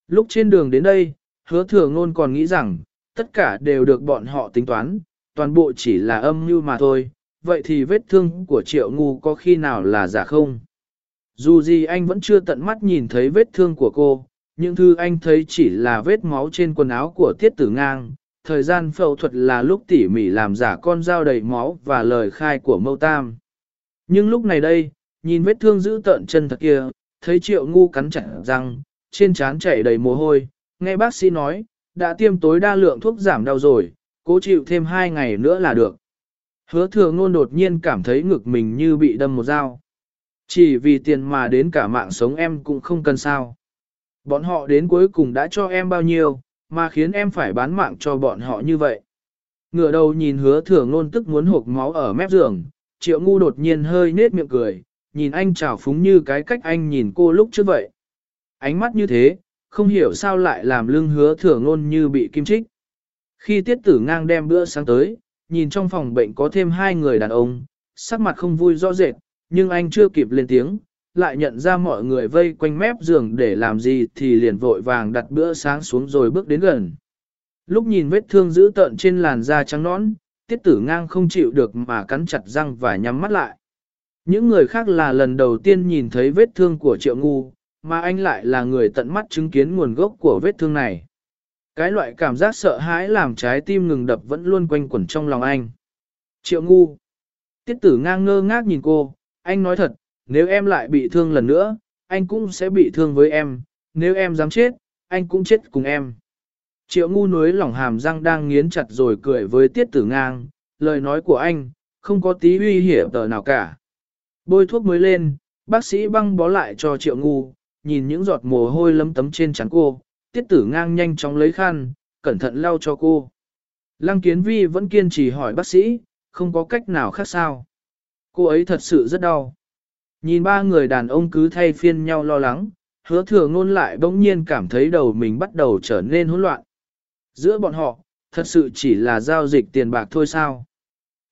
Lúc trên đường đến đây, hứa thừa ngôn còn nghĩ rằng, tất cả đều được bọn họ tính toán, toàn bộ chỉ là âm mưu mà thôi, vậy thì vết thương của triệu ngu có khi nào là giả không? Dù gì anh vẫn chưa tận mắt nhìn thấy vết thương của cô, những thứ anh thấy chỉ là vết máu trên quần áo của tiết tử ngang. Thời gian phẫu thuật là lúc tỉ mỉ làm giả con dao đầy máu và lời khai của mâu tam. Nhưng lúc này đây, nhìn vết thương giữ tợn chân thật kia, thấy triệu ngu cắn chặt răng, trên trán chảy đầy mồ hôi, nghe bác sĩ nói, đã tiêm tối đa lượng thuốc giảm đau rồi, cố chịu thêm hai ngày nữa là được. Hứa thừa ngôn đột nhiên cảm thấy ngực mình như bị đâm một dao. Chỉ vì tiền mà đến cả mạng sống em cũng không cần sao. Bọn họ đến cuối cùng đã cho em bao nhiêu, mà khiến em phải bán mạng cho bọn họ như vậy. Ngửa đầu nhìn hứa thừa ngôn tức muốn hộp máu ở mép giường, triệu ngu đột nhiên hơi nết miệng cười, nhìn anh trào phúng như cái cách anh nhìn cô lúc trước vậy. Ánh mắt như thế, không hiểu sao lại làm lưng hứa thừa ngôn như bị kim trích. Khi tiết tử ngang đem bữa sáng tới, nhìn trong phòng bệnh có thêm hai người đàn ông, sắc mặt không vui rõ rệt, nhưng anh chưa kịp lên tiếng, lại nhận ra mọi người vây quanh mép giường để làm gì thì liền vội vàng đặt bữa sáng xuống rồi bước đến gần. Lúc nhìn vết thương dữ tợn trên làn da trắng nõn, tiết tử ngang không chịu được mà cắn chặt răng và nhắm mắt lại. Những người khác là lần đầu tiên nhìn thấy vết thương của triệu ngu, mà anh lại là người tận mắt chứng kiến nguồn gốc của vết thương này. Cái loại cảm giác sợ hãi làm trái tim ngừng đập vẫn luôn quanh quẩn trong lòng anh. Triệu ngu. Tiết tử ngang ngơ ngác nhìn cô, anh nói thật, nếu em lại bị thương lần nữa, anh cũng sẽ bị thương với em, nếu em dám chết, anh cũng chết cùng em. Triệu ngu núi lỏng hàm răng đang nghiến chặt rồi cười với tiết tử ngang, lời nói của anh, không có tí uy hiểm tờ nào cả. Bôi thuốc mới lên, bác sĩ băng bó lại cho triệu ngu, nhìn những giọt mồ hôi lấm tấm trên trán cô, tiết tử ngang nhanh chóng lấy khăn, cẩn thận lau cho cô. Lăng kiến vi vẫn kiên trì hỏi bác sĩ, không có cách nào khác sao. Cô ấy thật sự rất đau. Nhìn ba người đàn ông cứ thay phiên nhau lo lắng, hứa thừa ngôn lại bỗng nhiên cảm thấy đầu mình bắt đầu trở nên hỗn loạn. Giữa bọn họ, thật sự chỉ là giao dịch tiền bạc thôi sao.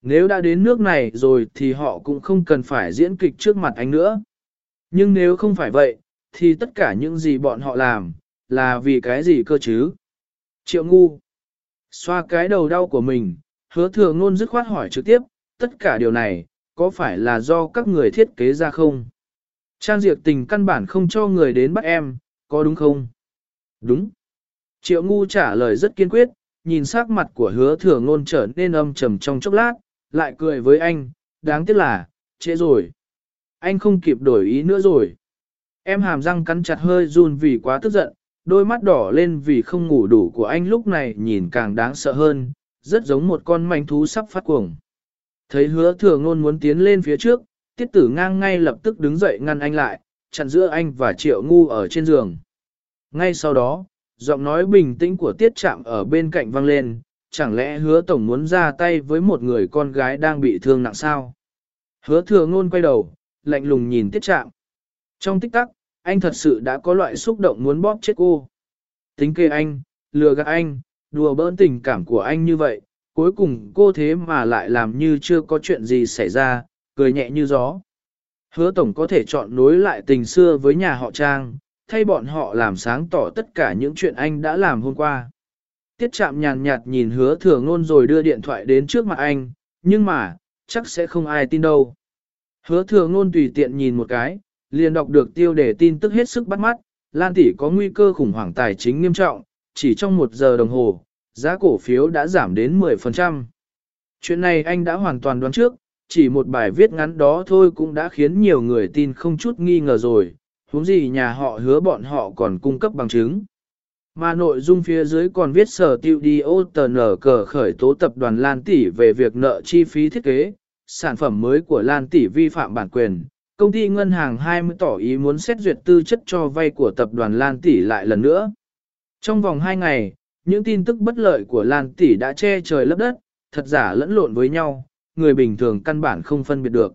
Nếu đã đến nước này rồi thì họ cũng không cần phải diễn kịch trước mặt anh nữa. Nhưng nếu không phải vậy, thì tất cả những gì bọn họ làm, là vì cái gì cơ chứ? Triệu ngu. Xoa cái đầu đau của mình, hứa thừa ngôn dứt khoát hỏi trực tiếp, tất cả điều này, có phải là do các người thiết kế ra không? Trang diệt tình căn bản không cho người đến bắt em, có đúng không? Đúng. Triệu ngu trả lời rất kiên quyết, nhìn sắc mặt của hứa thừa ngôn trở nên âm trầm trong chốc lát, lại cười với anh, đáng tiếc là, trễ rồi. Anh không kịp đổi ý nữa rồi. Em hàm răng cắn chặt hơi run vì quá tức giận, đôi mắt đỏ lên vì không ngủ đủ của anh lúc này nhìn càng đáng sợ hơn, rất giống một con manh thú sắp phát cuồng. Thấy hứa thừa ngôn muốn tiến lên phía trước, tiết tử ngang ngay lập tức đứng dậy ngăn anh lại, chặn giữa anh và triệu ngu ở trên giường. Ngay sau đó, giọng nói bình tĩnh của tiết chạm ở bên cạnh vang lên, chẳng lẽ hứa tổng muốn ra tay với một người con gái đang bị thương nặng sao? Hứa thừa ngôn quay đầu, lạnh lùng nhìn tiết chạm. Trong tích tắc, anh thật sự đã có loại xúc động muốn bóp chết cô. Tính kê anh, lừa gạt anh, đùa bỡn tình cảm của anh như vậy, cuối cùng cô thế mà lại làm như chưa có chuyện gì xảy ra, cười nhẹ như gió. Hứa tổng có thể chọn nối lại tình xưa với nhà họ Trang, thay bọn họ làm sáng tỏ tất cả những chuyện anh đã làm hôm qua. Tiết chạm nhàn nhạt nhìn hứa thừa ngôn rồi đưa điện thoại đến trước mặt anh, nhưng mà, chắc sẽ không ai tin đâu. Hứa thừa ngôn tùy tiện nhìn một cái, liền đọc được tiêu đề tin tức hết sức bắt mắt, Lan tỷ có nguy cơ khủng hoảng tài chính nghiêm trọng, chỉ trong một giờ đồng hồ, giá cổ phiếu đã giảm đến 10%. Chuyện này anh đã hoàn toàn đoán trước, chỉ một bài viết ngắn đó thôi cũng đã khiến nhiều người tin không chút nghi ngờ rồi, huống gì nhà họ hứa bọn họ còn cung cấp bằng chứng. Mà nội dung phía dưới còn viết sở tiêu đi ô tờ nở cờ khởi tố tập đoàn Lan Tỷ về việc nợ chi phí thiết kế, sản phẩm mới của Lan Tỷ vi phạm bản quyền. Công ty ngân hàng 20 tỏ ý muốn xét duyệt tư chất cho vay của tập đoàn Lan Tỷ lại lần nữa. Trong vòng 2 ngày, những tin tức bất lợi của Lan Tỷ đã che trời lấp đất, thật giả lẫn lộn với nhau, người bình thường căn bản không phân biệt được.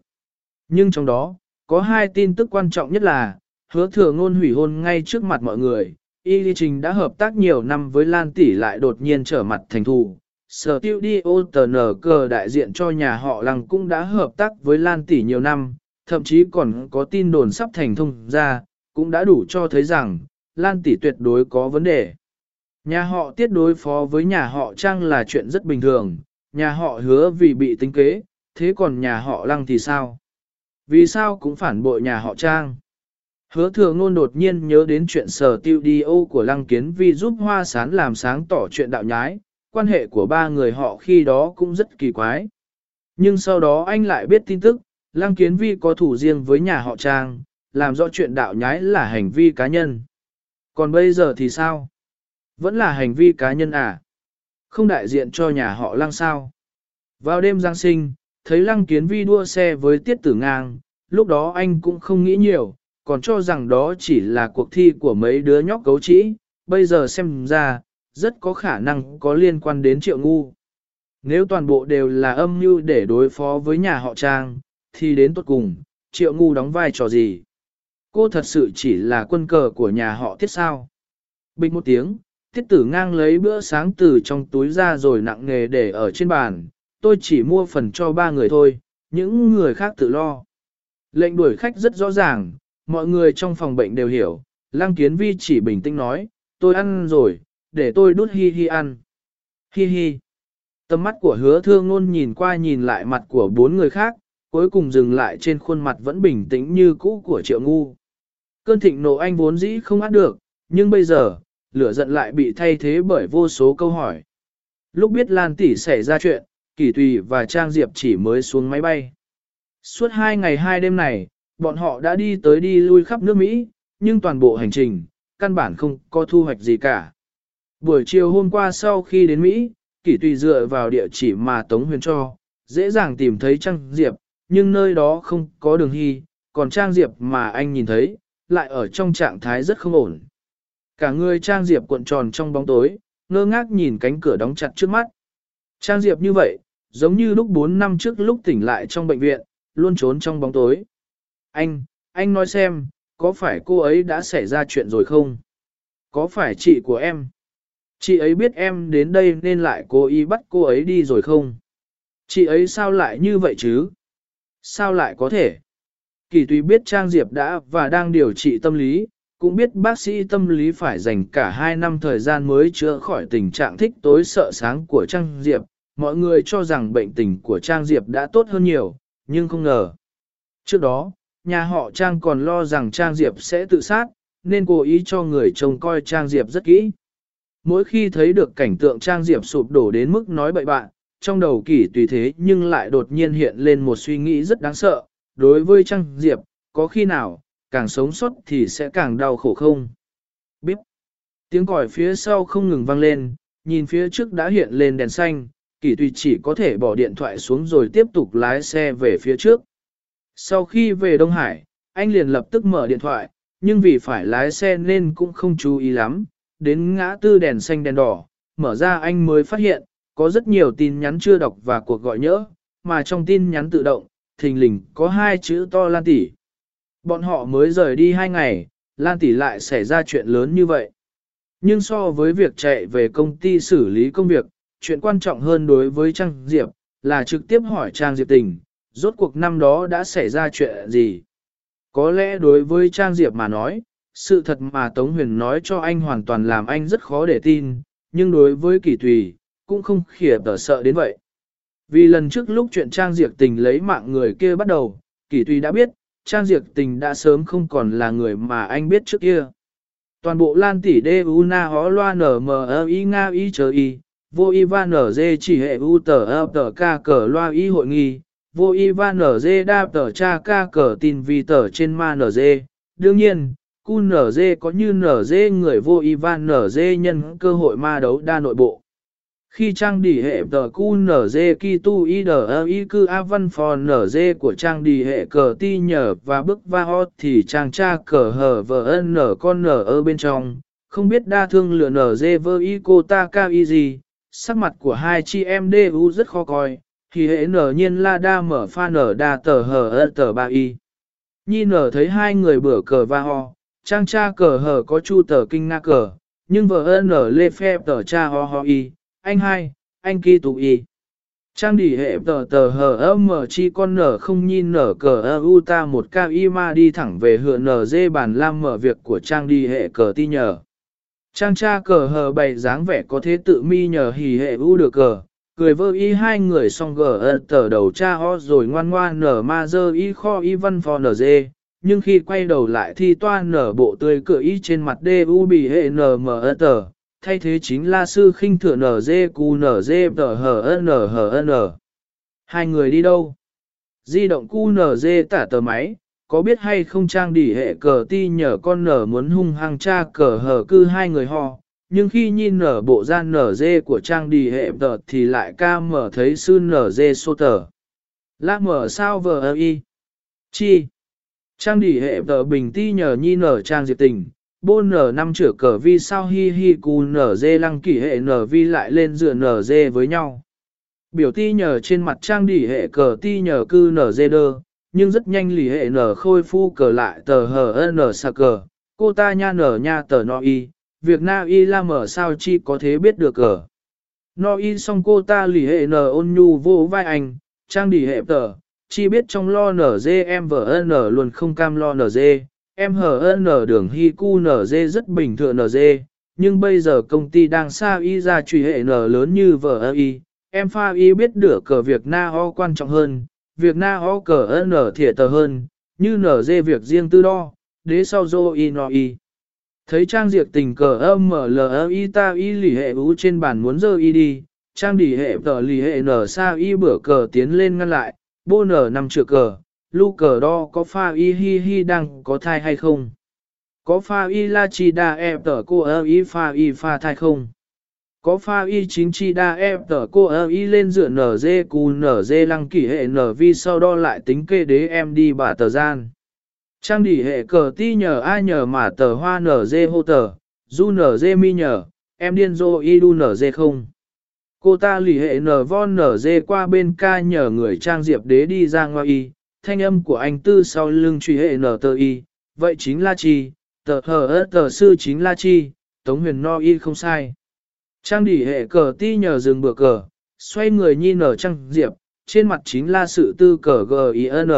Nhưng trong đó, có hai tin tức quan trọng nhất là, hứa thừa ngôn hủy hôn ngay trước mặt mọi người, Y Lý Trình đã hợp tác nhiều năm với Lan Tỷ lại đột nhiên trở mặt thành thù. Sở tiêu đi ô cờ đại diện cho nhà họ Lăng cũng đã hợp tác với Lan Tỷ nhiều năm, thậm chí còn có tin đồn sắp thành thông ra, cũng đã đủ cho thấy rằng, Lan Tỷ tuyệt đối có vấn đề. Nhà họ tiết đối phó với nhà họ Trang là chuyện rất bình thường, nhà họ hứa vì bị tính kế, thế còn nhà họ Lăng thì sao? Vì sao cũng phản bội nhà họ Trang? Hứa thừa ngôn đột nhiên nhớ đến chuyện sở tiêu đi ô của lăng kiến vi giúp hoa sán làm sáng tỏ chuyện đạo nhái, quan hệ của ba người họ khi đó cũng rất kỳ quái. Nhưng sau đó anh lại biết tin tức, lăng kiến vi có thủ riêng với nhà họ Trang, làm rõ chuyện đạo nhái là hành vi cá nhân. Còn bây giờ thì sao? Vẫn là hành vi cá nhân à? Không đại diện cho nhà họ lăng sao? Vào đêm Giáng sinh, thấy lăng kiến vi đua xe với tiết tử ngang, lúc đó anh cũng không nghĩ nhiều còn cho rằng đó chỉ là cuộc thi của mấy đứa nhóc cấu trĩ, bây giờ xem ra, rất có khả năng có liên quan đến triệu ngu. Nếu toàn bộ đều là âm mưu để đối phó với nhà họ Trang, thì đến tốt cùng, triệu ngu đóng vai trò gì? Cô thật sự chỉ là quân cờ của nhà họ Thiết sao? Bình một tiếng, tiết tử ngang lấy bữa sáng từ trong túi ra rồi nặng nghề để ở trên bàn, tôi chỉ mua phần cho ba người thôi, những người khác tự lo. Lệnh đuổi khách rất rõ ràng, Mọi người trong phòng bệnh đều hiểu, Lăng Kiến Vi chỉ bình tĩnh nói, tôi ăn rồi, để tôi đút hi hi ăn. Hi hi. Tầm mắt của hứa thương ngôn nhìn qua nhìn lại mặt của bốn người khác, cuối cùng dừng lại trên khuôn mặt vẫn bình tĩnh như cũ của triệu ngu. Cơn thịnh nộ anh vốn dĩ không ăn được, nhưng bây giờ, lửa giận lại bị thay thế bởi vô số câu hỏi. Lúc biết Lan tỷ xảy ra chuyện, Kỳ Tùy và Trang Diệp chỉ mới xuống máy bay. Suốt hai ngày hai đêm này, bọn họ đã đi tới đi lui khắp nước Mỹ, nhưng toàn bộ hành trình, căn bản không có thu hoạch gì cả. Buổi chiều hôm qua sau khi đến Mỹ, Kỳ Tùy dựa vào địa chỉ mà Tống Huyền cho, dễ dàng tìm thấy Trang Diệp, nhưng nơi đó không có đường hy, còn Trang Diệp mà anh nhìn thấy, lại ở trong trạng thái rất không ổn. Cả người Trang Diệp cuộn tròn trong bóng tối, ngơ ngác nhìn cánh cửa đóng chặt trước mắt. Trang Diệp như vậy, giống như lúc 4 năm trước lúc tỉnh lại trong bệnh viện, luôn trốn trong bóng tối. Anh, anh nói xem, có phải cô ấy đã xảy ra chuyện rồi không? Có phải chị của em? Chị ấy biết em đến đây nên lại cố ý bắt cô ấy đi rồi không? Chị ấy sao lại như vậy chứ? Sao lại có thể? Kỳ tùy biết Trang Diệp đã và đang điều trị tâm lý, cũng biết bác sĩ tâm lý phải dành cả 2 năm thời gian mới chữa khỏi tình trạng thích tối sợ sáng của Trang Diệp. Mọi người cho rằng bệnh tình của Trang Diệp đã tốt hơn nhiều, nhưng không ngờ. Trước đó, nhà họ Trang còn lo rằng Trang Diệp sẽ tự sát, nên cố ý cho người trông coi Trang Diệp rất kỹ. Mỗi khi thấy được cảnh tượng Trang Diệp sụp đổ đến mức nói bậy bạn, trong đầu kỷ tùy thế nhưng lại đột nhiên hiện lên một suy nghĩ rất đáng sợ. Đối với Trang Diệp, có khi nào, càng sống sót thì sẽ càng đau khổ không. Bíp. Tiếng còi phía sau không ngừng vang lên, nhìn phía trước đã hiện lên đèn xanh, kỷ tùy chỉ có thể bỏ điện thoại xuống rồi tiếp tục lái xe về phía trước. Sau khi về Đông Hải, anh liền lập tức mở điện thoại, nhưng vì phải lái xe nên cũng không chú ý lắm, đến ngã tư đèn xanh đèn đỏ, mở ra anh mới phát hiện, có rất nhiều tin nhắn chưa đọc và cuộc gọi nhỡ, mà trong tin nhắn tự động, thình lình có hai chữ to Lan tỉ. Bọn họ mới rời đi hai ngày, Lan Tỷ lại xảy ra chuyện lớn như vậy. Nhưng so với việc chạy về công ty xử lý công việc, chuyện quan trọng hơn đối với Trang Diệp, là trực tiếp hỏi Trang Diệp tình, rốt cuộc năm đó đã xảy ra chuyện gì. Có lẽ đối với Trang Diệp mà nói, sự thật mà Tống Huyền nói cho anh hoàn toàn làm anh rất khó để tin, nhưng đối với Kỳ Tùy, cũng không khỉa tở sợ đến vậy. Vì lần trước lúc chuyện Trang Diệp tình lấy mạng người kia bắt đầu, Kỳ Tùy đã biết, Trang Diệp tình đã sớm không còn là người mà anh biết trước kia. Toàn bộ lan tỷ đê u na hó loa nở mờ ơ y nga y chờ y, vô y va nở dê chỉ hệ u tờ ơ tờ ca cờ loa y hội nghi, vô y va nở dê đa tờ cha ca cờ tin vì tờ trên ma nở dê. Đương nhiên, cu nở dê có như nở dê người vô y va nở dê nhân cơ hội ma đấu đa nội bộ. Khi trang đi hệ tờ cu nở dê ki tu y đờ y cư a văn phò nở dê của trang đi hệ cờ ti nhờ và bức va ho thì trang cha cờ hờ vờ ân nở con nở ở bên trong, không biết đa thương lựa nở dê vơ y cô ta cao y gì, sắc mặt của hai chị em đê u rất khó coi, thì hệ nở nhiên la đa mở pha nở đa tờ hờ ơ tờ ba y. Nhi nở thấy hai người bữa cờ va ho, trang cha cờ hờ có chu tờ kinh nga cờ, nhưng vợ ơ nở lê phe tờ cha ho ho y anh hai, anh kỳ tụ y. Trang đỉ hệ tờ tờ hờ ơ mở chi con nở không nhìn nở cờ ơ u ta một ca y ma đi thẳng về hựa nở dê bàn lam mở việc của trang đi hệ cờ ti nhờ. Trang cha cờ hờ bày dáng vẻ có thế tự mi nhờ hỉ hệ u được cờ, cười vơ y hai người xong gờ ơ tờ đầu cha ho rồi ngoan ngoan nở ma dơ y kho y văn phò nở dê. Nhưng khi quay đầu lại thì toa nở bộ tươi cửa y trên mặt đê u bị hệ nở mở tờ, thay thế chính la sư khinh thừa nở cu hờ hờ. Hai người đi đâu? Di động cu tả tờ máy, có biết hay không trang đỉ hệ cờ ti nhờ con nở muốn hung hăng cha cờ hờ cư hai người ho, nhưng khi nhìn nở bộ gian nở dê của trang đỉ hệ tờ thì lại ca mở thấy sư nở dê sô tờ. La mở sao vờ y? Chi? Trang đỉ hệ tờ bình ti nhờ nhi nở trang diệt tình, bô nở năm chữa cờ vi sao hi hi cù nở dê lăng kỷ hệ nở vi lại lên dựa nở dê với nhau. Biểu ti nhờ trên mặt trang đỉ hệ cờ ti nhờ cư nở dê đơ, nhưng rất nhanh lì hệ nở khôi phu cờ lại tờ hờ nở sạc cờ, cô ta nha nở nha tờ no y, việc na y la mở sao chi có thế biết được cờ. No y xong cô ta lì hệ nở ôn nhu vô vai anh, trang đỉ hệ tờ, chi biết trong lo nở dê em vợ nở luôn không cam lo nở dê, em hờ nở đường hi cu nở rất bình thường nở nhưng bây giờ công ty đang xa y ra truy hệ n lớn như vợ y, em pha y biết đửa cờ việc na ho quan trọng hơn, việc na ho cờ nở thiệt tờ hơn, như nở dê việc riêng tư đo, đế sau dô y no y. Thấy trang diệt tình cờ âm mở l y ta y lì hệ ú trên bàn muốn dơ y đi, trang đỉ hệ tờ lì hệ nở sa y bữa cờ tiến lên ngăn lại, bô nở nằm trượt cờ, lu cờ đo có pha y hi hi đang có thai hay không? Có pha y la chi đa e tờ cô ơ y pha y pha thai không? Có pha y chính chi đa e tờ cô ơ y lên dựa nở dê cù nở dê lăng kỷ hệ nở vi sau đo lại tính kê đế em đi bả tờ gian. Trang đỉ hệ cờ ti nhờ ai nhờ mà tờ hoa nở dê hô tờ, du nở dê mi nhờ, em điên dô y đu nở dê không? Cô ta lì hệ nở von nở dê qua bên ca nhờ người trang diệp đế đi ra ngoài y, thanh âm của anh tư sau lưng truy hệ nở tờ y, vậy chính là chi, tờ hờ tờ sư chính là chi, tống huyền no y không sai. Trang đỉ hệ cờ ti nhờ dừng bữa cờ, xoay người nhi nở trăng diệp, trên mặt chính là sự tư cờ G-I-N,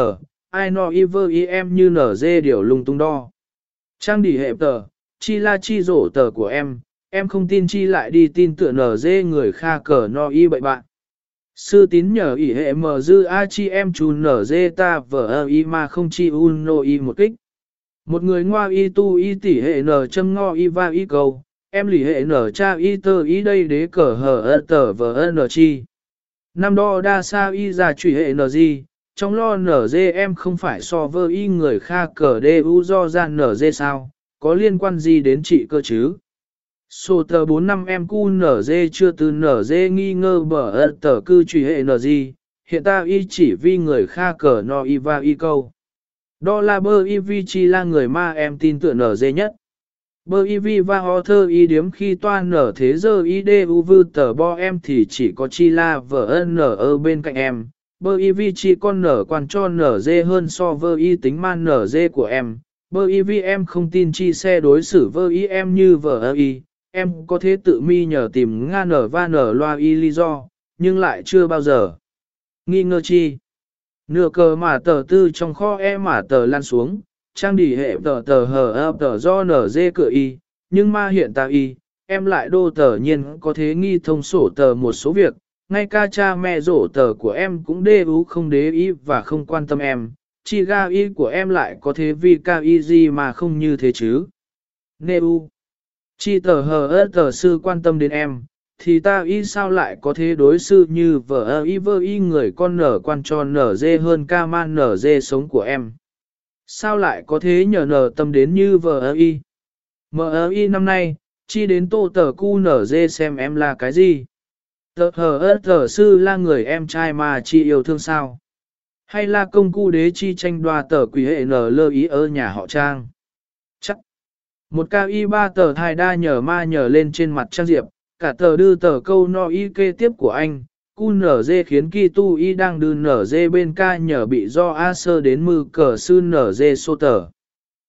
ai no y vơ y em như nở dê điều lung tung đo. Trang đỉ hệ tờ, chi là chi rổ tờ của em, em không tin chi lại đi tin tựa nở dê người kha cờ no y bậy bạn. Sư tín nhờ ỉ hệ mờ dư a chi em chú nở dê ta vở ơ y mà không chi un nô y một kích. Một người ngoa y tu y tỷ hệ nở châm ngo y va y cầu, em lì hệ nở cha y tơ y đây đế cờ hờ ơ tờ vở ơ nở chi. Năm đo đa sa y ra trụy hệ nở gì, trong lo nở dê em không phải so vơ y người kha cờ đê u do ra nở dê sao, có liên quan gì đến chị cơ chứ? Sô tờ 4 năm em cu nở dê chưa từ nở dê nghi ngờ bở ẩn tờ cư truy hệ nở gì, hiện ta y chỉ vì người kha cờ no y và y câu. Đó là bơ y vi chi là người ma em tin tưởng nở dê nhất. Bơ y vi và ho thơ y điếm khi toa nở thế giờ y đê u vư tờ bo em thì chỉ có chi la vợ ân nở ở bên cạnh em. Bơ y vi chi con nở quan cho nở dê hơn so vơ y tính man nở dê của em. Bơ y vi em không tin chi xe đối xử vơ y em như vợ ơ y. Em có thể tự mi nhờ tìm nga nở va nở loa y lý do, nhưng lại chưa bao giờ. Nghi ngờ chi. Nửa cờ mà tờ tư trong kho em mà tờ lan xuống, trang đỉ hệ tờ tờ hờ ập tờ do nở dê cửa y, nhưng ma hiện tại y, em lại đô tờ nhiên có thế nghi thông sổ tờ một số việc, ngay ca cha mẹ rổ tờ của em cũng đê ú không đế ý và không quan tâm em, chi ga y của em lại có thế vì ca y gì mà không như thế chứ. Nê u, chi tờ hờ ơ tờ sư quan tâm đến em, thì ta y sao lại có thế đối sư như vợ ơ y vơ y người con nở quan cho nở dê hơn ca man nở dê sống của em. Sao lại có thế nhờ nở tâm đến như vợ ơ y? Mờ ơ y năm nay, chi đến tô tờ cu nở dê xem em là cái gì? Tờ hờ ơ tờ sư là người em trai mà chi yêu thương sao? Hay là công cu đế chi tranh đoà tờ quỷ hệ nở lơ ý ở nhà họ trang? Một cao y ba tờ thai đa nhờ ma nhờ lên trên mặt trang diệp, cả tờ đưa tờ câu no y kê tiếp của anh, cu nở dê khiến kỳ tu y đang đưa nở dê bên ca nhờ bị do a sơ đến mư cờ sư nở dê sô tờ.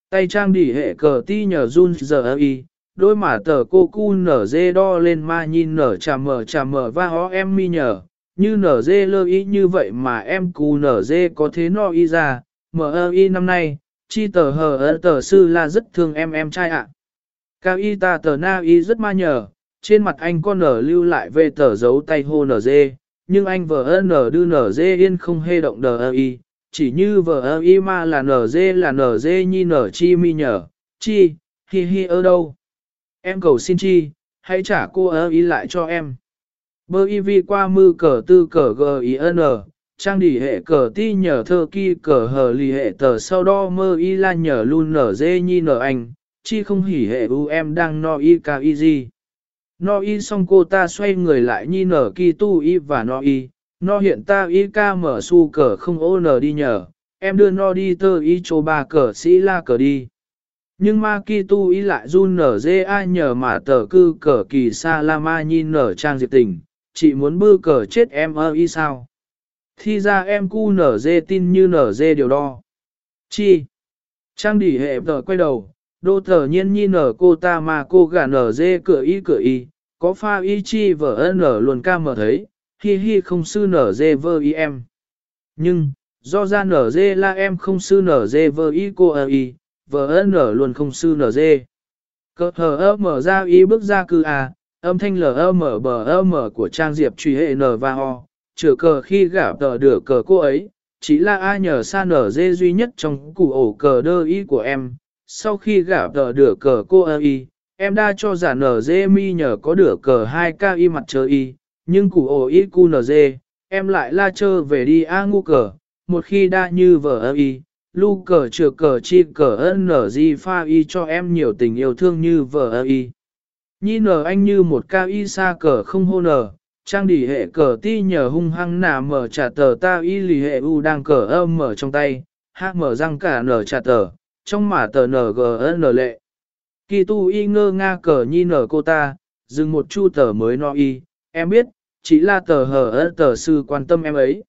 Tay trang đỉ hệ cờ ti nhờ run giờ y, đôi mà tờ cô cu nở dê đo lên ma nhìn nở trà mở trà mở va ho em mi nhờ, như nở dê lơ y như vậy mà em cu nở dê có thế no y ra, mở y năm nay, chi tờ hờ ơ tờ sư là rất thương em em trai ạ. Cao y ta tờ na y rất ma nhờ, trên mặt anh con nở lưu lại về tờ dấu tay hô nở dê, nhưng anh vợ nở đưa nở dê yên không hề động đờ ơ y, chỉ như vợ ơ y ma là nở dê là nở dê nhi nở chi mi nhờ, chi, hi hi ở đâu. Em cầu xin chi, hãy trả cô ơ y lại cho em. Bơ y vi qua mư cờ tư cờ g i n trang đỉ hệ cờ ti nhờ thơ ki cờ hờ lì hệ tờ sau đó mơ y la nhờ luôn nở dê nhi nở anh, chi không hỉ hệ u em đang no y ca y gì. No y xong cô ta xoay người lại nhi nở ki tu y và no y, no hiện ta y ca mở su cờ không ô nở đi nhờ, em đưa no đi tơ y cho ba cờ sĩ la cờ đi. Nhưng ma ki tu y lại run nở dê ai nhờ mà tờ cư cờ kỳ sa la ma nhi nở trang diệt tình, chị muốn bư cờ chết em ơ y sao? Thi ra em cu nở dê tin như nở dê điều đo. Chi? Trang đỉ hệ tờ quay đầu, Đô tờ nhiên nhi nở cô ta mà cô gà nở dê cửa y cửa y, có pha y chi vợ nở luôn ca mở thấy, hi hi không sư nở dê vơ y em. Nhưng, do ra nở dê là em không sư nở dê vơ y cô ơ y, vợ nở luôn không sư nở dê. Cờ hờ ơ mở ra y bước ra cư à, âm thanh lờ ơ mở bờ ơ mở của trang diệp truy hệ nở và ho, chữa cờ khi gả tờ đửa cờ cô ấy, chỉ là ai nhờ xa nở dê duy nhất trong củ ổ cờ đơ y của em, sau khi gả tờ đửa cờ cô ấy em đã cho giả nở dê mi nhờ có đửa cờ hai ca y mặt trời y, nhưng củ ổ y cu nở dê, em lại la chơ về đi a ngu cờ, một khi đa như vợ ơ y, lu cờ trừ cờ chi cờ ân nở di pha y cho em nhiều tình yêu thương như vợ y. Nhi nở anh như một ca y xa cờ không hô nở, trang đỉ hệ cờ ti nhờ hung hăng nà mở trả tờ ta y lì hệ u đang cờ âm mở trong tay, hát mở răng cả nở trả tờ, trong mả tờ nở gờ nở lệ. Kỳ tu y ngơ nga cờ nhi nở cô ta, dừng một chu tờ mới no y, em biết, chỉ là tờ hờ tờ sư quan tâm em ấy.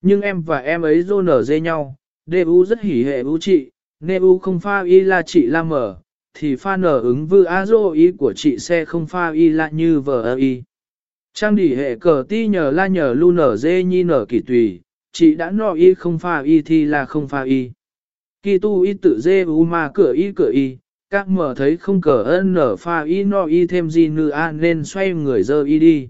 Nhưng em và em ấy dô nở dê nhau, đê u rất hỉ hệ u chị, nê u không pha y là chị la mở, thì pha nở ứng vư a dô y của chị xe không pha y là như vờ y. Trang đỉ hệ cờ ti nhờ la nhờ lu nở dê nhi nở kỳ tùy, chị đã nọ y không pha y thì là không pha y. Kỳ tu y tự dê u mà cửa y cửa y, các mở thấy không cờ ân nở pha y no y thêm gì nữa a nên xoay người dơ y đi.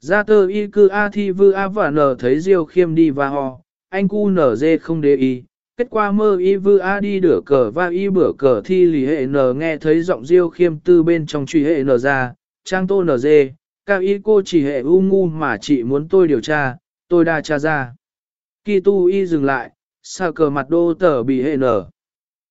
Ra tơ y cư a thi vư a và nở thấy diêu khiêm đi và ho, anh cu nở dê không đê y. Kết quả mơ y vư a đi đửa cờ và y bửa cờ thi lì hệ nở nghe thấy giọng diêu khiêm từ bên trong truy hệ nở ra, trang tô nở dê, Cao y cô chỉ hệ u ngu mà chị muốn tôi điều tra, tôi đa tra ra. Kỳ tu y dừng lại, xa cờ mặt đô tờ bị hệ nở.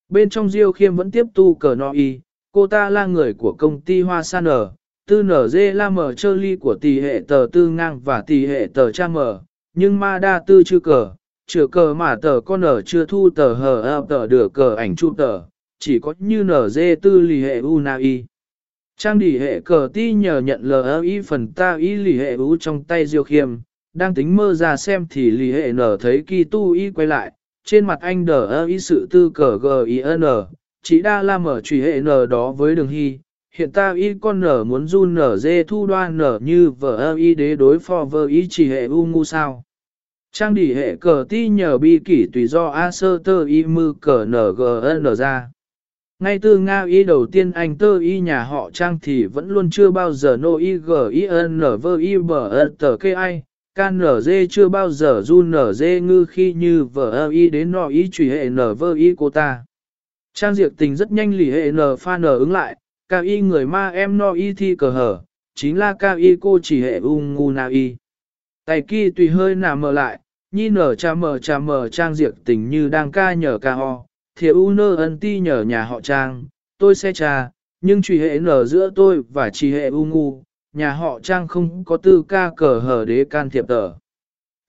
Bên trong diêu khiêm vẫn tiếp tu cờ no y, cô ta là người của công ty Hoa sa nở, tư nở dê la mở chơ ly của tỷ hệ tờ tư ngang và tỷ hệ tờ cha mở, nhưng ma đa tư chưa cờ, chữa cờ mà tờ con nở chưa thu tờ hờ ập tờ được cờ ảnh chụp tờ, chỉ có như nở dê tư lì hệ u na y. Trang đỉ hệ cờ ti nhờ nhận lờ y phần ta y lì hệ ú trong tay diêu khiêm, đang tính mơ ra xem thì lì hệ nở thấy kỳ tu y quay lại, trên mặt anh đờ y sự tư cờ g i n chỉ đa la mở trùy hệ nở đó với đường hy. Hiện ta y con nở muốn run nở dê thu đoan nở như vợ y đế đối phò vợ y chỉ hệ u ngu sao. Trang đỉ hệ cờ ti nhờ bi kỷ tùy do A sơ tơ y mư cờ nở gn ra. Ngay từ Nga y đầu tiên anh tơ y nhà họ Trang thì vẫn luôn chưa bao giờ nô y g i n v i b e tờ kê ai, can nở dê chưa bao giờ du nở dê ngư khi như vợ y đến nọ y trùy hệ nở v y cô ta. Trang diệt tình rất nhanh lì hệ nở pha nở ứng lại, cao y người ma em no y thi cờ hở, chính là cao y cô chỉ hệ ung ngu na y. Tài kỳ tùy hơi nà mờ lại, nhi nở cha mờ cha mờ trang diệt tình như đang ca nhờ ca ho, thiệu u nơ ân ti nhờ nhà họ trang, tôi sẽ trà. nhưng trùy hệ nở giữa tôi và trì hệ u ngu, nhà họ trang không có tư ca cờ hở đế can thiệp tờ.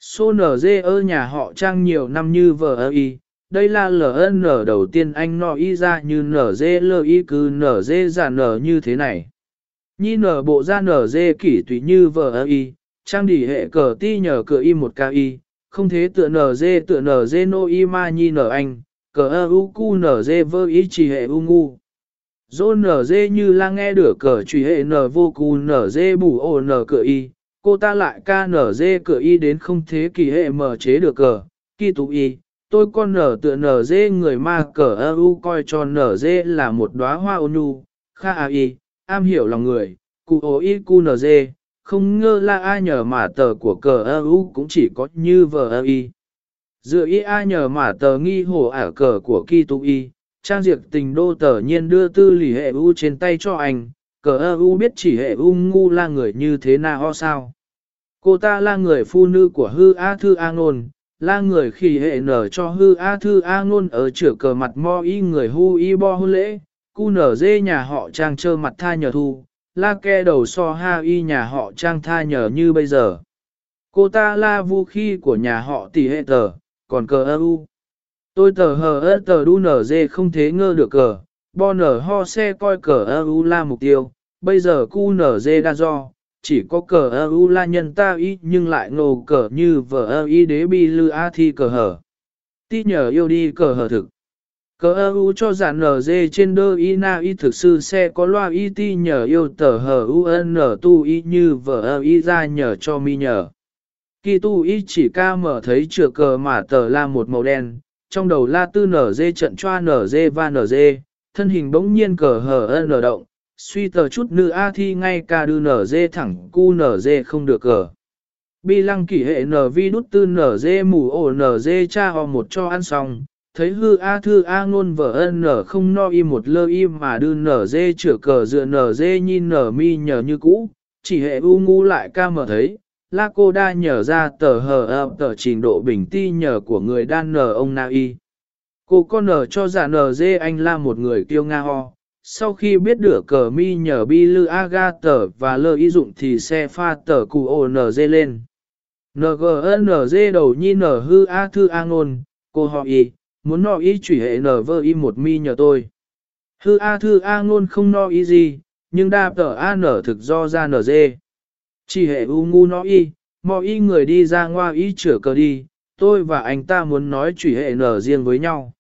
Số nở dê ơ nhà họ trang nhiều năm như vợ ơ y, đây là LN đầu tiên anh nói y ra như nở dê lơ y cứ nở dê giả nở như thế này. Nhi nở bộ ra nở dê kỷ tùy như vợ ơ y, trang đỉ hệ cờ ti nhờ cờ y một ca y, không thế tựa nở dê tựa nở dê nô y ma nhi nở anh, cờ ơ u cu nở dê vơ ý chỉ hệ u ngu. Dô nở dê như la nghe được cờ chỉ hệ nở vô cu nở dê bù ổ nở cửa y, cô ta lại ca nở dê cửa y đến không thế kỳ hệ mở chế được cờ, kỳ tụ y. Tôi con nở tựa nở dê người ma cờ ơ u coi cho nở dê là một đóa hoa ô nhu, kha a y, am hiểu lòng người, cụ ô y cu nở dê, không ngơ là ai nhờ mà tờ của cờ ơ u cũng chỉ có như vờ ơ y. Dựa y a nhờ mà tờ nghi hổ ả cờ của kỳ tụ y, Trang diệt tình đô tờ nhiên đưa tư lì hệ u trên tay cho anh, cờ ơ u biết chỉ hệ u ngu là người như thế nào sao. Cô ta là người phụ nữ của hư A thư A ngôn, là người khi hệ nở cho hư A thư A ngôn ở chửa cờ mặt mo y người hu y bo hôn lễ, cu nở dê nhà họ trang trơ mặt tha nhờ thu, la ke đầu so ha y nhà họ trang tha nhờ như bây giờ. Cô ta là vũ khí của nhà họ tỷ hệ tờ, còn cờ ơ u. Tôi tờ hờ ơ tờ đu nở dê không thế ngơ được cờ, bo nở ho xe coi cờ ơ u là mục tiêu, bây giờ cu nở dê đa do, chỉ có cờ ơ u là nhân ta y nhưng lại ngồ cờ như vợ ơ y đế bi lư a thi cờ hở. Ti nhờ yêu đi cờ hở thực. Cờ ơ u cho giả nở dê trên đơ y na y thực sư xe có loa y ti nhờ yêu tờ hờ u n tu y như vợ ơ y ra nhờ cho mi nhờ. Kỳ tu y chỉ ca mở thấy chừa cờ mà tờ la một màu đen, trong đầu la tư nở dê trận choa nở dê và nở dê, thân hình bỗng nhiên cờ hờ nở động, suy tờ chút nữ A thi ngay ca đư nở dê thẳng cu nở dê không được cờ. Bi lăng kỷ hệ nở vi đút tư nở dê mù ổ nở dê cha ho một cho ăn xong, thấy hư A thư A ngôn vợ ân nở không no y một lơ y mà đư nở dê chữa cờ dựa nở dê nhìn nở mi nhờ như cũ, chỉ hệ u ngu lại ca mở thấy, La cô đa nhờ ra tờ hờ ập tờ trình độ bình ti nhờ của người đan nờ ông Na Y. Cô con nờ cho giả nờ dê anh là một người kiêu nga ho. Sau khi biết được cờ mi nhờ bi lư aga tờ và lơ y dụng thì xe pha tờ cụ ô nờ dê lên. NGNG đầu nhi nở hư a thư a ngôn, cô họ y, muốn no y chủy hệ nở vơ y một mi nhờ tôi. Hư a thư a ngôn không no y gì, nhưng đa tờ a nở thực do ra nở dê. Chỉ hệ u ngu nó y, mò y người đi ra ngoa y chữa cờ đi, tôi và anh ta muốn nói chỉ hệ nở riêng với nhau.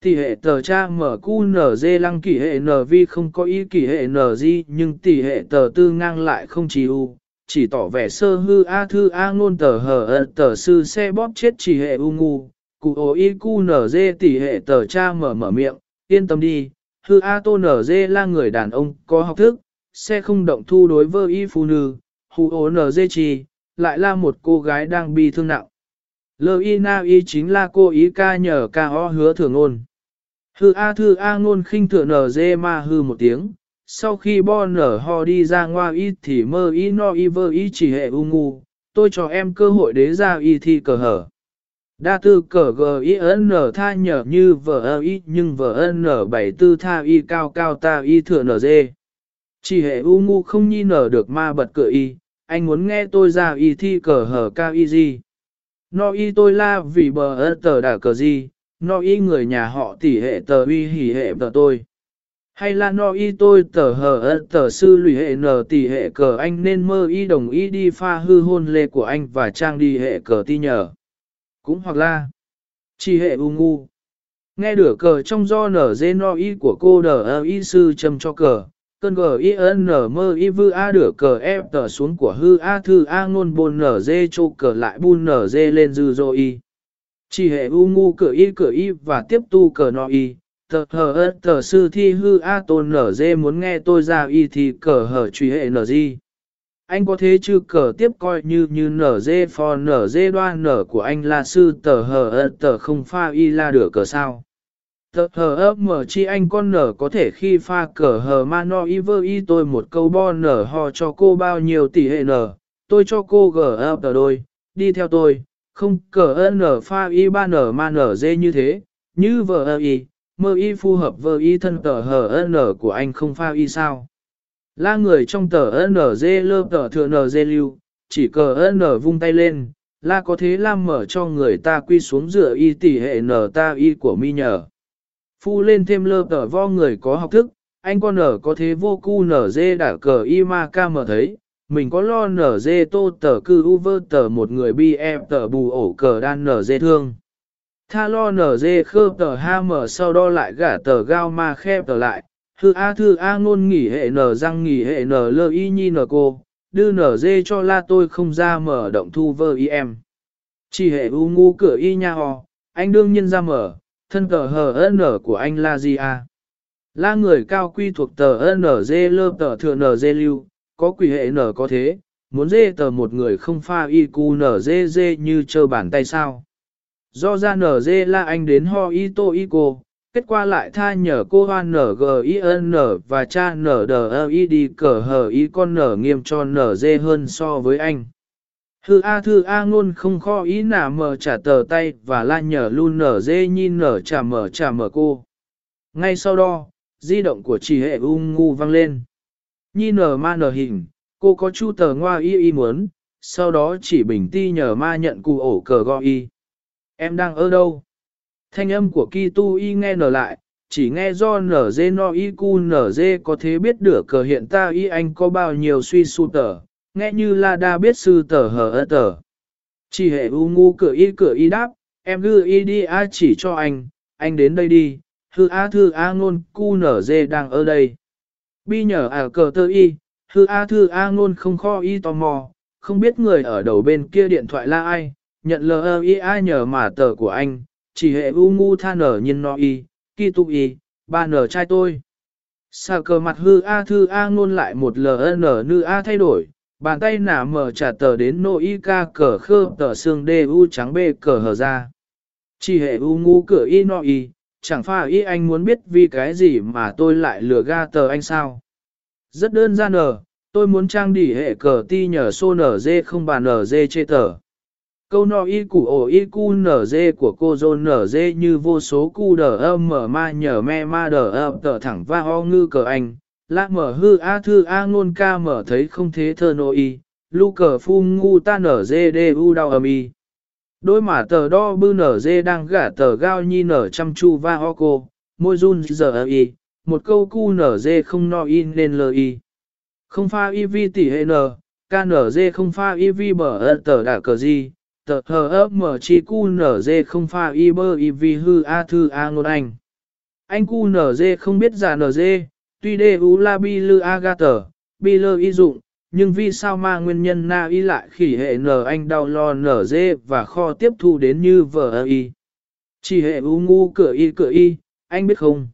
Tỷ hệ tờ cha mở cu nở dê lăng kỷ hệ nở vi không có y kỷ hệ nở di nhưng tỷ hệ tờ tư ngang lại không chỉ u, chỉ tỏ vẻ sơ hư a thư a ngôn tờ hờ ơ tờ sư xe bóp chết chỉ hệ u ngu, cụ ổ y cu nở dê tỷ hệ tờ cha mở mở miệng, yên tâm đi, hư a tô nở dê là người đàn ông có học thức, xe không động thu đối với y phụ nữ, hù ố nờ dê chi, lại là một cô gái đang bị thương nặng. Lơ y na y chính là cô ý ca nhờ ca o hứa thường ngôn. Hư a thư a ngôn khinh thừa nờ dê ma hư một tiếng, sau khi bo nở ho đi ra ngoa y thì mơ y no y vơ y chỉ hệ u ngu, tôi cho em cơ hội đế ra y thi cờ hở. Đa tư cờ g i n tha nhờ như vờ y nhưng vờ n bảy tư tha y cao cao ta y thừa n dê. Chỉ hệ u ngu không nhi nở được ma bật cửa y, anh muốn nghe tôi ra y thi cờ hở cao y gì. No y tôi la vì bờ ơ tờ đả cờ gì, no y người nhà họ tỷ hệ tờ uy hỉ hệ tờ tôi. Hay là no y tôi tờ hờ ơ tờ sư lùi hệ nở tỷ hệ cờ anh nên mơ y đồng ý đi pha hư hôn lê của anh và trang đi hệ cờ ti nhờ. Cũng hoặc là chỉ hệ u ngu. Nghe đửa cờ trong do nở dê no y của cô đờ ơ y sư châm cho cờ, cơn gờ i n mơ y vư a đửa cờ ép tờ xuống của hư a thư a ngôn bồn nở dê chô cờ lại bun nở dê lên dư dô y. Chỉ hệ u ngu cửa y cửa y và tiếp tu cờ no y, tờ hờ ớt tờ sư thi hư a tôn nở dê muốn nghe tôi ra y thì cờ hờ truy hệ nở gì. Anh có thế chứ cờ tiếp coi như như nở dê phò nở dê đoan nở của anh là sư tờ hờ ớt tờ không pha y là đửa cờ sao. Tờ hờ ấp mở chi anh con nở có thể khi pha cờ hờ ma no y vơ y tôi một câu bo nở ho cho cô bao nhiêu tỷ hệ nở, tôi cho cô gờ ấp tờ đôi, đi theo tôi, không cờ nở pha y ba nở ma nở dê như thế, như vờ ơ y, mơ y phù hợp vợ y thân tờ hờ nở của anh không pha y sao. La người trong tờ nở dê lơ tờ thừa nở dê lưu, chỉ cờ nở vung tay lên, la có thế làm mở cho người ta quy xuống dựa y tỷ hệ nở ta y của mi nhờ phu lên thêm lơ tờ vo người có học thức, anh con nở có thế vô cu nở dê đã cờ y ma ca mở thấy, mình có lo nở dê tô tờ cư u vơ tờ một người bi em tờ bù ổ cờ đan nở dê thương. Tha lo nở dê khơ tờ ha mở sau đó lại gả tờ gao ma khép tờ lại, thư a thư a ngôn nghỉ hệ nở răng nghỉ hệ nở lơ y nhi nở cô, đưa nở dê cho la tôi không ra mở động thu vơ y em. Chỉ hệ u ngu cửa y nha ho, anh đương nhiên ra mở, thân tờ hờ n của anh là gì à? La người cao quy thuộc tờ NG lơ tờ thừa NG lưu, có quỷ hệ N có thế, muốn dê tờ một người không pha y cu NGG như trơ bàn tay sao. Do ra NG là anh đến ho y tô y cô, kết quả lại tha nhờ cô hoan NGIN và cha NDI đi cờ hờ y con nở nghiêm cho NG hơn so với anh. Thư A thư A ngôn không kho ý nả mở trả tờ tay và la nhờ luôn nở dê nhìn nở trả mở trả mở cô. Ngay sau đó, di động của chị hệ ung ngu vang lên. Nhi nở ma nở hình, cô có chu tờ ngoa y y muốn, sau đó chỉ bình ti nhờ ma nhận cụ ổ cờ gọi y. Em đang ở đâu? Thanh âm của Ki Tu y nghe nở lại, chỉ nghe do nở dê no y cu nở dê có thế biết được cờ hiện ta y anh có bao nhiêu suy su tờ, nghe như là đa biết sư tờ hờ ơ tờ. Chỉ hệ u ngu cửa y cửa y đáp, em gư y đi a chỉ cho anh, anh đến đây đi, hư a thư a ngôn cu nở dê đang ở đây. Bi nhờ à cờ tơ y, hư a thư a ngôn không kho y tò mò, không biết người ở đầu bên kia điện thoại là ai, nhận lờ ơ y a nhờ mà tờ của anh, chỉ hệ u ngu tha nở nhiên no y, kỳ tụ y, ba nở trai tôi. Sà cờ mặt hư a thư a ngôn lại một ln nữ a thay đổi, Bàn tay nả mở trả tờ đến nô y ca cờ khơ tờ xương đê u trắng bê cờ hở ra. Chỉ hệ u ngu cửa y no y, chẳng pha y anh muốn biết vì cái gì mà tôi lại lừa ga tờ anh sao. Rất đơn giản nở, tôi muốn trang đỉ hệ cờ ti nhờ xô nở dê không bà nở dê chê tờ. Câu no y củ ổ y cu nở dê của cô dôn nở dê như vô số cu đờ âm mở ma nhờ me ma đờ âm tờ thẳng va ho ngư cờ anh, Lạ mở hư A thư A ngôn ca mở thấy không thế thơ nô y, lu cờ phu ngu ta nở dê đê u đau âm y. Đôi mà tờ đo bư nở dê đang gả tờ gao nhi nở chăm chu va ho cô, môi run giờ y, một câu cu nở dê không no y nên lờ y. Không pha y vi tỷ hệ nở, ca nở dê không pha y vi bở ơ tờ đả cờ gì, tờ hờ ấp mở chi cu nở dê không pha y bơ y vi hư A thư A ngôn anh. Anh cu nở dê không biết giả nở dê, tuy đê u la bi lư agater, bi lơ y dụng, nhưng vì sao ma nguyên nhân na y lại khỉ hệ nở anh đau lo nở dê và kho tiếp thu đến như vờ y. Chỉ hệ u ngu cửa y cửa y, anh biết không?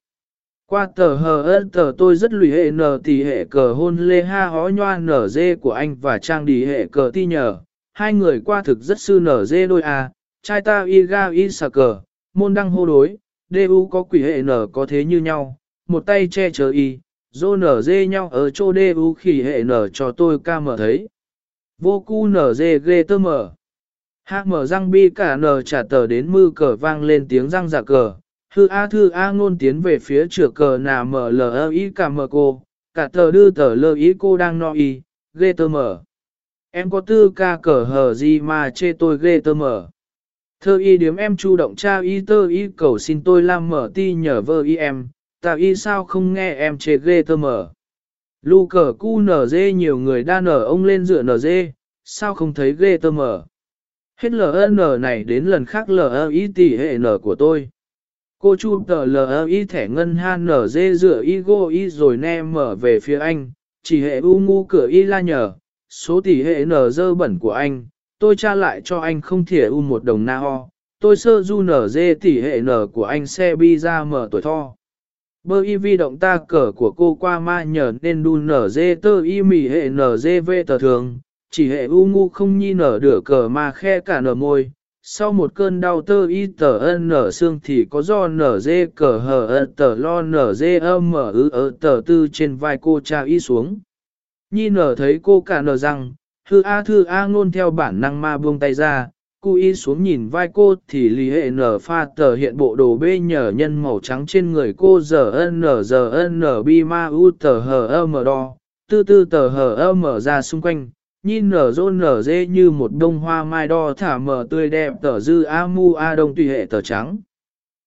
Qua tờ hờ ơn tờ tôi rất lùi hệ nờ tỷ hệ cờ hôn lê ha hó nhoa nở dê của anh và trang đi hệ cờ ti nhờ. Hai người qua thực rất sư nở dê đôi à, trai ta y ga y sà cờ, môn đăng hô đối, đê u có quỷ hệ nở có thế như nhau, một tay che chở y, dô nở dê nhau ở chỗ đê u khỉ hệ nở cho tôi ca mở thấy. Vô cu nở dê ghê tơ mở. Hạ mở răng bi cả nở trả tờ đến mư cờ vang lên tiếng răng giả cờ. Thư A thư A ngôn tiến về phía chửa cờ nà mở lờ ý cả mở cô, cả tờ đưa tờ lơ ý cô đang nói y, ghê tơ mở. Em có tư ca cờ hờ gì mà chê tôi ghê tơ mở. Thơ y điếm em chủ động tra y tơ y cầu xin tôi làm mở ti nhờ vơ y em, ta y sao không nghe em chê ghê thơ mở. Lu cờ cu nở dê nhiều người đa nở ông lên dựa nở dê, sao không thấy ghê thơ mở. Hết LN này đến lần khác LI tỷ hệ nở của tôi. Cô chu tờ LI thẻ ngân han nở dê dựa y go y rồi ne mở về phía anh, chỉ hệ u ngu cửa y la nhờ, số tỷ hệ nở dơ bẩn của anh, tôi tra lại cho anh không thể u một đồng na ho, tôi sơ du nở dê tỷ hệ nở của anh xe bi ra mở tuổi tho. Bơ y vi động ta cờ của cô qua ma nhờ nên đu nở dê tơ y mỉ hệ nở dê vê tờ thường, chỉ hệ u ngu không nhi nở đửa cờ mà khe cả nở môi. Sau một cơn đau tơ y tờ ân nở xương thì có do nở dê cờ hờ ân tờ lo nở dê âm mở ư ở tờ tư trên vai cô cha y xuống. Nhi nở thấy cô cả nở rằng, thư A thư A ngôn theo bản năng ma buông tay ra, y xuống nhìn vai cô thì lì hệ nở pha tờ hiện bộ đồ bê nhờ nhân màu trắng trên người cô giờ ân nở giờ ân nở bi ma u tờ hờ ơ mở đo, tư tư tờ hờ ơ mở ra xung quanh, nhìn nở rô nở dê như một đông hoa mai đo thả mở tươi đẹp tờ dư a mu a đông tùy hệ tờ trắng.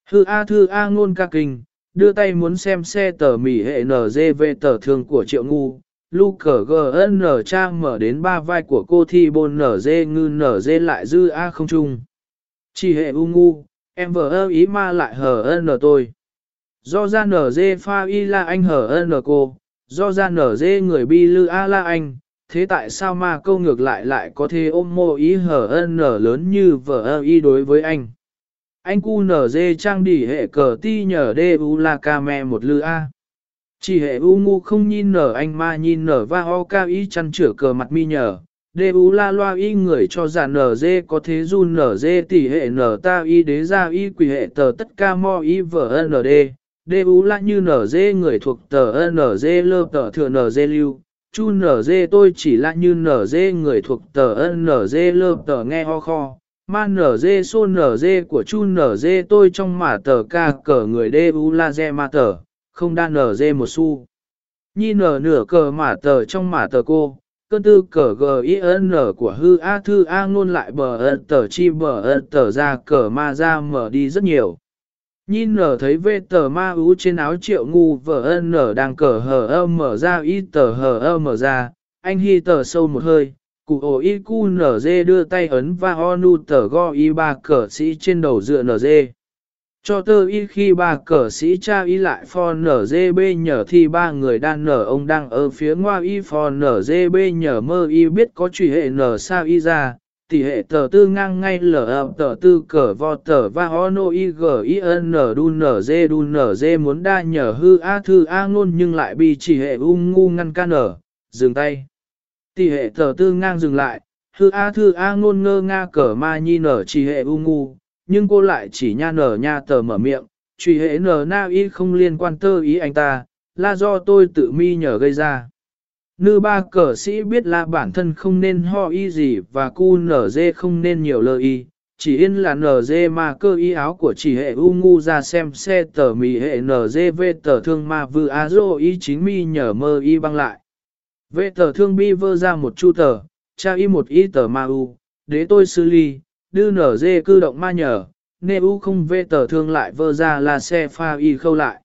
Hư a thư a ngôn ca kinh, đưa tay muốn xem xe tờ mỉ hệ nở dê về tờ thường của triệu ngu, Luke gn cha mở đến ba vai của cô thì bồn nở dê ngư nở dê lại dư a không chung. Chỉ hệ u ngu, em vợ ơ ý ma lại hờ n tôi. Do ra nở dê pha y la anh hờ n cô, do ra nở dê người bi lư a la anh, thế tại sao ma câu ngược lại lại có thể ôm mô ý hờ n lớn như vợ ơ y đối với anh. Anh cu nở dê trang đỉ hệ cờ ti nhờ đê u la ca me một lư a. Chỉ hệ u ngu không nhìn nở anh ma nhìn nở va ho ca y chăn chữa cờ mặt mi nhờ, đê u la loa y người cho giả nở dê có thế run nở dê tỷ hệ nở ta y đế ra y quỷ hệ tờ tất ca mo y vở nd, đê u la như nở dê người thuộc tờ nở dê lơ tờ thừa nở dê lưu, chu nở dê tôi chỉ là như nở dê người thuộc tờ nở dê lơ tờ nghe ho kho. Ma nở dê xô nở dê của chu nở dê tôi trong mà tờ ca cờ người đê u la dê ma tờ, không đa nở dê một xu. Nhi nở nửa cờ mả tờ trong mả tờ cô, cơn tư cờ g i n của hư a thư a ngôn lại bờ ơn tờ chi bờ ơn tờ ra cờ ma ra mở đi rất nhiều. Nhi nở thấy vê tờ ma ú trên áo triệu ngu vợ ơn nở đang cờ hờ ơ mở ra y tờ hờ ơ mở ra, anh hy tờ sâu một hơi, cụ ổ y cu nở dê đưa tay ấn và o nu tờ go y ba cờ sĩ trên đầu dựa nở dê. Cho tơ y khi ba cờ sĩ cha y lại for nở dê bê nhờ thì ba người đang nở ông đang ở phía ngoài y for nở dê bê nhờ mơ y biết có truy hệ nở sao y ra, tỷ hệ tờ tư ngang ngay lở ập tờ tư cờ vo tờ va ho no y g i n đu nở dê đu nở dê muốn đa nhờ hư a thư a ngôn nhưng lại bị chỉ hệ ung ngu ngăn can nở, dừng tay. Tỷ hệ tờ tư ngang dừng lại, hư a thư a ngôn ngơ nga cờ ma nhi nở chỉ hệ ung ngu nhưng cô lại chỉ nha nở nha tờ mở miệng, truy hệ nở na y không liên quan tơ ý anh ta, là do tôi tự mi nhờ gây ra. Nư ba cờ sĩ biết là bản thân không nên ho y gì và cu nở dê không nên nhiều lời y, chỉ yên là nở dê mà cơ y áo của chỉ hệ u ngu ra xem xe tờ mì hệ nở dê vê tờ thương mà vừa á dô y chính mi nhờ mơ y băng lại. Vê tờ thương bi vơ ra một chu tờ, cha y một y tờ ma u, đế tôi xử ly, đưa nở dê cư động ma nhờ, nê u không vê tờ thương lại vơ ra là xe pha y khâu lại.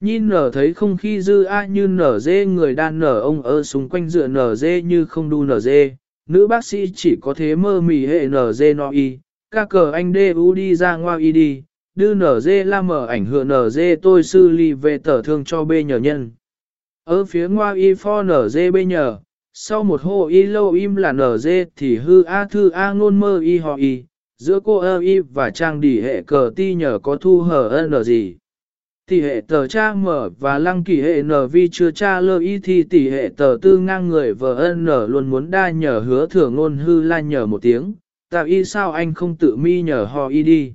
Nhìn nở thấy không khí dư a như nở dê người đan nở ông ở xung quanh dựa nở dê như không đu nở dê, nữ bác sĩ chỉ có thế mơ mì hệ nở dê no y, ca cờ anh đê u đi ra ngoa y đi, đưa nở dê la mở ảnh hưởng nở dê tôi sư ly về tờ thương cho bê nhờ nhân. Ở phía ngoa y pho nở dê bê nhờ, sau một hô y lâu im là nở dê thì hư a thư a ngôn mơ y họ y, giữa cô ơ y và trang đỉ hệ cờ ti nhờ có thu hở nở gì. Tỷ hệ tờ cha mở và lăng kỳ hệ nở vi chưa cha lơ y thì tỷ hệ tờ tư ngang người vờ nở luôn muốn đa nhờ hứa thừa ngôn hư la nhờ một tiếng, tạo y sao anh không tự mi nhờ họ y đi.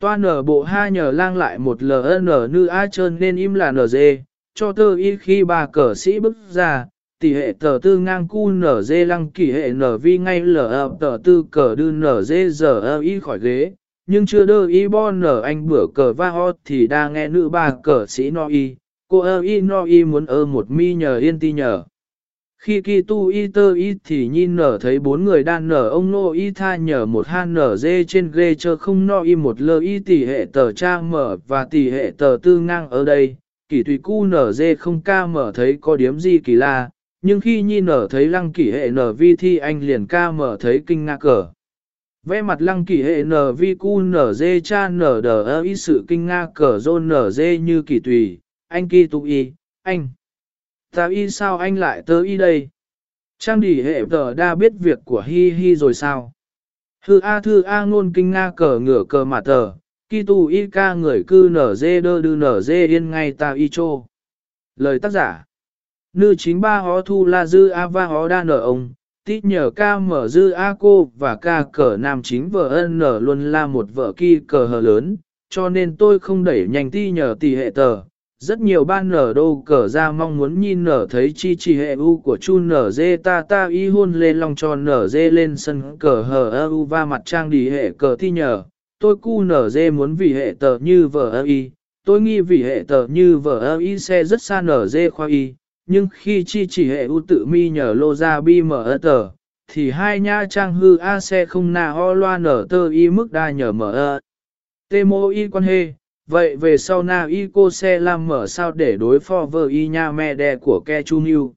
Toa nở bộ ha nhờ lang lại một ln nư a trơn nên im là nở dê. cho tơ y khi bà cờ sĩ bước ra, tỷ hệ tờ tư ngang cu nở dê lăng kỳ hệ nở vi ngay lờ tờ tư cờ đư nở dê giờ ơ y khỏi ghế, nhưng chưa đơ y bo nở anh bữa cờ va ho thì đa nghe nữ ba cờ sĩ no y, cô ơ y no y muốn ơ một mi nhờ yên ti nhờ. Khi kỳ tu y tơ y thì nhìn nở thấy bốn người đang nở ông nô y tha nhờ một han nở dê trên ghê chơ không no y một lơ y tỷ hệ tờ cha mở và tỷ hệ tờ tư ngang ở đây. Kỳ tùy cu nở dê không ca mở thấy có điếm gì kỳ la, nhưng khi nhi nở thấy lăng kỷ hệ nở vi thi anh liền ca mở thấy kinh ngạc cờ. Vẽ mặt lăng kỷ hệ nở vi cu nở dê cha nở đờ ơ y sự kinh ngạc cờ rôn nở dê như kỳ tùy, anh kỳ tụ y, anh. Ta y sao anh lại tớ y đây? Trang đỉ hệ tờ đa biết việc của hi hi rồi sao? thư A thư A ngôn kinh nga cờ ngửa cờ mà tờ, kỳ tù y ca người cư nở dê đơ đư nở dê yên ngay ta y chô. Lời tác giả Nữ chính ba hó thu la dư A va hó đa nở ông, tít nhờ ca mở dư A cô và ca cờ nam chính vợ ân nở luôn là một vợ kỳ cờ hờ lớn, cho nên tôi không đẩy nhanh ti nhờ tỷ hệ tờ, rất nhiều ban nở đô cờ ra mong muốn nhìn nở thấy chi chi hệ u của chu nở dê ta ta y hôn lên lòng tròn nở dê lên sân cờ hờ u va mặt trang đi hệ cờ thi nhờ, tôi cu nở dê muốn vì hệ tờ như vợ y, tôi nghi vì hệ tờ như vợ y xe rất xa nở dê khoa y, nhưng khi chi chỉ hệ u tự mi nhờ lô ra bi mở ơ tờ, thì hai nha trang hư a xe không nà ho loa nở tơ y mức đa nhờ mở ơ. Tê mô y quan hệ Vậy về sau na y cô xe làm mở sao để đối phó với y nha mẹ đẻ của ke chu niu.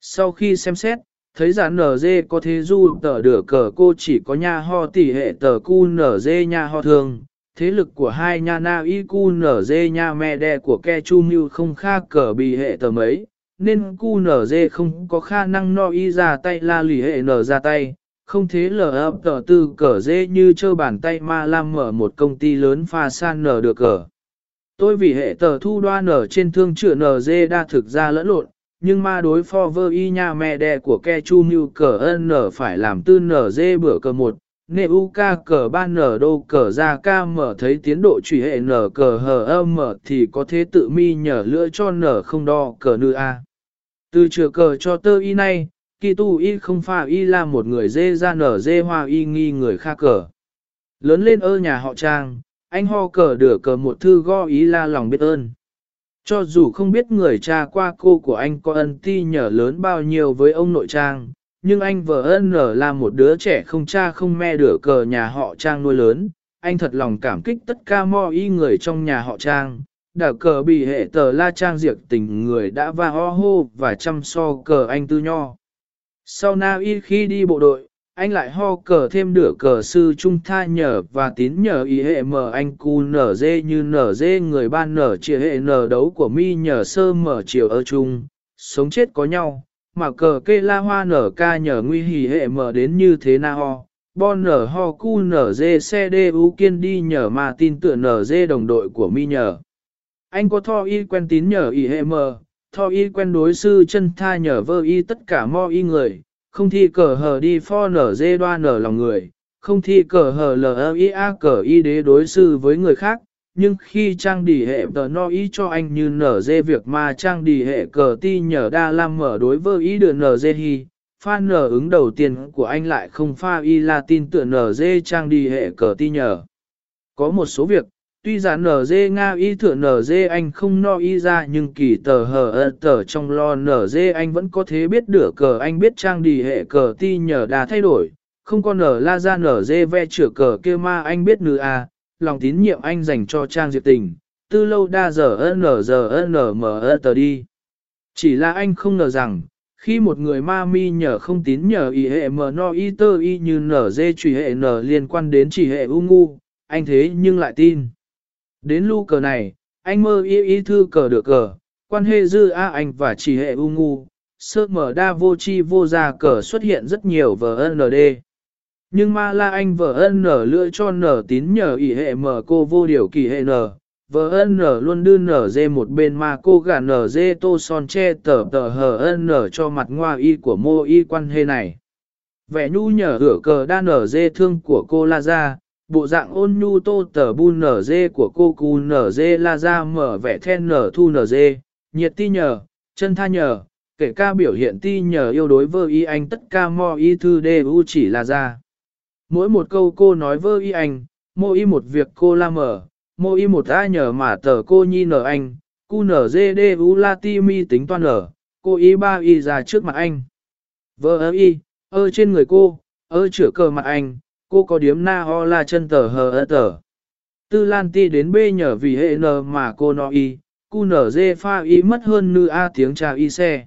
Sau khi xem xét, thấy giả nở dê có thế du tờ đửa cờ cô chỉ có nha ho tỷ hệ tờ cu nở dê nha ho thường. Thế lực của hai nha na y cu nở dê nha mẹ đẻ của ke chu niu không kha cờ bị hệ tờ mấy, nên cu nở dê không có khả năng no y ra tay la lì hệ nở ra tay, không thế lờ ấp tờ tư cờ dê như chơ bàn tay ma lam mở một công ty lớn pha san nở được cờ. Tôi vì hệ tờ thu đoan nở trên thương chữa nở dê đa thực ra lẫn lộn, nhưng ma đối phó vơ y nha mẹ đẻ của ke chu mưu cờ ân nở phải làm tư nở dê bữa cờ một. Nê u ca cờ ban nở đô cờ ra ca mở thấy tiến độ trùy hệ nở cờ hờ âm mở thì có thế tự mi nhờ lựa cho nở không đo cờ nữ a. Từ chữa cờ cho tơ y nay, kỳ tu y không pha y là một người dê ra nở dê hoa y nghi người kha cờ. Lớn lên ơ nhà họ trang, anh ho cờ đửa cờ một thư go ý la lòng biết ơn. Cho dù không biết người cha qua cô của anh có ân ti nhờ lớn bao nhiêu với ông nội trang, nhưng anh vợ ân nở là một đứa trẻ không cha không mẹ đửa cờ nhà họ trang nuôi lớn, anh thật lòng cảm kích tất cả mọi y người trong nhà họ trang. Đảo cờ bị hệ tờ la trang diệt tình người đã va ho hô và chăm so cờ anh tư nho. Sau na y khi đi bộ đội, anh lại ho cờ thêm nửa cờ sư trung tha nhờ và tín nhờ ý hệ mở anh cu nở dê như nở dê người ban nở chia hệ nở đấu của mi nhờ sơ mở chiều ở chung, sống chết có nhau, mà cờ kê la hoa nở ca nhờ nguy hỉ hệ mở đến như thế na ho. Bon nở ho cu nở dê xe đê u kiên đi nhờ mà tin tựa nở dê đồng đội của mi nhờ. Anh có tho y quen tín nhờ y hệ mờ, tho y quen đối sư chân tha nhờ vơ y tất cả mo y người, không thi cờ hờ đi pho nở dê đoa nở lòng người, không thi cờ hờ lờ y a cờ y đế đối sư với người khác, nhưng khi trang đi hệ tờ no ý cho anh như nở dê việc mà trang đi hệ cờ ti nhờ đa lam mở đối với ý được nở dê hi, pha nở ứng đầu tiên của anh lại không pha y la tin tựa nở dê trang đi hệ cờ ti nhờ. Có một số việc, tuy giả nở dê Nga y thửa nở dê anh không no y ra nhưng kỳ tờ hờ ơ tờ trong lo nở dê anh vẫn có thế biết đửa cờ anh biết trang đi hệ cờ ti nhờ đà thay đổi, không có nở la ra nở dê ve chữa cờ kia ma anh biết nữ a lòng tín nhiệm anh dành cho trang diệp tình, tư lâu đa giờ ân nở giờ ân nở mở ơ tờ đi. Chỉ là anh không ngờ rằng, khi một người ma mi nhờ không tín nhờ y hệ mờ no y tơ y như nở dê trùy hệ nở liên quan đến chỉ hệ u ngu, anh thế nhưng lại tin. Đến lưu cờ này, anh mơ y y thư cờ được cờ, quan hệ dư A anh và chỉ hệ u ngu, sơ mở đa vô chi vô gia cờ xuất hiện rất nhiều VND. Nhưng ma la anh VN lựa cho nở tín nhờ ỷ hệ mở cô vô điều kỳ hệ nở. VN luôn đưa nở dê một bên mà cô gà nở dê tô son che tờ tờ hờ nở cho mặt ngoa y của mô y quan hệ này. Vẻ nhu nhở hửa cờ đa nở dê thương của cô la ra, bộ dạng ôn nhu tô tờ bu nở dê của cô cu nở dê la ra mở vẻ then nở thu nở dê, nhiệt ti nhờ, chân tha nhờ, kể ca biểu hiện ti nhờ yêu đối vơ y anh tất ca mo y thư đê u chỉ là ra. Mỗi một câu cô nói vơ y anh, mô y một việc cô la mở, mô y một ai nhờ mà tờ cô nhi nở anh, cu nở dê đê u la ti mi tính toan nở, cô y ba y ra trước mặt anh. Vơ y, ơ trên người cô, ơ chữa cờ mặt anh, cô có điếm na ho la chân tờ hờ ơ tờ. Tư Lan ti đến bê nhờ vì hệ n mà cô nói y, cu nở dê pha y mất hơn nư a tiếng trà y xe.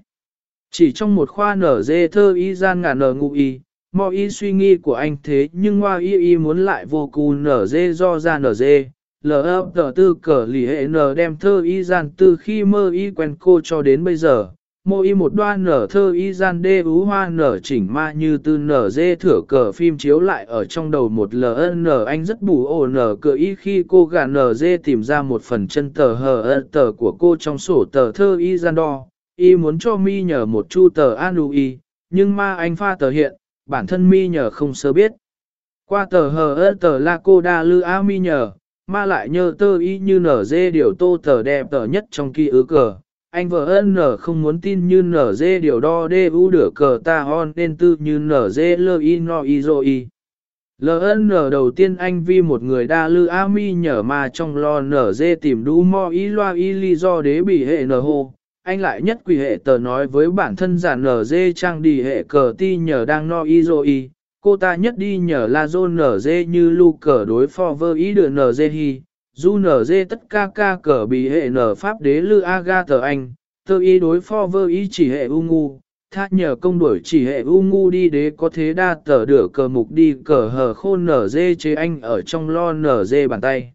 Chỉ trong một khoa nở dê thơ y gian ngả nở ngụ y, mò y suy nghĩ của anh thế nhưng hoa y y muốn lại vô cu nở dê do ra nở dê. L.F. tờ tư cờ lì hệ n đem thơ y gian từ khi mơ y quen cô cho đến bây giờ, mô y một đoan nở thơ y gian đê ú hoa nở chỉnh ma như tư nở dê thửa cờ phim chiếu lại ở trong đầu một ln anh rất bù ổ nở cờ y khi cô gà nở dê tìm ra một phần chân tờ hờ tờ của cô trong sổ tờ thơ y gian đo. Y muốn cho mi nhờ một chu tờ an y, nhưng ma anh pha tờ hiện, bản thân mi nhờ không sơ biết. Qua tờ hờ tờ la cô đa lư a mi nhờ, ma lại nhờ tơ y như nở dê điều tô tờ đẹp tờ nhất trong kỳ ứ cờ anh vợ ân nở không muốn tin như nở dê điều đo đê u đửa cờ ta hon nên tư như nở dê lơ y no y dô y. LN đầu tiên anh vi một người đa lư a mi nhờ mà trong lo nở dê tìm đu mo y loa y lý do đế bị hệ nở hồ. Anh lại nhất quỷ hệ tờ nói với bản thân giả nở dê trang đi hệ cờ ti nhờ đang no y dô y. Cô ta nhất đi nhờ la dô nở dê như lu cờ đối phò vơ ý đưa nở dê hi du nở dê tất ca ca cờ bị hệ nở pháp đế lư aga tờ anh, tơ y đối pho vơ y chỉ hệ u ngu, tha nhờ công đuổi chỉ hệ u ngu đi đế có thế đa tờ đửa cờ mục đi cờ hờ khôn nở dê chế anh ở trong lo nở dê bàn tay.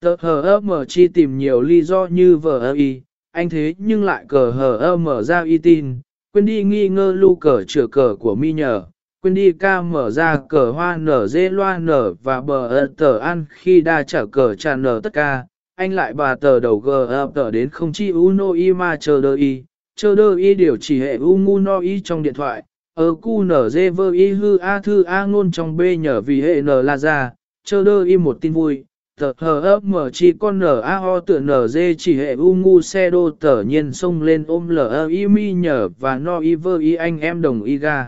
Tờ hờ ơ mở chi tìm nhiều lý do như vờ ơ y, anh thế nhưng lại cờ hờ ơ mở ra y tin, quên đi nghi ngơ lưu cờ chữa cờ của mi nhờ, quên đi ca mở ra cờ hoa nở dê loa nở và bờ ơ tờ ăn khi đa trả cờ trà nở tất ca, anh lại bà tờ đầu gờ ơ tờ đến không chi u no y ma chờ đơ y, chờ đơ y điều chỉ hệ u ngu no y trong điện thoại, ở cu nở dê vơ y hư a thư a ngôn trong b nhờ vì hệ nở la ra, chờ đơ y một tin vui. Tờ hờ ấp mở chi con nở a ho tựa nở dê chỉ hệ u ngu xe đô tờ nhiên xông lên ôm lờ y mi nhờ và no y vơ y anh em đồng y ga.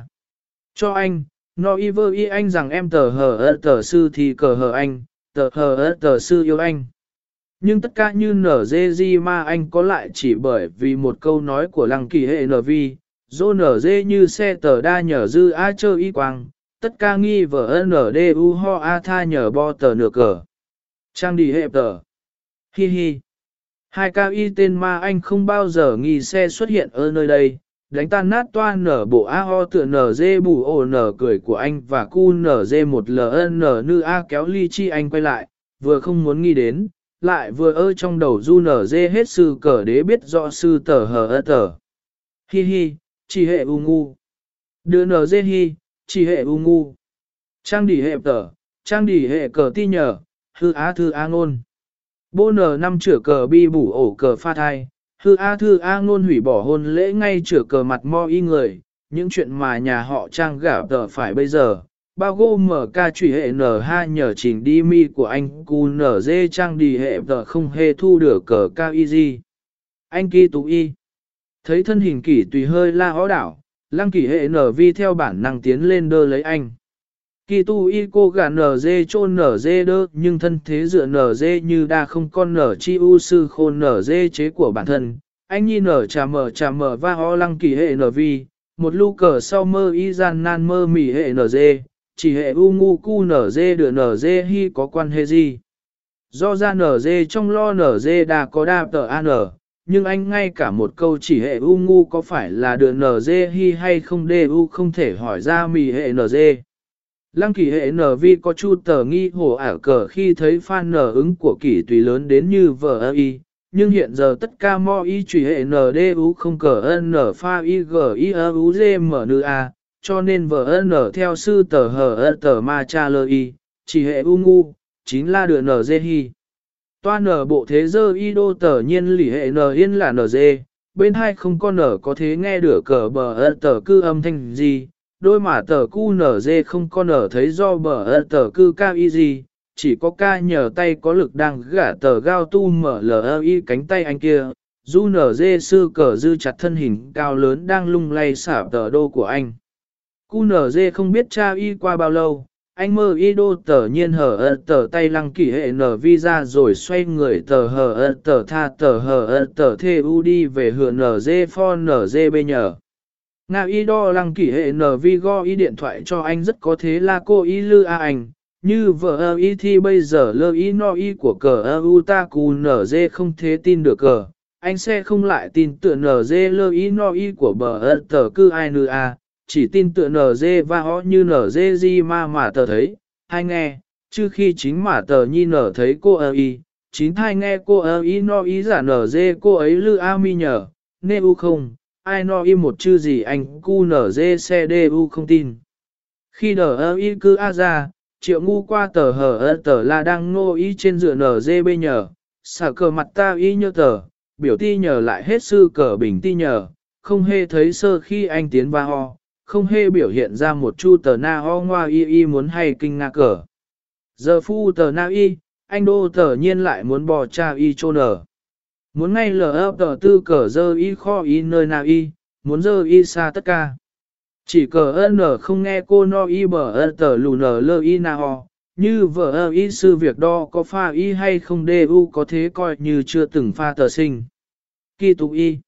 Cho anh, no y vơ y anh rằng em tờ hờ ơ tờ sư thì cờ hờ anh, tờ hờ ơ tờ sư yêu anh. Nhưng tất cả như nở dê di ma anh có lại chỉ bởi vì một câu nói của lăng kỳ hệ nở vi, dô nở dê như xe tờ đa nhờ dư a chơ y quang, tất cả nghi vợ nở đê u ho a tha nhờ bo tờ nửa cờ. Trang đi hệ tờ. Hi hi. Hai cao y tên ma anh không bao giờ nghi xe xuất hiện ở nơi đây, đánh tan nát toa nở bộ a ho tựa nở dê bù ổ nở cười của anh và cu nở dê một ln nư a kéo ly chi anh quay lại, vừa không muốn nghĩ đến, lại vừa ơ trong đầu du nở dê hết sư cờ đế biết rõ sư tờ hờ ơ tờ. Hi hi, chỉ hệ u ngu. Đưa nở dê hi, chỉ hệ u ngu. Trang đỉ hệ tờ, trang đỉ hệ cờ ti nhờ, hư á thư a ngôn. Bô nở năm chữa cờ bi bủ ổ cờ pha thai, Thư A Thư A ngôn hủy bỏ hôn lễ ngay chữa cờ mặt mo y người, những chuyện mà nhà họ trang gả tờ phải bây giờ, bao gồm mở ca trùy hệ N2 nhờ trình đi mi của anh cu nở dê trang đi hệ tờ không hề thu được cờ cao y gì. Anh kỳ tú y. Thấy thân hình kỷ tùy hơi la hó đảo, lăng kỷ hệ nở vi theo bản năng tiến lên đơ lấy anh. Kỳ tu y cô gà nở dê chôn nở dê đơ nhưng thân thế dựa nở dê như đa không con nở chi u sư khôn nở dê chế của bản thân. Anh nhi nở trà mở trà mở và ho lăng kỳ hệ nở vi, một lu cờ sau mơ y gian nan mơ mỉ hệ nở dê, chỉ hệ u ngu cu nở dê đựa nở dê hi có quan hệ gì. Do ra nở dê trong lo nở dê đa có đa tờ an nhưng anh ngay cả một câu chỉ hệ u ngu có phải là đựa nở dê hi hay không đê u không thể hỏi ra mỉ hệ nở dê. Lăng kỳ hệ nở vi có chu tờ nghi hồ ảo cờ khi thấy fan nở ứng của kỷ tùy lớn đến như vợ y, nhưng hiện giờ tất cả mo y trùy hệ nd u không cờ n pha y g y ơ u g m n a, cho nên vợ n theo sư tờ hờ tờ ma cha lơ y, chỉ hệ u ngu, chính là đựa n dê hi. Toa nở bộ thế dơ y đô tờ nhiên lỉ hệ n yên là n dê, bên hai không có nở có thế nghe được cờ bờ tờ cư âm thanh gì đôi mà tờ cu nở dê không con nở thấy do bờ ở tờ cư cao y gì, chỉ có ca nhờ tay có lực đang gả tờ gao tu mở lờ y cánh tay anh kia, du nở dê sư cờ dư chặt thân hình cao lớn đang lung lay xả tờ đô của anh. Cu nở dê không biết cha y qua bao lâu, anh mơ y đô tờ nhiên hở ơ tờ tay lăng kỷ hệ nở visa rồi xoay người tờ hở ơ tờ tha tờ hở ơ tờ thê u đi về hựa nở dê pho nở dê bê nhờ. Nga y đo lăng kỷ hệ nở vi go y điện thoại cho anh rất có thế là cô y lư a anh, như vợ ơ y thì bây giờ lơ y no y của cờ ơ u ta cù nở dê không thế tin được cờ, anh sẽ không lại tin tựa nở dê lơ y no y của bờ ơ tờ cư ai nữ a. Chỉ tin tựa nở dê và họ như nở dê gì mà mà tờ thấy, hay nghe, chứ khi chính mà tờ nhi nở thấy cô ơ y, chính thai nghe cô ơ y no y giả nở dê cô ấy lư a mi nhờ, nê u không, ai no im một chữ gì anh cu nở dê xe đê u không tin. Khi nở ơ y cứ a ra, triệu ngu qua tờ hở ơ tờ là đang ngô y trên dựa nở dê bê nhờ, xả cờ mặt ta y như tờ, biểu ti nhờ lại hết sư cờ bình ti nhờ, không hề thấy sơ khi anh tiến va ho, không hề biểu hiện ra một chu tờ na ho ngoa y y muốn hay kinh ngạc cờ. Giờ phu tờ na y, anh đô tờ nhiên lại muốn bò cha y chô nở. Muốn ngay lờ ấp tờ tư cờ dơ y kho y nơi nào y, muốn dơ y xa tất cả. Chỉ cờ ơn nở không nghe cô no y bờ ơn tờ lù nở lơ y na ho, như vợ ơ y sư việc đo có pha y hay không đê u có thế coi như chưa từng pha tờ sinh. Kỳ tục y.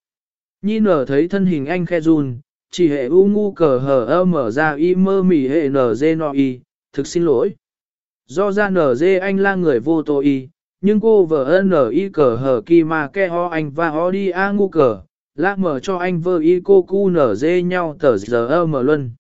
Nhi nở thấy thân hình anh khe run, chỉ hệ u ngu cờ hờ ơ mở ra y mơ mỉ hệ nở dê no y, thực xin lỗi. Do ra nở dê anh là người vô tội y, nhưng cô vợ ân nở y cờ hờ kỳ mà ke ho anh và ho đi a ngu cờ, lạ mở cho anh vợ y cô cu nở dê nhau tờ giờ ơ mở luân.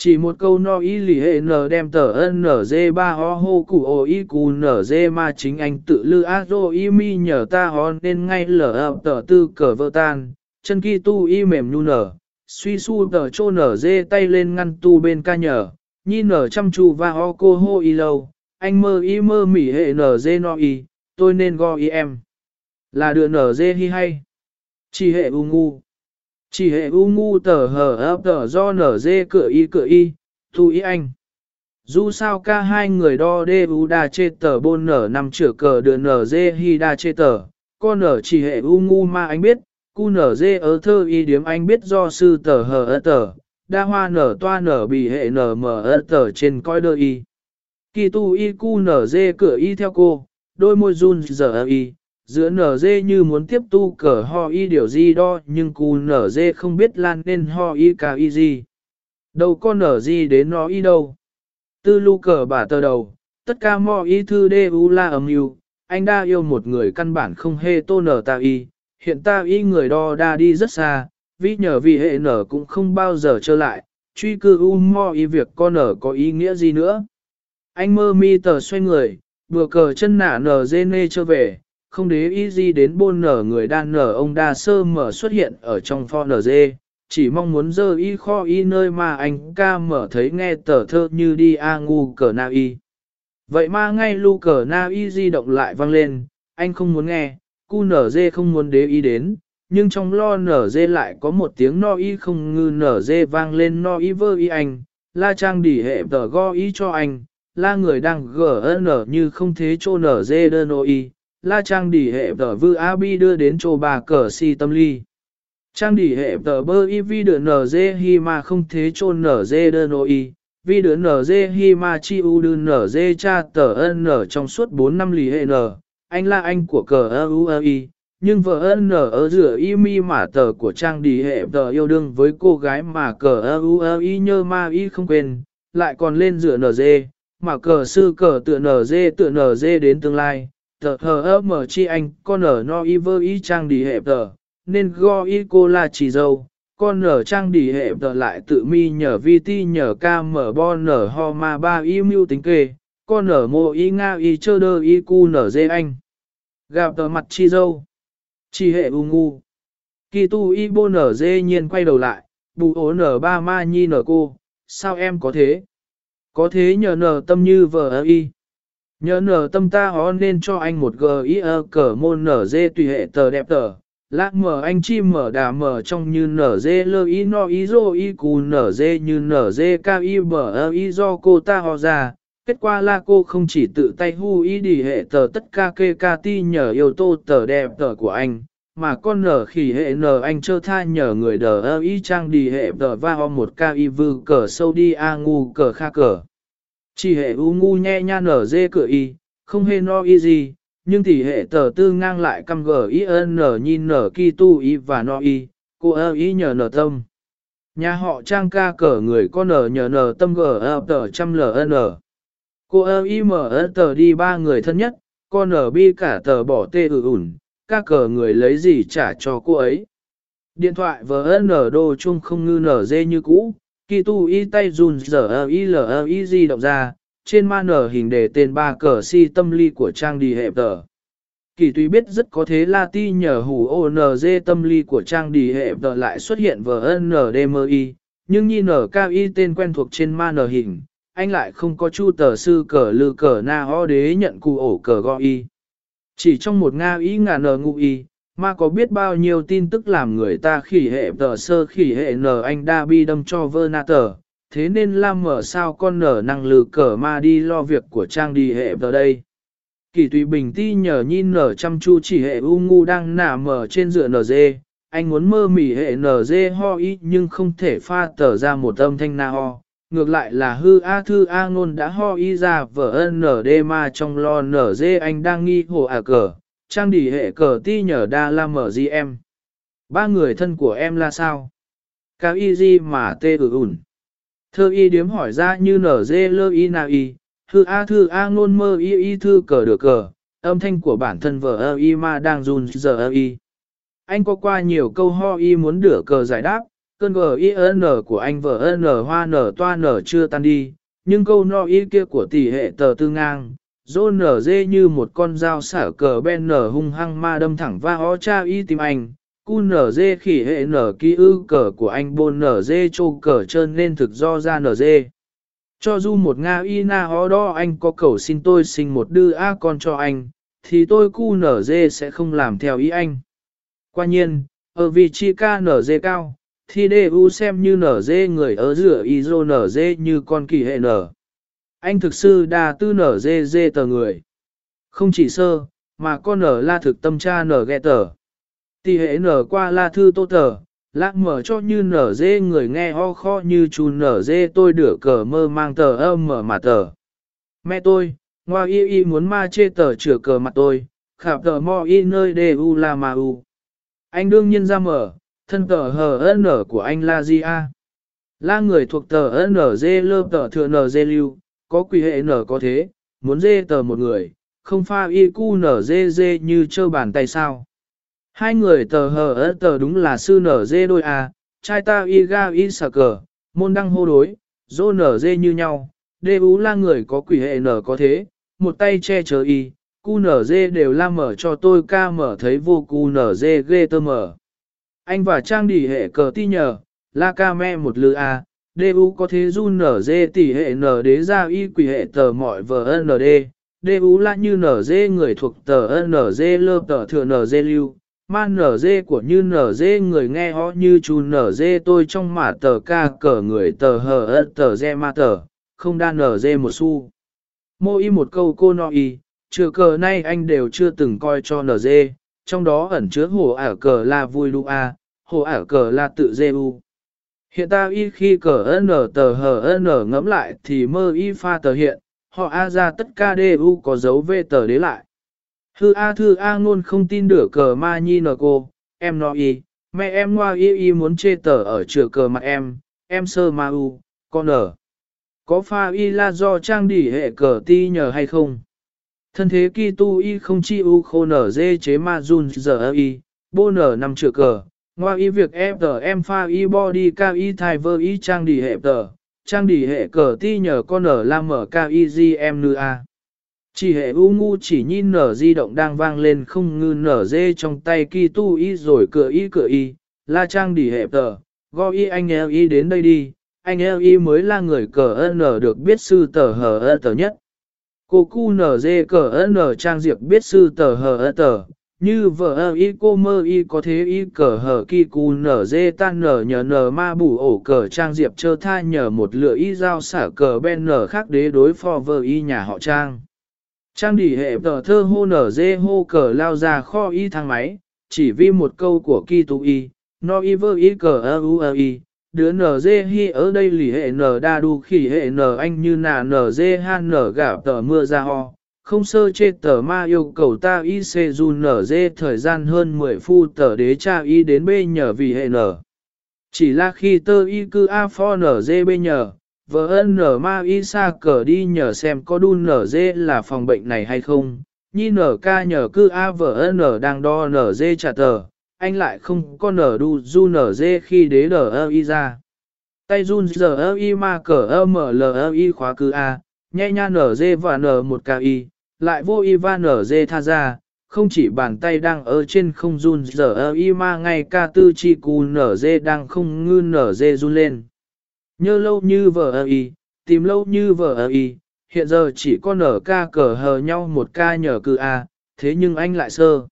Chỉ một câu no y lì hệ nở đem tờ ân nở dê ba ho hô cụ ô y cu nở dê mà chính anh tự lư a dô y mi nhờ ta ho nên ngay lở ập tờ tư cờ vợ tan, chân kỳ tu y mềm nhu nở, suy su tờ chô nở dê tay lên ngăn tu bên ca nhờ, nhi nở chăm chu và ho cô hô y lâu, anh mơ y mơ mỉ hệ nở dê no y, tôi nên go y em. Là đưa nở dê hi hay. Chỉ hệ u ngu. Chỉ hệ u ngu tờ hờ ấp tờ do nở dê cửa y cửa y, thu y anh. Dù sao ca hai người đo đê u đa chê tờ bôn nở nằm chữa cờ đưa nở dê hi đa chê tờ, con nở chỉ hệ u ngu mà anh biết, cu nở dê ở thơ y điếm anh biết do sư tờ hờ ớ tờ, đa hoa nở toa nở bị hệ nở mở ớ tờ trên coi đơ y. Kỳ tu y cu nở dê cửa y theo cô, đôi môi run giờ y, giữa nở dê như muốn tiếp tu cờ ho y điều gì đo nhưng cu nở dê không biết lan nên ho y cả y gì. Đâu có nở gì đến nó y đâu. Tư lu cờ bà tờ đầu, tất cả mò y thư đê u la âm yêu, anh đa yêu một người căn bản không hề tô nở ta y, hiện ta y người đo đa đi rất xa, vì nhờ vì hệ nở cũng không bao giờ trở lại, truy cư u mo y việc con nở có ý nghĩa gì nữa. Anh mơ mi tờ xoay người, vừa cờ chân nả nở dê nê trở về, không đế ý gì đến bôn nở người đan nở ông đa sơ mở xuất hiện ở trong pho nở dê, chỉ mong muốn dơ y kho y nơi mà anh ca mở thấy nghe tờ thơ như đi a ngu cờ na y. Vậy mà ngay lu cờ na y di động lại vang lên, anh không muốn nghe, cu nở dê không muốn đế ý đến, nhưng trong lo nở dê lại có một tiếng no y không ngư nở dê vang lên no y vơ y anh, la trang đỉ hệ tờ go y cho anh, la người đang gn như không thế chô nở dê đơn y, la trang đỉ hệ tờ vư a bi đưa đến chô bà cờ si tâm ly. Trang đỉ hệ tờ bơ y vi đưa nở dê hi mà không thế chô nở dê đơn y, vi đưa nở dê hi mà chi u đưa nở dê cha tờ ân nở trong suốt 4 năm lì hệ nở, anh là anh của cờ u y. Nhưng vợ ân nở ở giữa y mi mà tờ của trang đi hệ tờ yêu đương với cô gái mà cờ ơ u ơ y nhơ ma y không quên, lại còn lên giữa nở dê, mà cờ sư cờ tựa nở dê tựa nở dê đến tương lai, tờ hờ ơ mở chi anh, con nở no y vơ y trang đi hệ tờ, nên go y cô là chỉ dâu. Con nở trang đi hệ tờ lại tự mi nhờ vi ti nhờ ca mở bo nở ho ma ba y mưu tính kê, con nở mô y nga y chơ đơ y cu nở dê anh. Gặp tờ mặt chi dâu. Chi hệ u ngu. Kỳ tu y bô nở dê nhiên quay đầu lại, bù ố nở ba ma nhi nở cô, sao em có thế? Có thế nhờ nở tâm như vợ y. Nhờ nở tâm ta hó nên cho anh một g i ơ cờ môn nở dê tùy hệ tờ đẹp tờ. Lát mở anh chi mở đà mở trong như nở dê lơ y no y rô y cù nở dê như nở dê cao y bờ ơ y do cô ta hò ra, Kết quả là cô không chỉ tự tay hu y đi hệ tờ tất ca kê ca ti nhờ yêu tô tờ đẹp tờ của anh, mà con nở khỉ hệ nở anh chơ tha nhờ người đờ ơ y trang đi hệ đờ va ho một ca y vư cờ sâu đi a ngu cờ kha cờ. Chỉ hệ u ngu nhe nha nở dê cờ y, không hề no y gì, nhưng tỷ hệ tờ tư ngang lại căm gờ y ơn nở nhìn nở kỳ tu y và no y, cô ơ y nhờ nở tâm. Nhà họ trang ca cờ người con nở nhờ nở tâm gờ ơ tờ trăm ln. Cô ơ y mở tờ đi ba người thân nhất, con nở bi cả tờ bỏ tê ử ủn, ca cờ người lấy gì trả cho cô ấy. Điện thoại VN đô chung không ngư nở dê như cũ, kỳ tu y tay run giờ y l y di động ra, trên ma nở hình đề tên ba cờ si tâm ly của trang đi hẹp tờ. Kỳ tuy biết rất có thế là ti nhờ hủ ONG tâm ly của trang đi hệ tờ lại xuất hiện VNDMI, nhưng nhi nở cao y tên quen thuộc trên ma nở hình, anh lại không có chu tờ sư cờ lư cờ na ho đế nhận cụ ổ cờ go y. Chỉ trong một Nga ý ngả nờ ngụ y, mà có biết bao nhiêu tin tức làm người ta khỉ hệ tờ sơ khỉ hệ nờ anh đa bi đâm cho vơ na tờ, thế nên lam mở sao con nở năng lực cờ ma đi lo việc của trang đi hệ tờ đây. Kỳ tùy bình ti nhờ nhìn nở chăm chu chỉ hệ u ngu đang nả mở trên dựa nở dê, anh muốn mơ mỉ hệ nở dê ho ý nhưng không thể pha tờ ra một âm thanh na ho. Ngược lại là hư A thư A ngôn đã ho y ra vở ND ma trong lo nở dê anh đang nghi hồ à cờ, trang đỉ hệ cờ ti nhờ đa la mở gì em. Ba người thân của em là sao? Cao y gì mà tê ử ủn. Thơ y điếm hỏi ra như nở dê lơ y na y, thư A thư A ngôn mơ y y thư cờ được cờ, âm thanh của bản thân vở ơ y ma đang run giờ ơ y. Anh có qua nhiều câu ho y muốn đửa cờ giải đáp, cơn gờ y n của anh vở n hoa nở toa nở chưa tan đi, nhưng câu no y kia của tỷ hệ tờ tư ngang, dô nở dê như một con dao xả cờ ben nở hung hăng ma đâm thẳng va ho cha y tìm anh, cu nở dê khỉ hệ nở ký ư cờ của anh bôn nở dê trô cờ trơn nên thực do ra nở dê. Cho dù một Nga y na ho đó anh có cầu xin tôi sinh một đứa a con cho anh, thì tôi cu nở dê sẽ không làm theo ý anh. Qua nhiên, ở vị trí ca nở dê cao, thì u xem như nở dê người ở giữa Iso nở dê như con kỳ hệ nở. Anh thực sư đa tư nở dê dê tờ người. Không chỉ sơ, mà con nở la thực tâm cha nở ghe tờ. Tì hệ nở qua la thư tô tờ, lạc mở cho như nở dê người nghe ho kho như chú nở dê tôi đửa cờ mơ mang tờ âm mở mà tờ. Mẹ tôi, ngoa y y muốn ma chê tờ chữa cờ mặt tôi, khạp tờ mo y nơi đê u la ma u. Anh đương nhiên ra mở, thân tờ hờ của anh là gì a? La người thuộc tờ NG lơ tờ thừa NG lưu, có quỷ hệ n có thế, muốn dê tờ một người, không pha y cu n như chơ bàn tay sao. Hai người tờ hờ tờ đúng là sư nở đôi a, trai ta y ga y sà cờ, môn đăng hô đối, dô nở như nhau, đê ú la người có quỷ hệ nở có thế, một tay che chở y, cu nở đều la mở cho tôi ca mở thấy vô cu nở ghê tơ mở. Anh và Trang đi hệ cờ ti nhờ, la ca me một lư a, DU có thế du nở dê tỷ hệ nở đế ra y quỷ hệ tờ mọi vờ ND, DU là như nở dê người thuộc tờ nở dê lơ tờ thừa nở dê lưu, ma nở dê của như nở dê người nghe họ như chú nở dê tôi trong mả tờ ca cờ người tờ hờ ân tờ dê ma tờ, không đa nở dê một xu. Mô y một câu cô no y, chưa cờ nay anh đều chưa từng coi cho nở dê, trong đó ẩn chứa hồ ả cờ là vui đu a, hồ ả cờ là tự dê u. Hiện ta y khi cờ n tờ hờ n ngẫm lại thì mơ y pha tờ hiện, họ a ra tất cả u có dấu v tờ đế lại. thư a thư a ngôn không tin được cờ ma nhi nờ cô, em nói y, mẹ em ngoa y y muốn chê tờ ở chừa cờ mặt em, em sơ ma u, con ở. Có pha y là do trang đỉ hệ cờ ti nhờ hay không? Thân thế kỳ tu y không chi u khô nở dê chế ma run giờ y, bô nở nằm chữa cờ, ngoài y việc em tờ em pha y body cao y thai vơ y trang đi hệ tờ, trang đi hệ cờ ti nhờ con nở làm mở cao y di em nữ a. Chỉ hệ u ngu chỉ nhìn nở di động đang vang lên không ngư nở dê trong tay kỳ tu y rồi cửa y cửa y, la trang đi hệ tờ, gọi y anh eo y đến đây đi, anh eo y mới là người cờ nở được biết sư tờ hờ tờ nhất. Cô cu nở dê cờ nở trang diệp biết sư tờ hờ tờ, như vợ ơ y cô mơ y có thế y cờ hờ kỳ cù nở dê tan nở nhờ nở ma bù ổ cờ trang diệp chơ tha nhờ một lựa y giao xả cờ ben nở khác đế đối phò vợ y nhà họ trang. Trang đỉ hệ tờ thơ hô nở dê hô cờ lao ra kho y thang máy, chỉ vì một câu của kỳ tụ y, no y vơ y cờ ơ u ơ y, đứa nở dê hi ở đây lì hệ nở đa đu khỉ hệ nở anh như nà nở dê han nở gạo tờ mưa ra ho. Không sơ chê tờ ma yêu cầu ta y xê dù nở dê thời gian hơn 10 phu tờ đế cha y đến bê nhờ vì hệ nở. Chỉ là khi tơ y cư a pho nở dê bê nhờ, vợ ân nở ma y xa cờ đi nhờ xem có đun nở dê là phòng bệnh này hay không. Nhi nở ca nhờ cư a vợ ân nở đang đo nở dê trả tờ, anh lại không có nở đu du nở dê khi đế nở ơ y ra. Tay run giờ ơ y ma cờ ơ mở lờ ơ y khóa cư a, nhẹ nha nở dê và nở một ca y, lại vô Ivan ở dê tha ra, không chỉ bàn tay đang ở trên không run giờ ơ ờ, y ma ngay ca tư chi cù nở dê đang không ngư nở dê run lên. Nhớ lâu như vợ ơ ờ, y, tìm lâu như vợ ơ ờ, y, hiện giờ chỉ có nở ca cờ hờ nhau một ca nhờ cư a, thế nhưng anh lại sơ.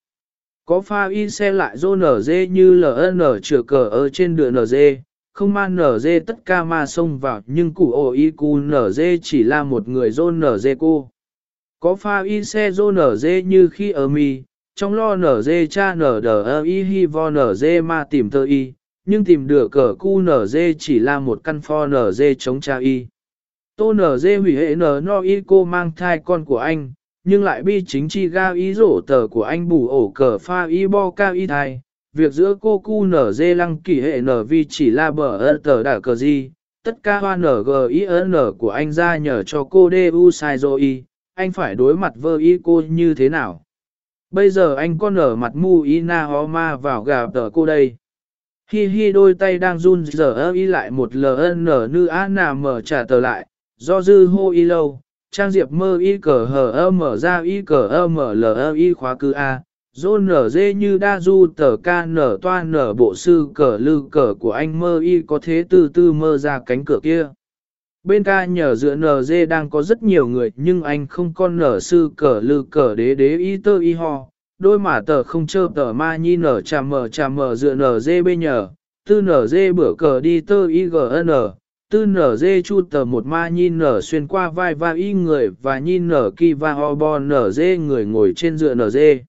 Có pha y xe lại dô nở dê như LN chữa cờ ở trên đường nở dê, không man nở dê tất ca ma xông vào nhưng cụ ổ y cu nở dê chỉ là một người dô nở dê cô. Có pha y xe dô nở dê như khi ở mi, trong lo nở dê cha nở đờ ơ y hi vo nở dê mà tìm thơ y, nhưng tìm được cờ cu nở dê chỉ là một căn pho nở dê chống cha y. Tô nở dê hủy hệ nở no y cô mang thai con của anh, nhưng lại bi chính chi ga y rổ tờ của anh bù ổ cờ pha y bo ca y thai. Việc giữa cô cu nở dê lăng kỷ hệ nở vi chỉ là bờ ơ tờ đả cờ gì, tất cả hoa nở g i ơ nở của anh ra nhờ cho cô đê u sai rồi y, anh phải đối mặt vơ y cô như thế nào. Bây giờ anh có nở mặt mu y na ho ma vào gà tờ cô đây. Hi hi đôi tay đang run giờ ơ y lại một ln nư á nà mở trả tờ lại, do dư hô y lâu, Trang Diệp mơ y cờ hờ ơ mở ra y cờ ơ mở lờ ơ y khóa cư A, dô nở dê như đa du tờ ca nở toa nở bộ sư cờ lư cờ của anh mơ y có thế từ từ mơ ra cánh cửa kia. Bên ca nhờ dựa NG đang có rất nhiều người nhưng anh không con nở sư cờ lư cờ đế đế y tơ y ho, đôi mà tờ không chơ tờ ma nhi nở chà mờ chà mờ dựa NG dê bê nhờ, tư NG dê bữa cờ đi tơ y gn tư NG chu tờ một ma nhi nở xuyên qua vai va y người và nhi nở kỳ va ho bo NG người ngồi trên dựa NG. dê.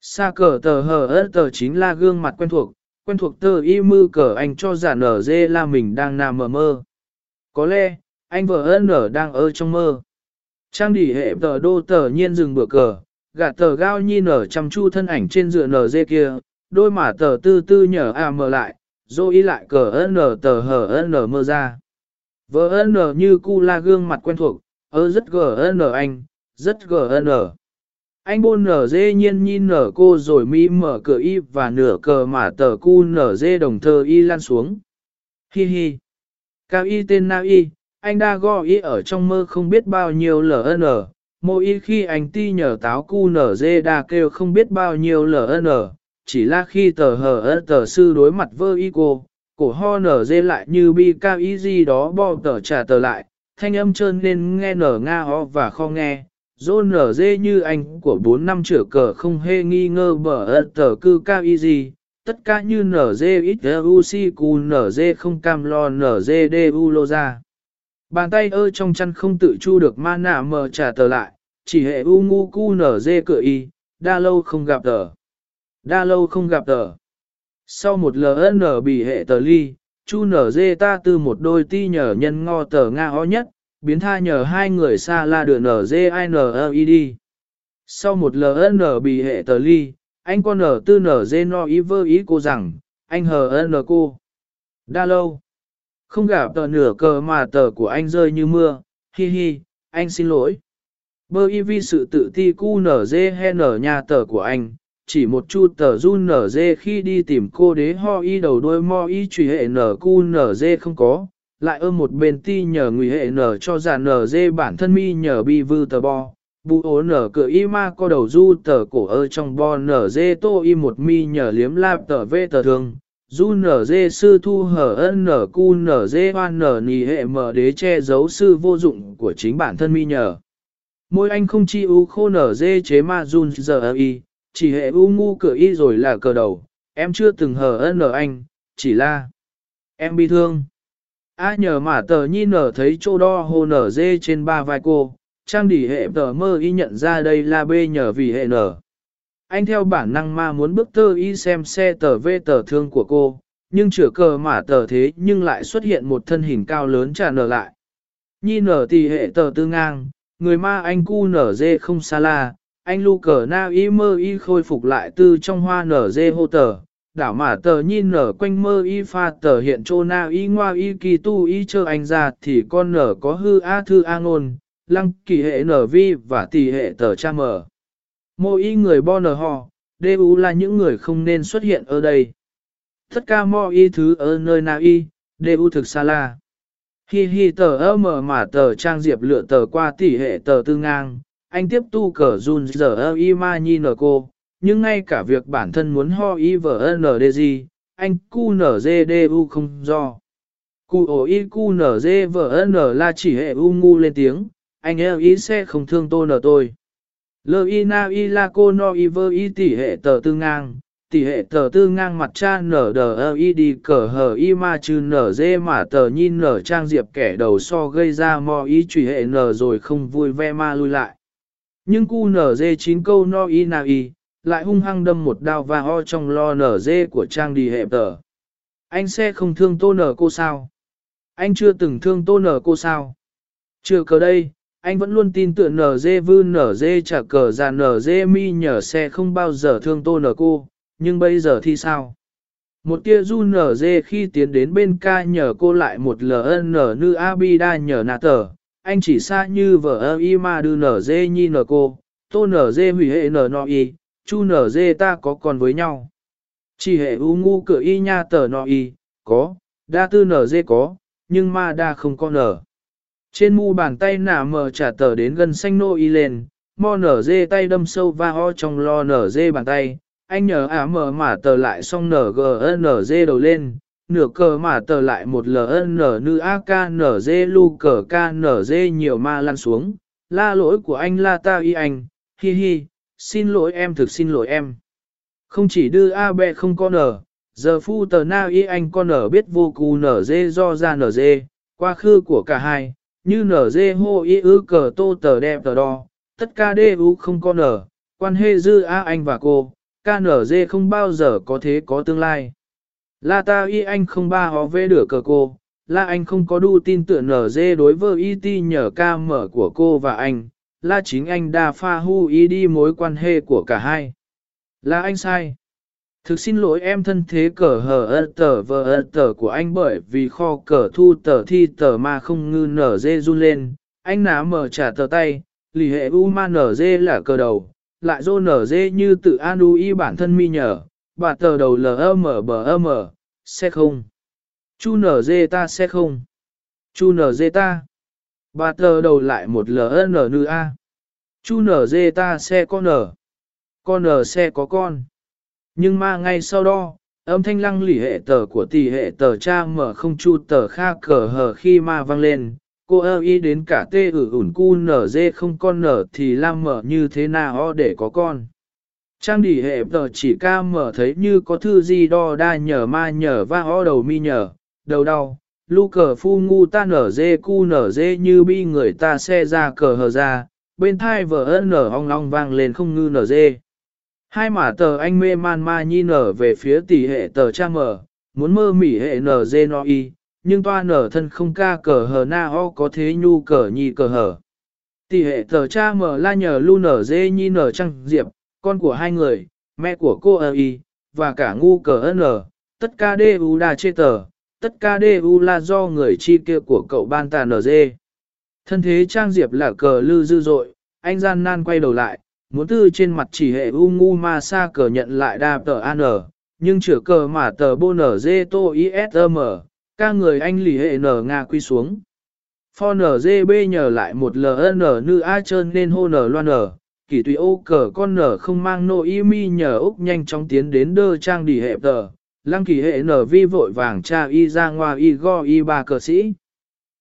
Sa cờ tờ hờ ớt tờ chính là gương mặt quen thuộc, quen thuộc tờ y mư cờ anh cho giả nở dê là mình đang nằm mơ mơ. Có lẽ, anh vợ ân nở đang ở trong mơ. Trang đỉ hệ tờ đô tờ nhiên dừng bữa cờ, gạt tờ gao nhi nở chăm chu thân ảnh trên dựa nở dê kia, đôi mà tờ tư tư nhở à mờ lại, dô y lại cờ ân nở tờ hở ân nở mơ ra. Vợ nở như cu la gương mặt quen thuộc, ơ rất gờ nở anh, rất gờ nở. Anh bôn nở dê nhiên nhìn nở cô rồi mi mở cửa y và nửa cờ mà tờ cu nở dê đồng thơ y lan xuống. Hi hi. Cao y tên na y, anh đã go ý ở trong mơ không biết bao nhiêu LN. Mô y khi anh ti nhờ táo cu nở dê đa kêu không biết bao nhiêu LN. Chỉ là khi tờ hờ tờ sư đối mặt vơ y cô, cổ ho nở dê lại như bi cao ý gì đó bò tờ trả tờ lại, thanh âm trơn nên nghe nở nga ho và kho nghe. Dô nở dê như anh của bốn năm trở cờ không hề nghi ngờ bở ơ tờ cư cao y gì, tất cả như nở dê ít u si cù nở dê không cam lo nở dê đê u lô ra. Bàn tay ơ trong chăn không tự chu được ma nạ mờ trả tờ lại, chỉ hệ u ngu cu nở dê cửa y, đa lâu không gặp tờ. Đa lâu không gặp tờ. Sau một LN bị hệ tờ ly, chu nở dê ta từ một đôi ti nhờ nhân ngo tờ Nga ho nhất, biến tha nhờ hai người xa la đưa nở dê đi. Sau một LN bị hệ tờ ly, anh con nở tư nở dê no ý vơ ý cô rằng, anh hờ n cô. Đa lâu. Không gả tờ nửa cờ mà tờ của anh rơi như mưa, hi hi, anh xin lỗi. Bơ y vi sự tự ti cu nở dê he nở nhà tờ của anh, chỉ một chu tờ run nở dê khi đi tìm cô đế ho y đầu đôi mo y trùy hệ nở cu nở dê không có, lại ôm một bên ti nhờ người hệ nở cho giả nở dê bản thân mi nhờ bi vư tờ bo. Bù ố nở cửa y ma co đầu du tờ cổ ơ trong bo nở dê tô y một mi nhờ liếm lạp tờ vê tờ thường. Du nở dê sư thu hở ân nở cu nở dê hoan nở nì hệ mở đế che giấu sư vô dụng của chính bản thân mi nhờ. Môi anh không chi u khô nở dê chế ma run giờ y, chỉ hệ u ngu cửa y rồi là cờ đầu, em chưa từng hờ ân nở anh, chỉ là em bị thương. A nhờ mà tờ nhi nở thấy chỗ đo hồ nở dê trên ba vai cô, trang đỉ hệ tờ mơ y nhận ra đây là bê nhờ vì hệ nở anh theo bản năng ma muốn bước tơ y xem xe tờ vê tờ thương của cô, nhưng chữa cờ mà tờ thế nhưng lại xuất hiện một thân hình cao lớn trả nở lại. Nhi nở tỷ hệ tờ tư ngang, người ma anh cu nở dê không xa la, anh lu cờ na y mơ y khôi phục lại tư trong hoa nở dê hô tờ, đảo mà tờ nhìn nở quanh mơ y pha tờ hiện trô na y ngoa y kỳ tu y chơ anh ra thì con nở có hư a thư a ngôn, lăng kỳ hệ nở vi và tỷ hệ tờ cha mở. Mô y người bo nở họ, đê u là những người không nên xuất hiện ở đây. Tất cả mô y thứ ở nơi nào y, đê u thực xa la. Hi hi tờ ơ mở mà tờ trang diệp lựa tờ qua tỷ hệ tờ tư ngang, anh tiếp tu cờ run giờ ơ y ma nhi nở cô, nhưng ngay cả việc bản thân muốn ho y vở NDG, anh cu nở dê đê u không do. Cụ ổ y cu nở dê vở n là chỉ hệ u ngu lên tiếng, anh eo ý sẽ không thương tô nở tôi. Lơ y na y la cô no y vơ y tỷ hệ tờ tư ngang, tỷ hệ tờ tư ngang mặt cha nở đờ ơ y đi cờ hờ y ma chư nở dê mà tờ nhìn nở trang diệp kẻ đầu so gây ra mò y trùy hệ nở rồi không vui ve ma lui lại. Nhưng cu nở dê chín câu no y na y, lại hung hăng đâm một đao và ho trong lo nở dê của trang đi hệ tờ. Anh sẽ không thương tô nở cô sao? Anh chưa từng thương tô nở cô sao? Chưa cờ đây, anh vẫn luôn tin tưởng NG vư NG trả cờ ra NG mi nhờ xe không bao giờ thương tô nở cô, nhưng bây giờ thì sao? Một tia du NG khi tiến đến bên ca nhờ cô lại một ln nư abida nhờ nà tờ, anh chỉ xa như vợ ơ y ma đưa NG nhi nở cô, tô NG hủy hệ nở nọ y, chu NG ta có còn với nhau. Chỉ hệ u ngu cửa y nha tờ nọ y, có, đa tư NG có, nhưng ma đa không có nở. Trên mu bàn tay nả mờ trả tờ đến gần xanh nô y lên, mo nở dê tay đâm sâu va ho trong lo nở dê bàn tay, anh nhờ ả mờ mà tờ lại xong nở gn dê đầu lên, nửa cờ mà tờ lại một ln nư ak nở dê lu cờ k nở dê nhiều ma lăn xuống, la lỗi của anh la ta y anh, hi hi, xin lỗi em thực xin lỗi em. Không chỉ đưa A bẹ không con nở, giờ phu tờ na y anh con nở biết vô cù nở dê do ra nở dê, qua khư của cả hai, như nở dê hô y ư cờ tô tờ đẹp tờ đo, tất ca đê u không có nở, quan hệ dư A anh và cô, ca nở dê không bao giờ có thế có tương lai. La ta y anh không ba hó vê đửa cờ cô, la anh không có đu tin tưởng nở dê đối với y ti nhờ ca mở của cô và anh, la chính anh đa pha hu y đi mối quan hệ của cả hai. la anh sai. Thực xin lỗi em thân thế cờ hờ ơ tờ vờ ơ tờ của anh bởi vì kho cờ thu tờ thi tờ mà không ngư nở dê run lên. Anh ná mở trả tờ tay, lì hệ u ma nở dê là cờ đầu, lại dô nở dê như tự an u y bản thân mi nhờ, bà tờ đầu lờ mở bờ mở, sẽ không. Chu nở dê ta sẽ không. Chu nở dê ta. Bà tờ đầu lại một lờ nở nữ A. Chu nở dê ta xe con nở. Con nở xe có con. Nhưng mà ngay sau đó, âm thanh lăng lỉ hệ tờ của tỷ hệ tờ cha mở không chu tờ kha cờ hờ khi ma vang lên. Cô ơ y đến cả tê ử ủn cu nở dê không con nở thì lam mở như thế nào để có con. Trang đỉ hệ tờ chỉ ca mở thấy như có thư gì đo đa nhờ ma nhờ va ho đầu mi nhờ, đầu đau, lu cờ phu ngu ta nở dê cu nở dê như bi người ta xe ra cờ hờ ra, bên thai vợ ơn nở ong long vang lên không ngư nở dê. Hai mả tờ anh mê man ma nhi nở về phía tỷ hệ tờ cha mở, muốn mơ mỉ hệ nở dê no y, nhưng toa nở thân không ca cờ hờ na ho có thế nhu cờ nhi cờ hờ. Tỷ hệ tờ cha mở la nhờ lu nở dê nhi nở trăng diệp, con của hai người, mẹ của cô ơ y, và cả ngu cờ ân nở, tất ca đê u đa chê tờ tất ca đê u là do người chi kia của cậu ban tà nở dê. Thân thế Trang Diệp là cờ lư dư dội, anh gian nan quay đầu lại, muốn tư trên mặt chỉ hệ u ngu ma sa cờ nhận lại đa tờ an nhưng chữa cờ mà tờ bô nở dê tô ism, ca người anh lì hệ nở nga quy xuống. For nở dê bê nhờ lại một ln nữ a trơn nên hô nở loan nở, kỳ tùy ô cờ con nở không mang nô y mi nhờ Úc nhanh chóng tiến đến đơ trang đi hệ tờ, lăng kỳ hệ nở vi vội vàng cha y ra ngoa y go y ba cờ sĩ.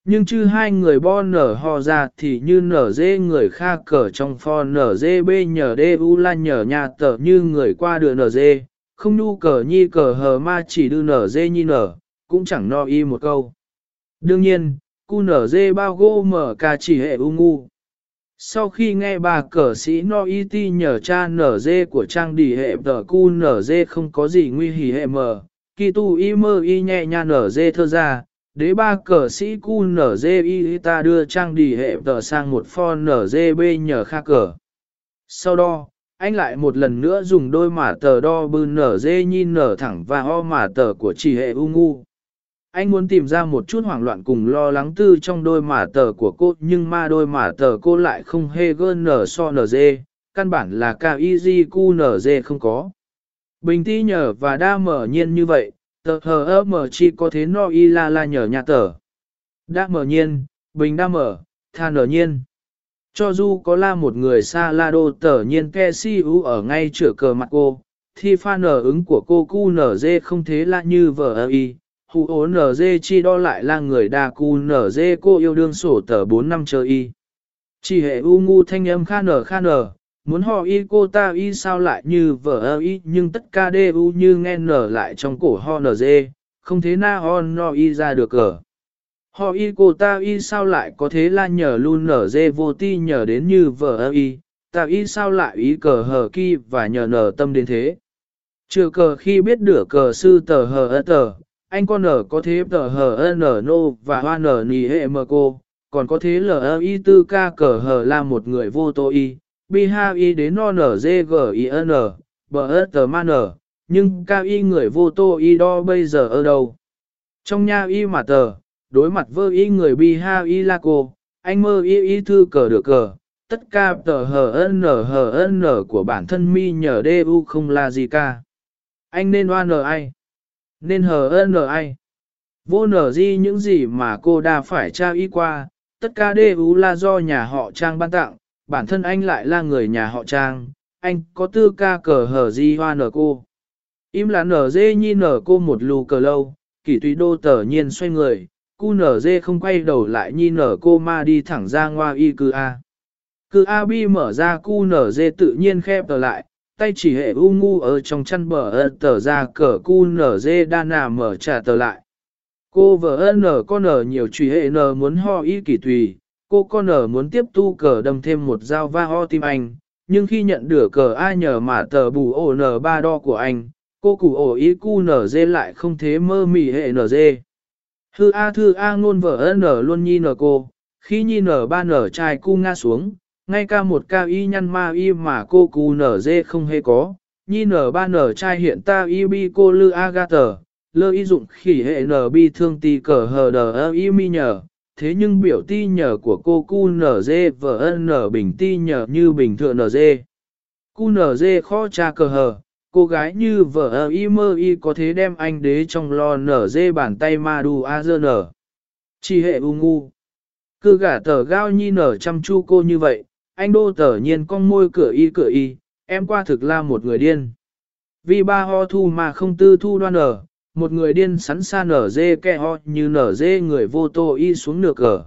Nhưng chứ hai người bo nở ho ra thì như nở dê người kha cờ trong pho nở dê bê nhờ đê u la nhờ nhà tờ như người qua đường nở dê, không nu cờ nhi cờ hờ ma chỉ đưa nở dê nhi nở, cũng chẳng no y một câu. Đương nhiên, cu nở dê bao gô mở ca chỉ hệ u ngu. Sau khi nghe bà cờ sĩ no y ti nhờ cha nở dê của trang đi hệ tờ cu nở dê không có gì nguy hỉ hệ mờ, kỳ tu y mơ y nhẹ nhà nở dê thơ ra, đế ba cờ sĩ cu nở ta đưa trang đi hệ tờ sang một pho nở nhờ kha cờ. Sau đó, anh lại một lần nữa dùng đôi mả tờ đo bư nở dê nhìn nở thẳng và ho mả tờ của chỉ hệ u ngu. Anh muốn tìm ra một chút hoảng loạn cùng lo lắng tư trong đôi mả tờ của cô nhưng mà đôi mả tờ cô lại không hề gơn nở so nở dê, căn bản là cao y cu nở dê không có. Bình ti nhờ và đa mở nhiên như vậy, tờ hờ ơ mở chi có thế no y la la nhờ nhà tờ. đã mở nhiên, bình đã mở, tha nở nhiên. Cho dù có la một người xa la đô tờ nhiên ke si u ở ngay chữa cờ mặt cô, thì pha nở ứng của cô cu nở dê không thế la như vợ ơ y, hù ố nở dê chi đo lại là người đa cu nở dê cô yêu đương sổ tờ 4 năm chờ y. Chỉ hệ u ngu thanh âm kha nở kha nở, muốn họ y cô ta y sao lại như vở ơ y nhưng tất ca đê u như nghe nở lại trong cổ ho nở dê, không thế na ho no y ra được cờ. Họ y cô ta y sao lại có thế là nhờ luôn nở dê vô ti nhờ đến như vở ơ y, ta y sao lại y cờ hờ kỳ và nhờ nở tâm đến thế. Chưa cờ khi biết được cờ sư tờ hờ ơ tờ, anh con nở có thế tờ hờ n nô và hoa nở nì hệ mờ cô, còn có thế l y tư ca cờ hờ là một người vô tô y, bi đến non nở dê g nhưng cao y người vô tô y đo bây giờ ở đâu. Trong nha y mà tờ, đối mặt vơ y người bi là cô, anh mơ y y thư cờ được cờ, tất cả tờ HN HN của bản thân mi nhờ đê u không là gì cả. Anh nên oan ai? Nên hờ ai? Vô nở gì những gì mà cô đã phải tra y qua, tất cả đê u là do nhà họ Trang ban tặng, bản thân anh lại là người nhà họ Trang, anh có tư ca cờ hờ di hoa nở cô. Im là nở dê nhi nở cô một lù cờ lâu, kỷ tùy đô tờ nhiên xoay người, cu nở dê không quay đầu lại nhi nở cô ma đi thẳng ra ngoa y cư A. Cư A bi mở ra cu nở dê tự nhiên khép tờ lại, tay chỉ hệ u ngu ở trong chăn bờ ơ tờ ra cờ cu nở dê đa nà mở trả tờ lại. Cô vợ ân nở con nở nhiều trùy hệ nở muốn ho y kỳ tùy, cô con nở muốn tiếp tu cờ đâm thêm một dao va ho tim anh, nhưng khi nhận được cờ ai nhờ mà tờ bù ổ nở ba đo của anh, cô củ ổ ý cu nở dê lại không thế mơ mỉ hệ nở dê. Thư A thư A ngôn vợ nở luôn nhi nở cô, khi nhi nở ba nở trai cu nga xuống, ngay ca một ca y nhăn ma y mà cô cu nở dê không hề có, nhi nở ba nở trai hiện ta y bi cô lư A ga tờ, lơ y dụng khỉ hệ nở bi thương tì cờ hờ đờ y mi nhờ, thế nhưng biểu ti nhờ của cô cu nở vợ nở bình ti nhờ như bình thường NG. dê. Cu nở khó cha cờ hờ, cô gái như vợ y mơ y có thế đem anh đế trong lo nở dê bàn tay ma đù a dơ nở. Chỉ hệ u ngu. Cứ gả tờ gao nhi nở chăm chu cô như vậy, anh đô tờ nhiên con môi cửa y cửa y, em qua thực là một người điên. Vì ba ho thu mà không tư thu đoan ở, một người điên sẵn xa nở dê kẹ ho như nở dê người vô tô y xuống nửa cờ.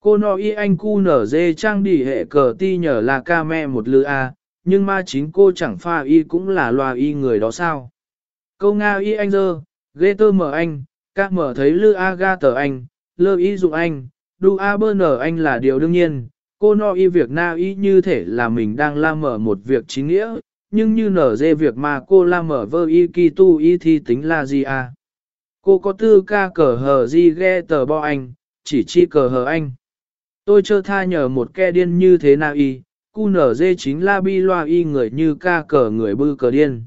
Cô no y anh cu nở dê trang đi hệ cờ ti nhờ là ca me một lư a, nhưng ma chính cô chẳng pha y cũng là loa y người đó sao. Câu Nga y anh dơ, ghê tơ mở anh, các mở thấy lư a ga tờ anh, lơ y dụng anh, đu a bơ nở anh là điều đương nhiên, cô no y việc na y như thể là mình đang la mở một việc chính nghĩa, nhưng như nở dê việc mà cô la mở vơ y kỳ tu y thì tính là gì à? Cô có tư ca cờ hờ gì ghe tờ bo anh, chỉ chi cờ hờ anh. Tôi chơ tha nhờ một ke điên như thế nào y, cu nở dê chính là bi loa y người như ca cờ người bư cờ điên.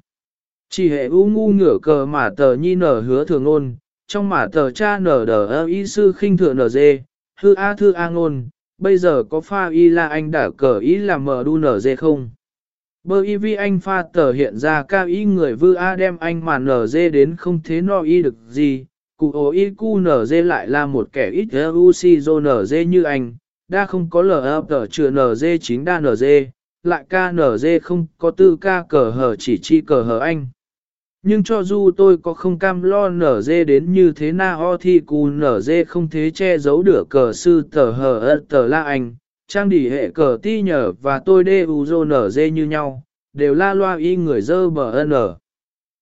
Chỉ hệ u ngu ngửa cờ mà tờ nhi nở hứa thường ngôn, trong mà tờ cha nở đờ ơ y sư khinh thượng nở dê, hư a thư a ngôn, bây giờ có pha y là anh đã cờ y là mở đu nở dê không? Bơ y vi anh pha tờ hiện ra ca y người vư a đem anh mà nở dê đến không thế no y được gì, cụ ổ y cu nở dê lại là một kẻ ít u si dô nở dê như anh, đa không có lờ tờ chữa nở dê chính đa nở dê, lại ca nở dê không có tư ca cờ hờ chỉ chi cờ hờ anh. Nhưng cho dù tôi có không cam lo nở dê đến như thế na ho thì cù nở dê không thế che giấu được cờ sư tờ hờ ơ tờ la anh, trang đỉ hệ cờ ti nhở và tôi đê u dô nở dê như nhau, đều la loa y người dơ bờ ân ở.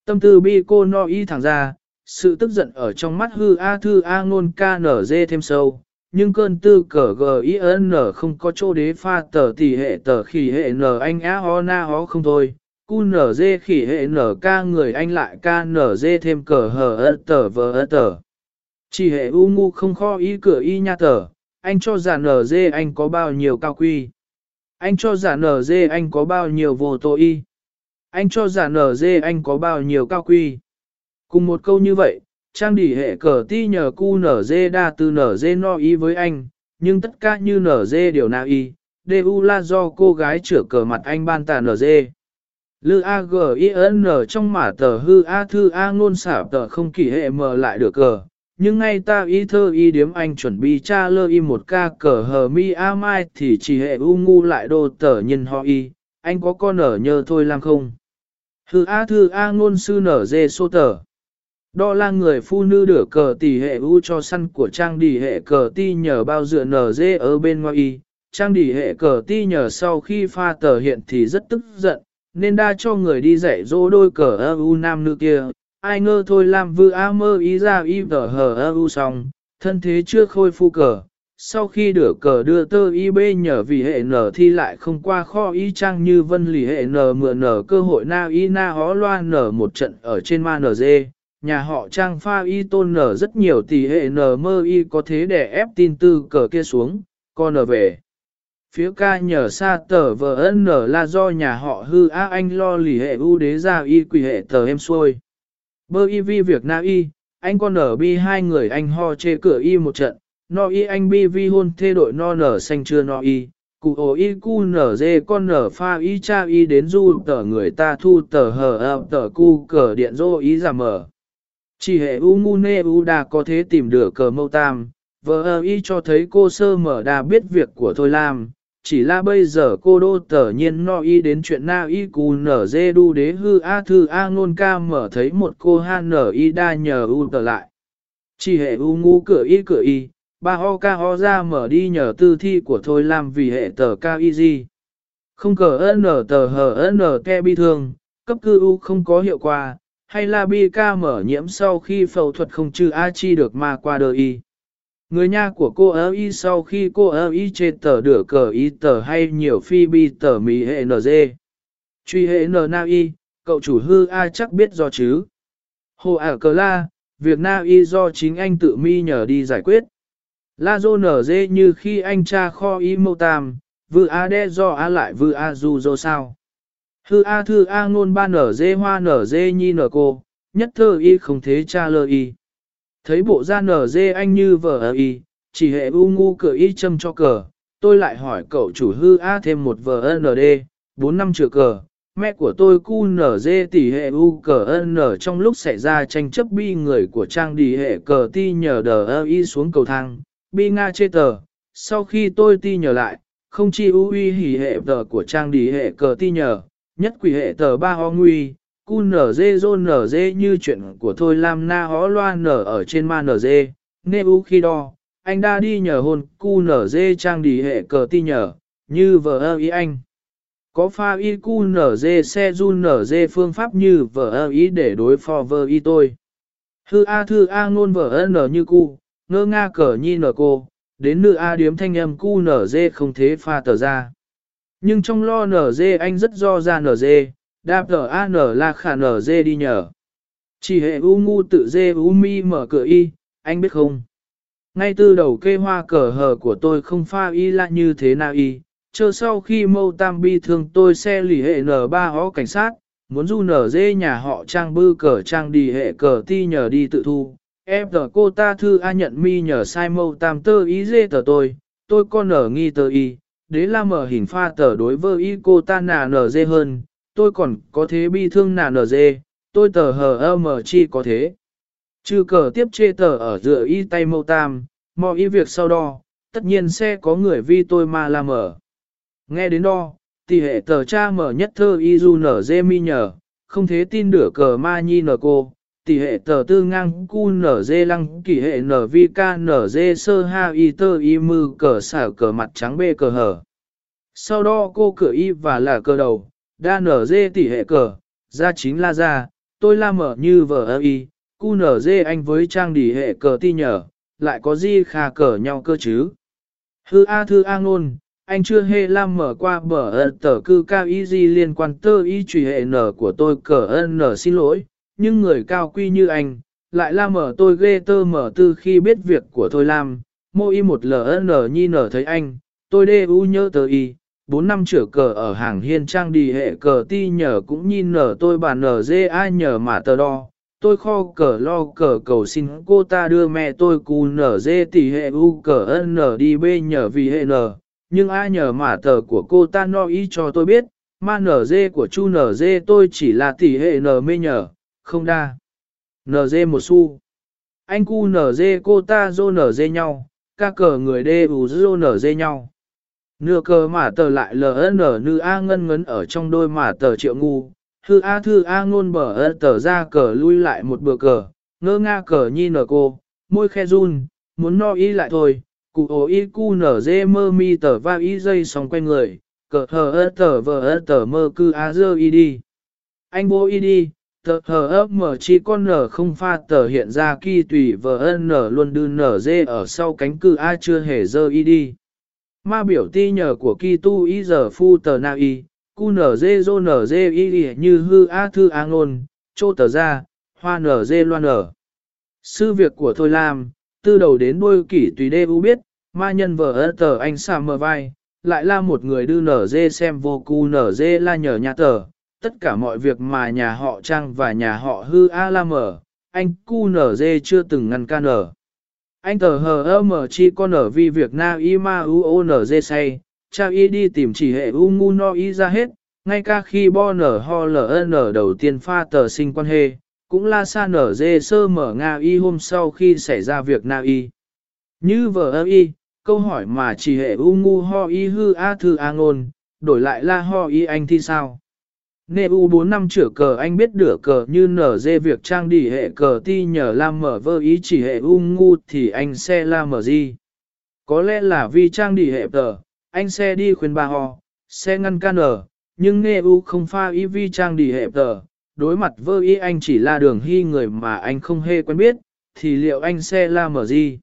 Tâm tư bi cô no y thẳng ra, sự tức giận ở trong mắt hư A thư A ngôn ca nở dê thêm sâu, nhưng cơn tư cờ G.I.N không có chỗ đế pha tờ tỷ hệ tờ khỉ hệ n anh á ho na ho không thôi, cu nở dê khỉ hệ nở ca người anh lại ca nở dê thêm cờ hờ ơ tờ vờ ơ tờ. Chỉ hệ u ngu không kho y cửa y nha tờ, anh cho giả nở dê anh có bao nhiêu cao quy. Anh cho giả nở dê anh có bao nhiêu vô tội? y. Anh cho giả nở dê anh có bao nhiêu cao quy. Cùng một câu như vậy, trang đỉ hệ cờ ti nhờ cu nở dê đa từ nở dê no y với anh, nhưng tất cả như nở dê điều nào y, đều là do cô gái chữa cờ mặt anh ban tà nở dê. Lư A G I N trong mả tờ hư A thư A ngôn xả tờ không kỳ hệ mờ lại được cờ, nhưng ngay ta y thơ y điếm anh chuẩn bị cha lơ y một ca cờ hờ mi A mai thì chỉ hệ u ngu lại đô tờ nhân ho y, anh có con ở nhờ thôi làm không? Thư A thư A ngôn sư nở dê sô tờ. Đó là người phụ nữ đửa cờ tỷ hệ u cho săn của trang đi hệ cờ ti nhờ bao dựa nở dê ở bên ngoài y. Trang đỉ hệ cờ ti nhờ sau khi pha tờ hiện thì rất tức giận, nên đa cho người đi dạy dỗ đôi cờ u nam nữ kia. Ai ngơ thôi làm vư a mơ ý ra y tờ hờ ơ u xong, thân thế chưa khôi phu cờ. Sau khi đửa cờ đưa tơ y bê nhờ vì hệ nở thi lại không qua kho y trang như vân lì hệ nở mượn nở cơ hội na y na hó loa nở một trận ở trên ma nở dê nhà họ trang pha y tôn nở rất nhiều tỷ hệ nở mơ y có thế để ép tin tư cờ kia xuống, con nở về. Phía ca nhờ xa tờ vợ ân nở là do nhà họ hư á anh lo lì hệ ưu đế ra y quỷ hệ tờ em xuôi. Bơ y vi việc na y, anh con nở bi hai người anh ho chê cửa y một trận, no y anh bi vi hôn thê đội no nở xanh chưa no y. Cụ ổ y cu nở dê con nở pha y cha y đến du tờ người ta thu tờ hờ ập tờ cu cờ điện dô y giả mở. Chỉ hệ u ngu nê u đà có thể tìm được cờ mâu tam, vợ y cho thấy cô sơ mở đà biết việc của Thôi làm chỉ là bây giờ cô đô tờ nhiên no y đến chuyện na y cù nở dê đu đế hư a thư a ngôn ca mở thấy một cô ha nở y đa nhờ u tờ lại. Chỉ hệ u ngu cửa y cửa y, ba ho ca ho ra mở đi nhờ tư thi của Thôi làm vì hệ tờ ca y gì. Không cờ n tờ hờ n ke bi thương, cấp cư u không có hiệu quả, hay là bi ca mở nhiễm sau khi phẫu thuật không trừ A chi được mà qua đời y. Người nhà của cô ơ y sau khi cô ơ y chê tờ đửa cờ y tờ hay nhiều phi bi tờ mì hệ NG. Truy hệ N na y, cậu chủ hư A chắc biết do chứ. Hồ ả cờ la, việc na y do chính anh tự mi nhờ đi giải quyết. La dô nở dê như khi anh cha kho y mâu tam, vư A đe do A lại vư A du dô sao. Hư A thư A ngôn ba nở dê hoa nở dê nhi nở cô, nhất thơ y không thế cha lơ y. Thấy bộ da nở dê anh như vợ y, chỉ hệ u ngu cửa y châm cho cờ, tôi lại hỏi cậu chủ hư A thêm một vợ ND, 4 năm chữa cờ. Mẹ của tôi cu nở dê tỷ hệ u cờ n trong lúc xảy ra tranh chấp bi người của trang đi hệ cờ ti nhờ đờ y xuống cầu thang, bi nga chê tờ. Sau khi tôi ti nhờ lại, không chi u uy hỉ hệ tờ của trang đi hệ cờ ti nhờ, nhất quỷ hệ tờ ba ho nguy, cu nở dê dô nở dê như chuyện của Thôi làm Na hó loa nở ở trên ma nở dê, nê u khi đo, anh đã đi nhờ hôn cu nở dê trang đi hệ cờ ti nhờ, như vợ ơ ý anh. Có pha y cu nở dê xe du nở dê phương pháp như vợ ơ ý để đối phó vợ y tôi. Thư A thư A ngôn vợ ơ nở như cu, ngơ nga cờ nhi nở cô, đến nữ A điếm thanh âm cu nở dê không thế pha tờ ra. Nhưng trong lo nở dê anh rất do ra nở dê, đạp tờ an là khả nở dê đi nhờ. Chỉ hệ u ngu tự dê u mi mở cửa y, anh biết không? Ngay từ đầu kê hoa cờ hờ của tôi không pha y là như thế nào y, chờ sau khi mâu tam bi thương tôi xe lì hệ nở ba hó cảnh sát, muốn du nở dê nhà họ trang bư cờ trang đi hệ cờ ti nhờ đi tự thu. Em tờ cô ta thư A nhận mi nhờ sai mâu tam tơ ý dê tờ tôi, tôi con nở nghi tờ y, đế la mở hình pha tờ đối với y cô ta nà nở dê hơn, tôi còn có thế bi thương nà nở dê, tôi tờ hờ ơ mở chi có thế. Chư cờ tiếp chê tờ ở dựa y tay mâu tam, mò y việc sau đo, tất nhiên sẽ có người vi tôi mà làm mở. Nghe đến đo, tỷ hệ tờ cha mở nhất thơ y du nở dê mi nhờ, không thế tin đửa cờ ma nhi nở cô, tỷ hệ tờ tư ngang cu nở dê lăng kỷ hệ nở vi ca nở dê sơ ha y tơ y mư cờ xả cờ mặt trắng bê cờ hở. Sau đó cô cửa y và là cờ đầu, đa nở dê tỉ hệ cờ, ra chính la ra, tôi la mở như vợ ơ y, cu nở dê anh với trang đỉ hệ cờ ti nhở, lại có gì khà cờ nhau cơ chứ. Hư A thư A ngôn, anh chưa hề lam mở qua bờ ơ tờ cư cao y gì liên quan tơ y trùy hệ nở của tôi cờ ơn nở xin lỗi, nhưng người cao quy như anh, lại la mở tôi ghê tơ mở tư khi biết việc của tôi làm, mô y một ln nhi nở thấy anh, tôi đê u nhớ tờ y, bốn năm chữa cờ ở hàng hiên trang đi hệ cờ ti nhờ cũng nhìn nở tôi bà nở dê ai nhờ mà tờ đo. Tôi kho cờ lo cờ cầu xin cô ta đưa mẹ tôi cù nở dê tỷ hệ u cờ n đi b nhờ vì hệ nở. nhưng ai nhờ mà tờ của cô ta no ý cho tôi biết, mà nở dê của chu nở dê tôi chỉ là tỷ hệ nở mê nhờ, không đa. Nở dê một xu. Anh cu nở dê cô ta dô nở dê nhau, ca cờ người đê ủ dô nở dê nhau. Nửa cờ mà tờ lại LN nữ A ngân ngấn ở trong đôi mà tờ triệu ngu, thư A thư A ngôn bờ ơ tờ ra cờ lui lại một bữa cờ, ngơ nga cờ nhi nở cô, môi khe run, muốn no y lại thôi, cụ ổ y cu nở dê mơ mi tờ va y dây xong quanh người, cờ hờ ơ tờ vờ ơ tờ mơ cư A dơ y đi. Anh bố y đi, tờ hờ ấp mở chi con nở không pha tờ hiện ra kỳ tùy vờ ơ nở luôn đưa nở dê ở sau cánh cư A chưa hề dơ y đi. Ma biểu ti nhờ của kỳ tu y giờ phu tờ na y, cu nở dê dô nở dê y như hư a thư a ngôn, chô tờ ra, hoa nở dê loan nở. Sư việc của Thôi Lam, từ đầu đến đuôi kỷ tùy đê u biết, ma nhân vợ ơ tờ anh xà mờ vai, lại là một người đưa nở dê xem vô cu nở dê la nhờ nhà tờ, tất cả mọi việc mà nhà họ trang và nhà họ hư a la mở, anh cu nở dê chưa từng ngăn can nở. Anh tờ hờ ơ mở chi con ở vi việc na y ma u o n dê say, cha y đi tìm chỉ hệ u ngu no y ra hết, ngay cả khi bo nở ho ln e đầu tiên pha tờ sinh quan hệ, cũng la sa nở dê sơ mở Nga y hôm sau khi xảy ra việc na y. Như vợ ơ y, câu hỏi mà chỉ hệ u ngu ho y hư a thư a ngôn, đổi lại la ho y anh thì sao? Nê u 4 năm chữa cờ anh biết đửa cờ như nở dê việc trang đi hệ cờ ti nhờ làm mở vơ ý chỉ hệ u ngu thì anh sẽ la mở gì. Có lẽ là vì trang đi hệ tờ, anh sẽ đi khuyên bà họ, sẽ ngăn can ở, nhưng nê u không pha ý vi trang đi hệ tờ. Đối mặt vơ ý anh chỉ là đường hy người mà anh không hề quen biết, thì liệu anh sẽ la mở gì?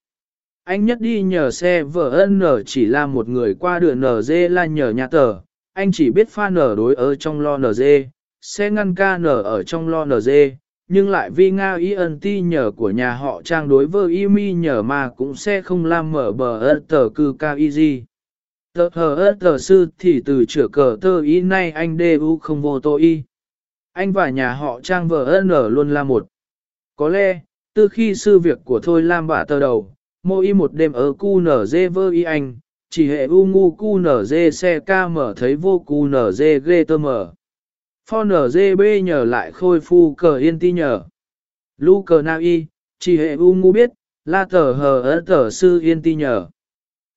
Anh nhất đi nhờ xe vợ ân nở chỉ là một người qua đường nở dê là nhờ nhà tờ anh chỉ biết pha nở đối ở trong lo nở dê, sẽ ngăn ca nở ở trong lo nở dê, nhưng lại vì Nga y ân ti nhờ của nhà họ trang đối với y mi nhờ mà cũng sẽ không làm mở bờ ớt tờ cư ca y gì. Tờ hờ ớt tờ sư thì từ chữa cờ tơ y nay anh đê u không vô tội y. Anh và nhà họ trang vợ ớt nở luôn là một. Có lẽ, từ khi sư việc của Thôi Lam bả tờ đầu, mô y một đêm ở cu nở dê vơ y anh, chỉ hệ u ngu cu nở dê xe ca mở thấy vô cu nở dê ghê tơ mở. Pho nở dê bê nhờ lại khôi phu cờ yên ti nhờ. Lu cờ na y, chỉ hệ u ngu biết, la tờ hờ ớ tờ sư yên ti nhờ.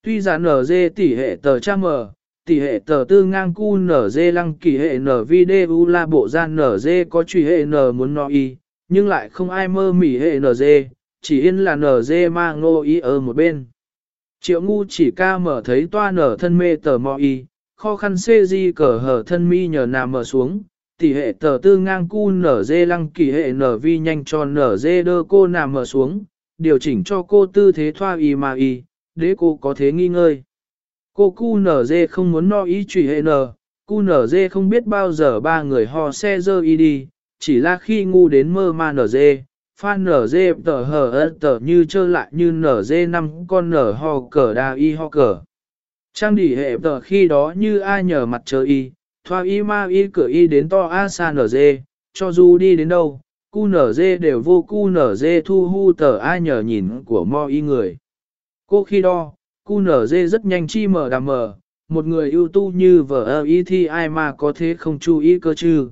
Tuy giả nở dê tỷ hệ tờ cha mở, tỷ hệ tờ tư ngang cu nở dê lăng kỳ hệ nở video la bộ gian nở dê có truy hệ nở muốn nói y, nhưng lại không ai mơ mỉ hệ nở dê, chỉ yên là nở dê mang ngô y ở một bên. Triệu ngu chỉ ca mở thấy toa nở thân mê tờ mò y, khó khăn xê di cờ hở thân mi nhờ nằm mở xuống, tỷ hệ tờ tư ngang cu nở dê lăng kỳ hệ nở vi nhanh cho nở dê đơ cô nằm mở xuống, điều chỉnh cho cô tư thế thoa y mà y, để cô có thế nghi ngơi. Cô cu nở dê không muốn no ý trùy hệ nở, cu nở dê không biết bao giờ ba người ho xe dơ y đi, chỉ là khi ngu đến mơ ma nở dê, phan nở dê tờ hờ ơ tờ như trơ lại như nở dê năm con nở ho cờ đa y ho cờ. Trang đỉ hệ tờ khi đó như ai nhờ mặt trời y, thoa y ma y cửa y đến to a sa nở dê, cho dù đi đến đâu, cu nở dê đều vô cu nở dê thu hu tờ ai nhờ nhìn của mo y người. Cô khi đó, cu nở dê rất nhanh chi mở đàm mở, một người ưu tu như vợ ơ y thì ai mà có thế không chú ý cơ chứ.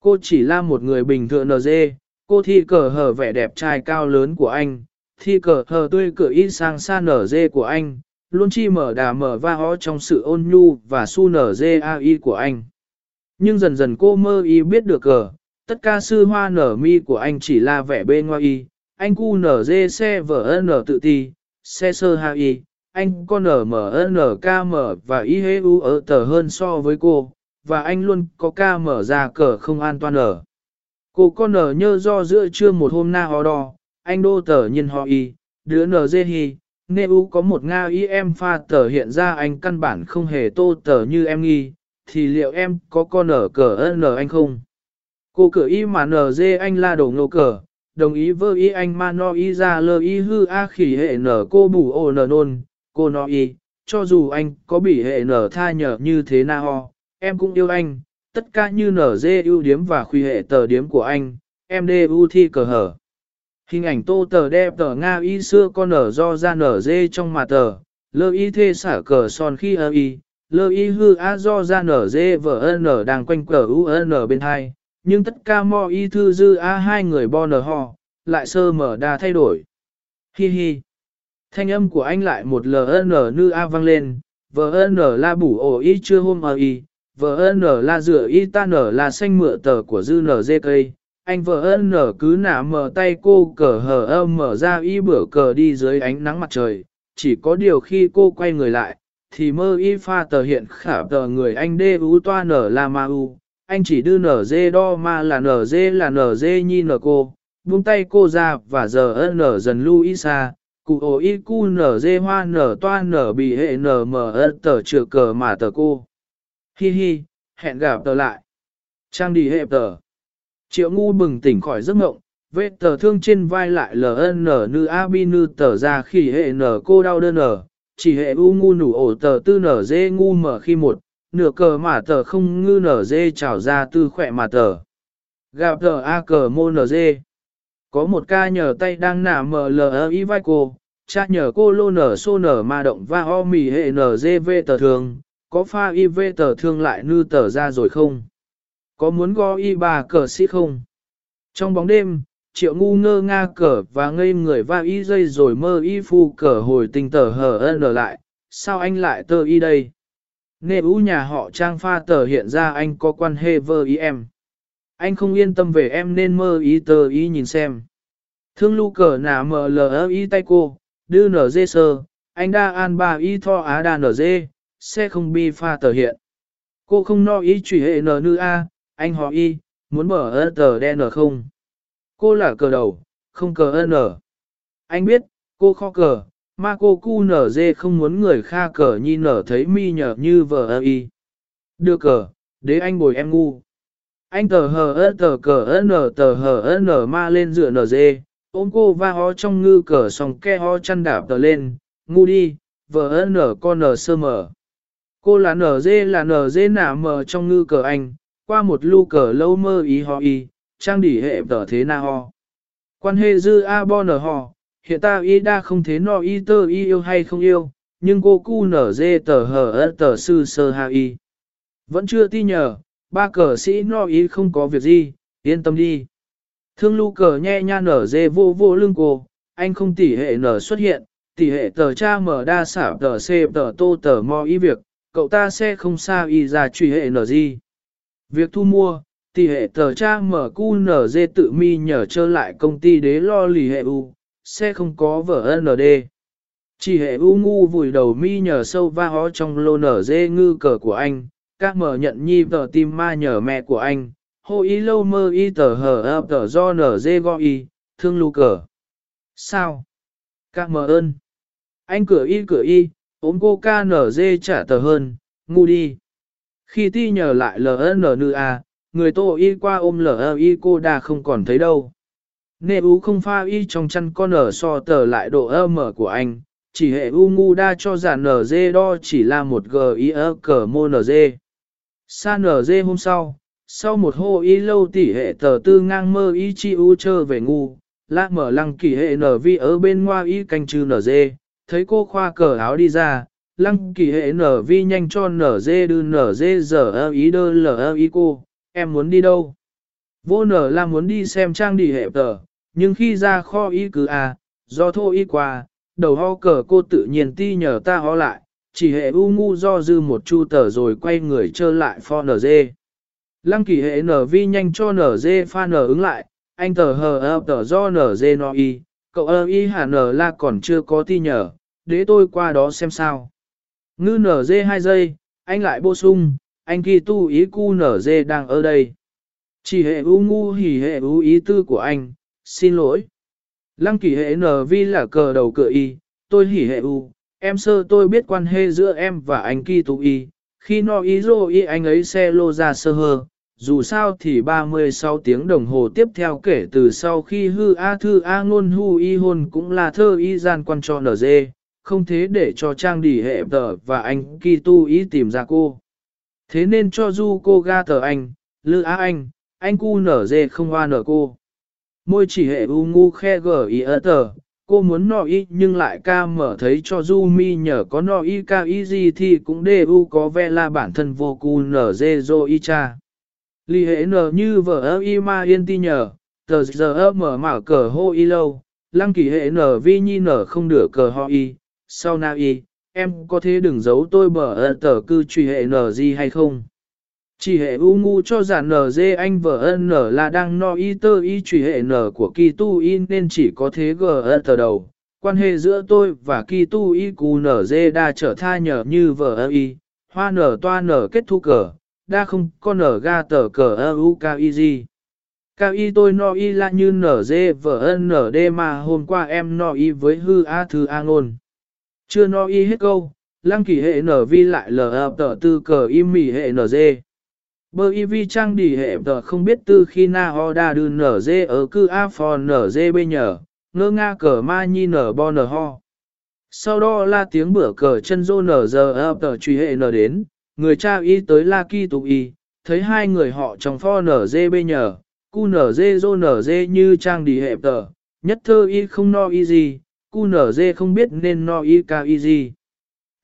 Cô chỉ là một người bình thường nở dê, Cô thi cờ hờ vẻ đẹp trai cao lớn của anh, thi cờ hờ tươi cửa ít sang xa nở dê của anh, luôn chi mở đà mở va ho trong sự ôn nhu và su nở dê ai của anh. Nhưng dần dần cô mơ y biết được cờ, tất cả sư hoa nở mi của anh chỉ là vẻ bên ngoài y, anh cu nở dê xe vở nở tự ti, xe sơ ha y, anh có nở mở nở ca mở và y hế u ở tờ hơn so với cô, và anh luôn có ca mở ra cờ không an toàn ở. Cô con nở nhơ do giữa trưa một hôm na ho đo, anh đô tờ nhiên ho y, đứa NG hi, nê u có một Nga y em pha tờ hiện ra anh căn bản không hề tô tờ như em nghi, thì liệu em có con nở cờ nở anh không? Cô cửa y mà NG anh la đồ ngô cờ, đồng ý với y anh mà no y ra lơ y hư a khỉ hệ nở cô bù ô nở nôn, cô no y, cho dù anh có bị hệ nở tha nhở như thế na ho, em cũng yêu anh, tất cả như nở ưu điếm và khuy hệ tờ điếm của anh, em ưu thi cờ hở. Hình ảnh tô tờ đẹp tờ Nga y xưa con nở do ra nở dê trong mà tờ, lơ y thê xả cờ son khi ơ y, lơ y hư a do ra nở dê vợ nở đang quanh cờ u n bên hai, nhưng tất cả mò y thư dư a hai người bo nở ho, lại sơ mở đa thay đổi. Hi hi. Thanh âm của anh lại một LN nư a vang lên, VN la bủ ổ y chưa hôm ở y, VN là rửa y ta nở là xanh mượn tờ của dư nở dê cây. Anh VN cứ nả mở tay cô cờ hờ âm mở ra y bửa cờ đi dưới ánh nắng mặt trời, chỉ có điều khi cô quay người lại, thì mơ y pha tờ hiện khả tờ người anh đê ú toa nở là ma u, anh chỉ đưa nở dê đo ma là nở dê là nở dê nhi nở cô, buông tay cô ra và giờ nở dần lưu y xa, cụ ổ y cu nở dê hoa nở toa nở bị hệ nở mở ơn tờ trừ cờ mà tờ cô. Hi hi, hẹn gặp tờ lại. Trang đi hệ tờ. Triệu ngu bừng tỉnh khỏi giấc mộng, vết tờ thương trên vai lại ln nư a bi nư tờ ra khi hệ nở cô đau đơn nở, chỉ hệ u ngu nủ ổ tờ tư nở dê ngu mở khi một, nửa cờ mà tờ không ngư nở dê trào ra tư khỏe mà tờ. Gặp tờ a cờ mô nở dê. Có một ca nhờ tay đang nả mờ lờ y vai cô, cha nhờ cô lô nở xô nở ma động và ho mì hệ nở dê vê tờ thường, có pha iv tờ thương lại nư tờ ra rồi không? Có muốn go y bà cờ sĩ không? Trong bóng đêm, triệu ngu ngơ nga cờ và ngây người va y dây rồi mơ y phu cờ hồi tình tờ hờ ân lại, sao anh lại tơ y đây? Nê ú nhà họ trang pha tờ hiện ra anh có quan hệ vơ y em. Anh không yên tâm về em nên mơ y tờ y nhìn xem. Thương lưu cờ nà mờ lờ y tay cô, đưa nở dê sơ, anh đa an ba y tho á đa nở dê, xe không bi pha tờ hiện. Cô không no ý truy hệ nở nư a, anh họ y, muốn mở ơ tờ đen nở không? Cô là cờ đầu, không cờ n. Anh biết, cô kho cờ, mà cô cu nở dê không muốn người kha cờ nhi nở thấy mi nhờ như vợ ơ y. Đưa cờ, để anh bồi em ngu. Anh tờ hờ ơ tờ cờ ơ nở tờ hờ ơ nở ma lên dựa nở dê, ôm cô va ho trong ngư cờ xong ke ho chăn đạp tờ lên, ngu đi, vợ ơ nở con nở sơ mở. Cô là nở dê là nở dê nả mờ trong ngư cờ anh, qua một lu cờ lâu mơ ý ho y, trang đỉ hệ tờ thế na ho. Quan hệ dư a bo nở ho, hiện ta y đa không thế no y tơ y yêu hay không yêu, nhưng cô cu nở dê tờ hờ ớt tờ sư sơ ha y. Vẫn chưa ti nhờ, ba cờ sĩ no y không có việc gì, yên tâm đi. Thương lu cờ nhe nha nở dê vô vô lưng cô, anh không tỉ hệ nở xuất hiện, tỉ hệ tờ cha mở đa xảo tờ xê tờ tô tờ mò y việc, cậu ta sẽ không xa y ra truy hệ nở gì. Việc thu mua, tỉ hệ tờ cha mở cu tự mi nhờ trơ lại công ty đế lo lì hệ u, sẽ không có vở ND. Chỉ hệ u ngu vùi đầu mi nhờ sâu va hó trong lô nở dê ngư cờ của anh, các mở nhận nhi tờ tim ma nhờ mẹ của anh, hô ý lâu mơ y tờ hờ ập tờ do nở dê go y, thương lưu cờ. Sao? Các mở ơn. Anh cửa y cửa y, ốm cô ca nở trả tờ hơn, ngu đi. Khi ti nhờ lại LNNA, a, người tô y qua ôm lờ y cô đã không còn thấy đâu. Nê u không pha y trong chăn con ở so tờ lại độ ơ mở của anh, chỉ hệ u ngu đa cho giả nở dê đo chỉ là một g y ơ cờ mô nở dê. Sa nở dê hôm sau, sau một hô y lâu tỉ hệ tờ tư ngang mơ y chi u chơ về ngu, lát mở lăng kỳ hệ nở vi ở bên ngoa y canh chư nở dê, thấy cô khoa cờ áo đi ra, lăng kỳ hệ nở vi nhanh cho nở dê đưa nở dê giờ ơ ý đơ lở ơ ý cô, em muốn đi đâu? Vô nở là muốn đi xem trang đi hệ tờ, nhưng khi ra kho y cứ à, do thô y qua, đầu ho cờ cô tự nhiên ti nhờ ta ho lại, chỉ hệ u ngu do dư một chu tờ rồi quay người trơ lại pho nở dê. Lăng kỳ hệ nở vi nhanh cho nở dê pha nở ứng lại, anh tờ hờ ơ tờ do nở dê no y, cậu ơ y hà nờ la còn chưa có ti nhờ, để tôi qua đó xem sao. Ngư nở dê hai giây, anh lại bổ sung, anh kỳ tu ý cu nở dê đang ở đây. Chỉ hệ u ngu hỉ hệ u ý tư của anh, xin lỗi. Lăng kỳ hệ N vi là cờ đầu cờ y, tôi hỉ hệ u, em sơ tôi biết quan hệ giữa em và anh kỳ Tu y, khi no y rô y anh ấy xe lô ra sơ hờ dù sao thì 36 tiếng đồng hồ tiếp theo kể từ sau khi hư A thư A ngôn hư y hôn cũng là thơ y gian quan cho NG, không thế để cho trang đỉ hệ tờ và anh kỳ tu ý tìm ra cô. Thế nên cho du cô ga tờ anh, lư a anh, anh cu nở dê không hoa nở cô. Môi chỉ hệ u ngu khe gở ý ơ tờ, cô muốn nọ y nhưng lại ca mở thấy cho du mi nhờ có nọ y ca y gì thì cũng đê u có vẻ là bản thân vô cu nở dê dô y cha. Lì hệ nở như vợ ơ y ma yên ti nhờ, tờ giờ ơ mở mở cờ hô y lâu, lăng kỳ hệ nở vi nhi nở không được cờ ho y, sau na y, em có thể đừng giấu tôi bờ ơ tờ cư truy hệ nở gì hay không? Chỉ hệ u ngu cho giản nở dê anh vợ ân nở là đang no y tơ y truy hệ nở của kỳ tu y nên chỉ có thế gờ ơ tờ đầu. Quan hệ giữa tôi và kỳ tu y cù nở dê đa trở tha nhờ như vợ ơ y, hoa nở toa nở kết thu cờ, đa không có nở ga tờ cờ ơ u cao y gì. Cao y tôi no y là như nở dê vở ân nở đê mà hôm qua em no y với hư a thư a ngôn. Chưa no y hết câu, lăng kỳ hệ nở vi lại lờ ập tờ tư cờ im mỉ hệ nở dê. Bơ y vi trang đi hệ tờ không biết từ khi na ho đa đưa nở dê ở cư a phò nở dê bê nhở, ngơ nga cờ ma nhi nở bo nở ho. Sau đó là tiếng bữa cờ chân dô nở giờ ập tờ truy hệ nở đến, người cha y tới la kỳ tụ y, thấy hai người họ trong pho nở dê bê nhờ, cu nở dê dô nở dê như trang đi hẹp tờ, nhất thơ y không no y gì, cu nở dê không biết nên no y ca y gì.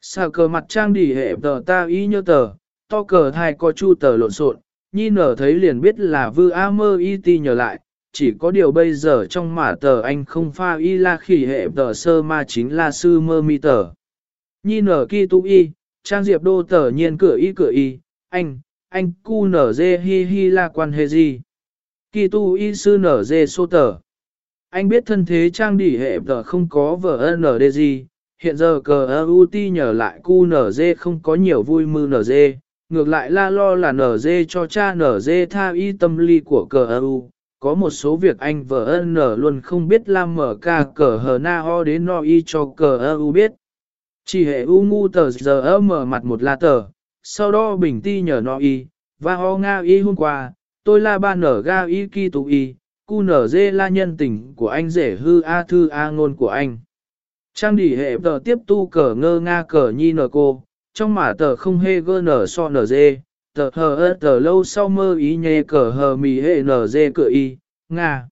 Sao cờ mặt trang đi hẹp tờ ta y như tờ, to cờ thai có chu tờ lộn xộn, nhi nở thấy liền biết là vư a mơ y ti nhờ lại, chỉ có điều bây giờ trong mả tờ anh không pha y la khỉ hệ tờ sơ ma chính là sư mơ mi tờ. Nhi nở kỳ tu y, trang diệp đô tờ nhiên cửa y cửa y, anh, anh cu nở dê hi hi la quan hệ gì. Kỳ tu y sư nở dê sô tờ. Anh biết thân thế trang đỉ hệ tờ không có vợ nở dê gì, hiện giờ cờ U ti nhờ lại cu nở dê không có nhiều vui mư nở dê, ngược lại la lo là nở dê cho cha nở dê tha y tâm ly của cờ U. có một số việc anh vợ nở luôn không biết làm mở ca cờ hờ na ho đến no y cho cờ U biết. Chỉ hệ u ngu tờ giờ mở mặt một la tờ, sau đó bình ti nhờ nó y, và ho nga y hôm qua, tôi la ba nở ga y ki tụ y, cu nở dê la nhân tình của anh rể hư a thư a ngôn của anh. Trang đỉ hệ tờ tiếp tu cờ ngơ nga cờ nhi nở cô, trong mả tờ không hê gơ nở so nở dê, tờ hờ ơ tờ lâu sau mơ ý nhê cờ hờ mì hệ nở dê cửa y, nga.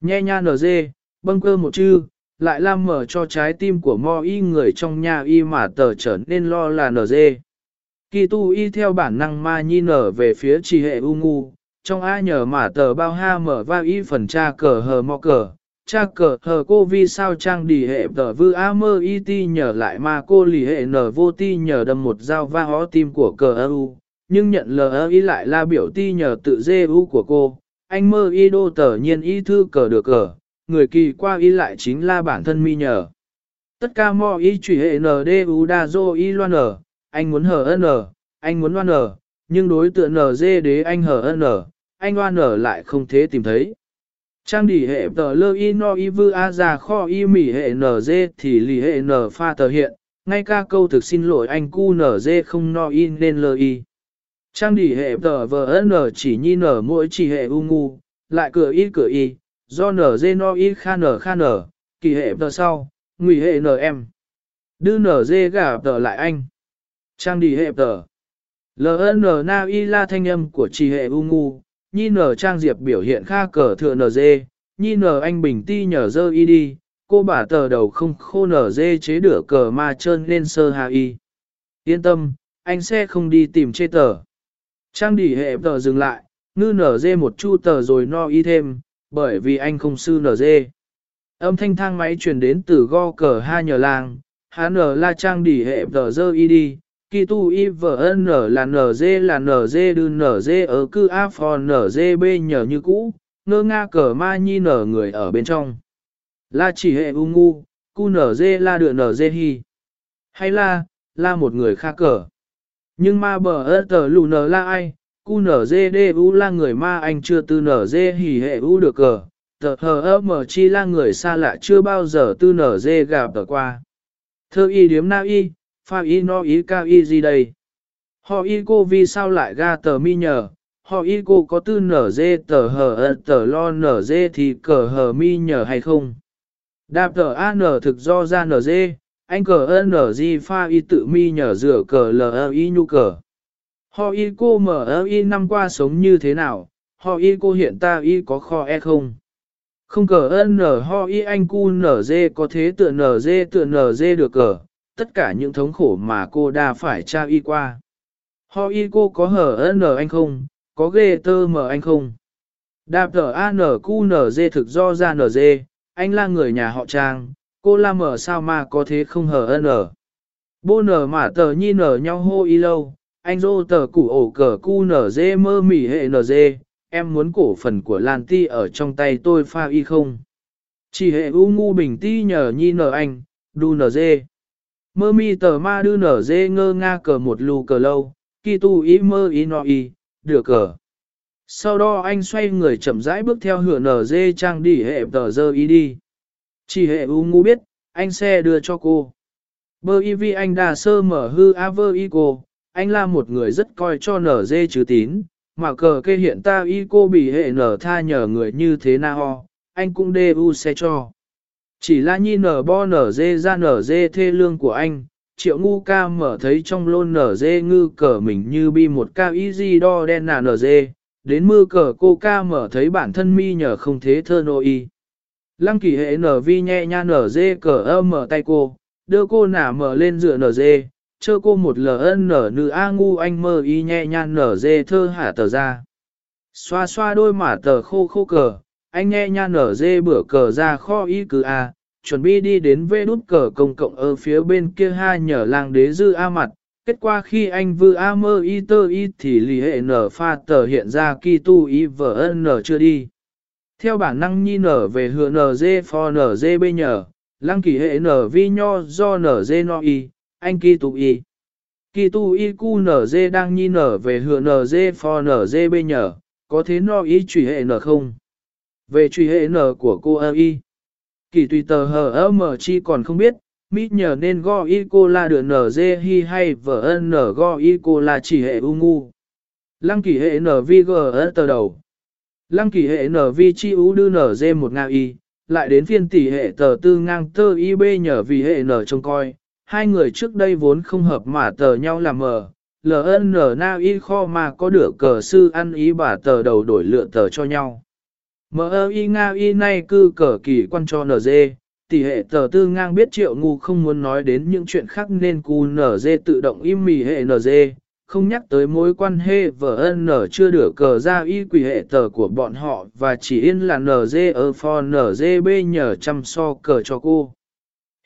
Nhe nha nở dê, bâng cơ một chư, lại làm mở cho trái tim của mo y người trong nhà y mà tờ trở nên lo là nở dê. Kỳ tu y theo bản năng ma nhi nở về phía trì hệ u ngu, trong ai nhờ mà tờ bao ha mở va y phần cha cờ hờ mò cờ, cha cờ hờ cô vi sao trang đi hệ tờ vư a mơ y ti nhờ lại mà cô lì hệ nở vô ti nhờ đâm một dao va hó tim của cờ u, nhưng nhận lờ y lại là biểu ti nhờ tự dê u của cô, anh mơ y đô tờ nhiên y thư cờ được cờ, người kỳ qua y lại chính là bản thân mi nhờ. Tất cả mò y chỉ hệ nờ đê u đa dô y loan nở, anh muốn hờ n, anh muốn loan nở, nhưng đối tượng nở dê đế anh hờ n, anh loan nở lại không thế tìm thấy. Trang đỉ hệ tờ lơ y no y vư a ra kho y mỉ hệ nở dê thì lì hệ n pha tờ hiện, ngay ca câu thực xin lỗi anh cu nở dê không no y nên lơ y. Trang đỉ hệ tờ vờ n chỉ nhi nở mỗi chỉ hệ u ngu, lại cửa y cửa y, do nở dê no y kha nở kha nở, kỳ hệ tờ sau, ngụy hệ nở em. Đưa nở dê gả tờ lại anh. Trang đi hệ tờ. LN na y la thanh âm của trì hệ u ngu, nhi nở trang diệp biểu hiện kha cờ thừa nở dê, nhi nở anh bình ti nhờ dơ y đi, cô bà tờ đầu không khô nở dê chế đửa cờ ma trơn lên sơ hà y. Yên tâm, anh sẽ không đi tìm chê tờ. Trang đỉ hệ tờ dừng lại, ngư nở dê một chu tờ rồi no y thêm, bởi vì anh không sư nở dê. Âm thanh thang máy truyền đến từ go cờ ha nhờ làng, há nở la trang đỉ hệ tờ dơ y đi, Kỳ tu y vợ n là nz là nz đư nz ở cư a phò nz b nhờ như cũ, ngơ nga cờ ma nhi nở người ở bên trong. La chỉ hệ u ngu, cu nz la đựa nz hi. Hay là, la một người kha cờ. Nhưng ma bờ ơ tờ lù nở la ai, cu nz d u la người ma anh chưa tư nz hỉ hệ u được cờ, tờ hờ ơ mở chi là người xa lạ chưa bao giờ tư nở dê gặp tờ qua. Thơ y điếm na y, pha y no y ca y gì đây? Họ y cô vì sao lại ga tờ mi nhờ? Họ y cô có tư nở dê tờ hờ ơ tờ lo nở dê thì cờ hờ mi nhờ hay không? Đạp tờ a nở thực do ra nở dê, anh cờ ơ nở gì pha y tự mi nhờ rửa cờ lờ y nhu cờ. Họ y cô mở ơ y năm qua sống như thế nào? Họ y cô hiện ta y có kho e không? Không cờ ơn nở ho y anh cu nở dê có thế tựa nở dê tựa nở dê được cờ, tất cả những thống khổ mà cô đã phải tra y qua. Ho y cô có hở ơn nở anh không, có ghê tơ mở anh không. Đạp tờ a nở cu nở dê thực do ra nở dê, anh là người nhà họ trang, cô la mở sao mà có thế không hở ơn nở. Bô nở mà tờ nhi nở nhau hô y lâu, anh dô tờ củ ổ cờ cu nở dê mơ mỉ hệ nở dê, em muốn cổ phần của Lan Ti ở trong tay tôi pha y không? Chỉ hệ u ngu bình ti nhờ nhi nở anh, đu nở dê. Mơ mi tờ ma đu nở dê ngơ nga cờ một lù cờ lâu, kỳ tu ý mơ ý nọ y, được cờ. Sau đó anh xoay người chậm rãi bước theo hửa nở dê trang đi hệ tờ dơ ý đi. Chỉ hệ u ngu biết, anh xe đưa cho cô. Bơ y vi anh đà sơ mở hư a vơ y cô, anh là một người rất coi cho nở dê chứ tín, mà cờ kê hiện ta y cô bị hệ nở tha nhờ người như thế na ho, anh cũng đê u xe cho. Chỉ là nhi nở bo nở dê ra nở dê thê lương của anh, triệu ngu ca mở thấy trong lôn nở dê ngư cờ mình như bi một ca y di đo đen nà nở dê, đến mưa cờ cô ca mở thấy bản thân mi nhờ không thế thơ nô y. Lăng kỳ hệ nở vi nhẹ nha nở dê cờ ơ mở tay cô, đưa cô nả mở lên dựa nở dê, chơ cô một ln nữ a ngu anh mơ y nhẹ nhàng nở dê thơ hạ tờ ra. Xoa xoa đôi mả tờ khô khô cờ, anh nhẹ nhàng nở dê bữa cờ ra kho y cứ a, chuẩn bị đi đến vê đút cờ công cộng ở phía bên kia ha nhờ làng đế dư a mặt. Kết quả khi anh vư a mơ y tơ y thì lì hệ nở pha tờ hiện ra kỳ tu y vợ nở chưa đi. Theo bản năng nhi nở về hựa nở dê phò nở dê bê nhờ, lăng kỳ hệ nở vi nho do nở dê no y, anh kỳ tu y. Kỳ tu y cu nở dê đang nhi nở về hựa nở dê for nở dê bê nhở, có thế no ý truy hệ nở không? Về truy hệ nở của cô ơ y. Kỳ tùy tờ hờ ơ mở chi còn không biết, mít nhờ nên go y cô la được nở dê hi hay vợ ân nở go y cô la chỉ hệ u ngu. Lăng kỳ hệ nở vi gờ ơ tờ đầu. Lăng kỳ hệ nở vi chi u đưa nở dê một ngao y, lại đến phiên tỷ hệ tờ tư ngang tơ y bê nhờ vì hệ nở trông coi, hai người trước đây vốn không hợp mà tờ nhau làm mờ, LN na y kho mà có được cờ sư ăn ý bà tờ đầu đổi lựa tờ cho nhau. Mơ y nga y nay cư cờ kỳ quan cho NG, tỷ hệ tờ tư ngang biết triệu ngu không muốn nói đến những chuyện khác nên cu NG tự động im mì hệ NG, không nhắc tới mối quan hệ vợ n chưa được cờ ra y quỷ hệ tờ của bọn họ và chỉ yên là NG ở for NG b nhờ chăm so cờ cho cô.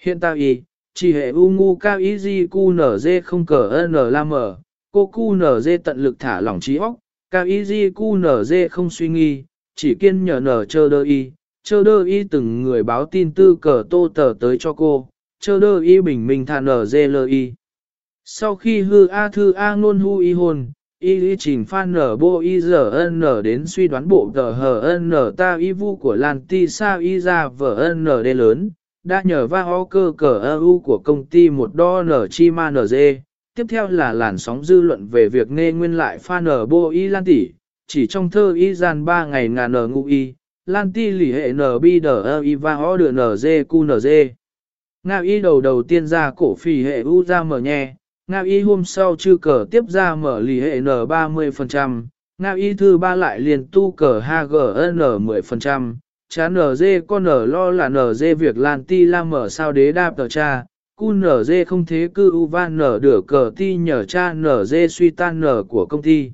Hiện tại y, chỉ hệ u ngu cao ý gì cu nở dê không cờ n la mờ, cô cu nở dê tận lực thả lỏng trí óc, cao ý gì cu nở dê không suy nghi, chỉ kiên nhờ nở chơ đơ y, chơ đơ y từng người báo tin tư cờ tô tờ tới cho cô, chơ đơ y bình minh thả nở dê lơ y. Sau khi hư A thư A ngôn hu y hồn, y lý trình phan nở bộ y giờ n đến suy đoán bộ tờ hờ n ta y vu của Lan Ti Sa y ra vở n đê lớn, đã nhờ va ho cơ cờ EU của công ty một đo nở chi ma nở dê. Tiếp theo là làn sóng dư luận về việc nghe nguyên lại pha nở bô y lan tỷ, chỉ trong thơ y gian 3 ngày ngàn nở ngụ y, lan ti lì hệ nở bi đờ y va ho đờ nở dê cu nở dê. Nga y đầu đầu tiên ra cổ phì hệ u ra mở nhẹ, Nga y hôm sau chư cờ tiếp ra mở lì hệ n 30%, Nga y thứ ba lại liền tu cờ HGN 10%, cha NG dê con nở lo là NG dê việc lan ti la mở sao đế đạp tờ cha, cu NG dê không thế cư u van nở đửa cờ ti nhờ cha NG dê suy tan nở của công ty.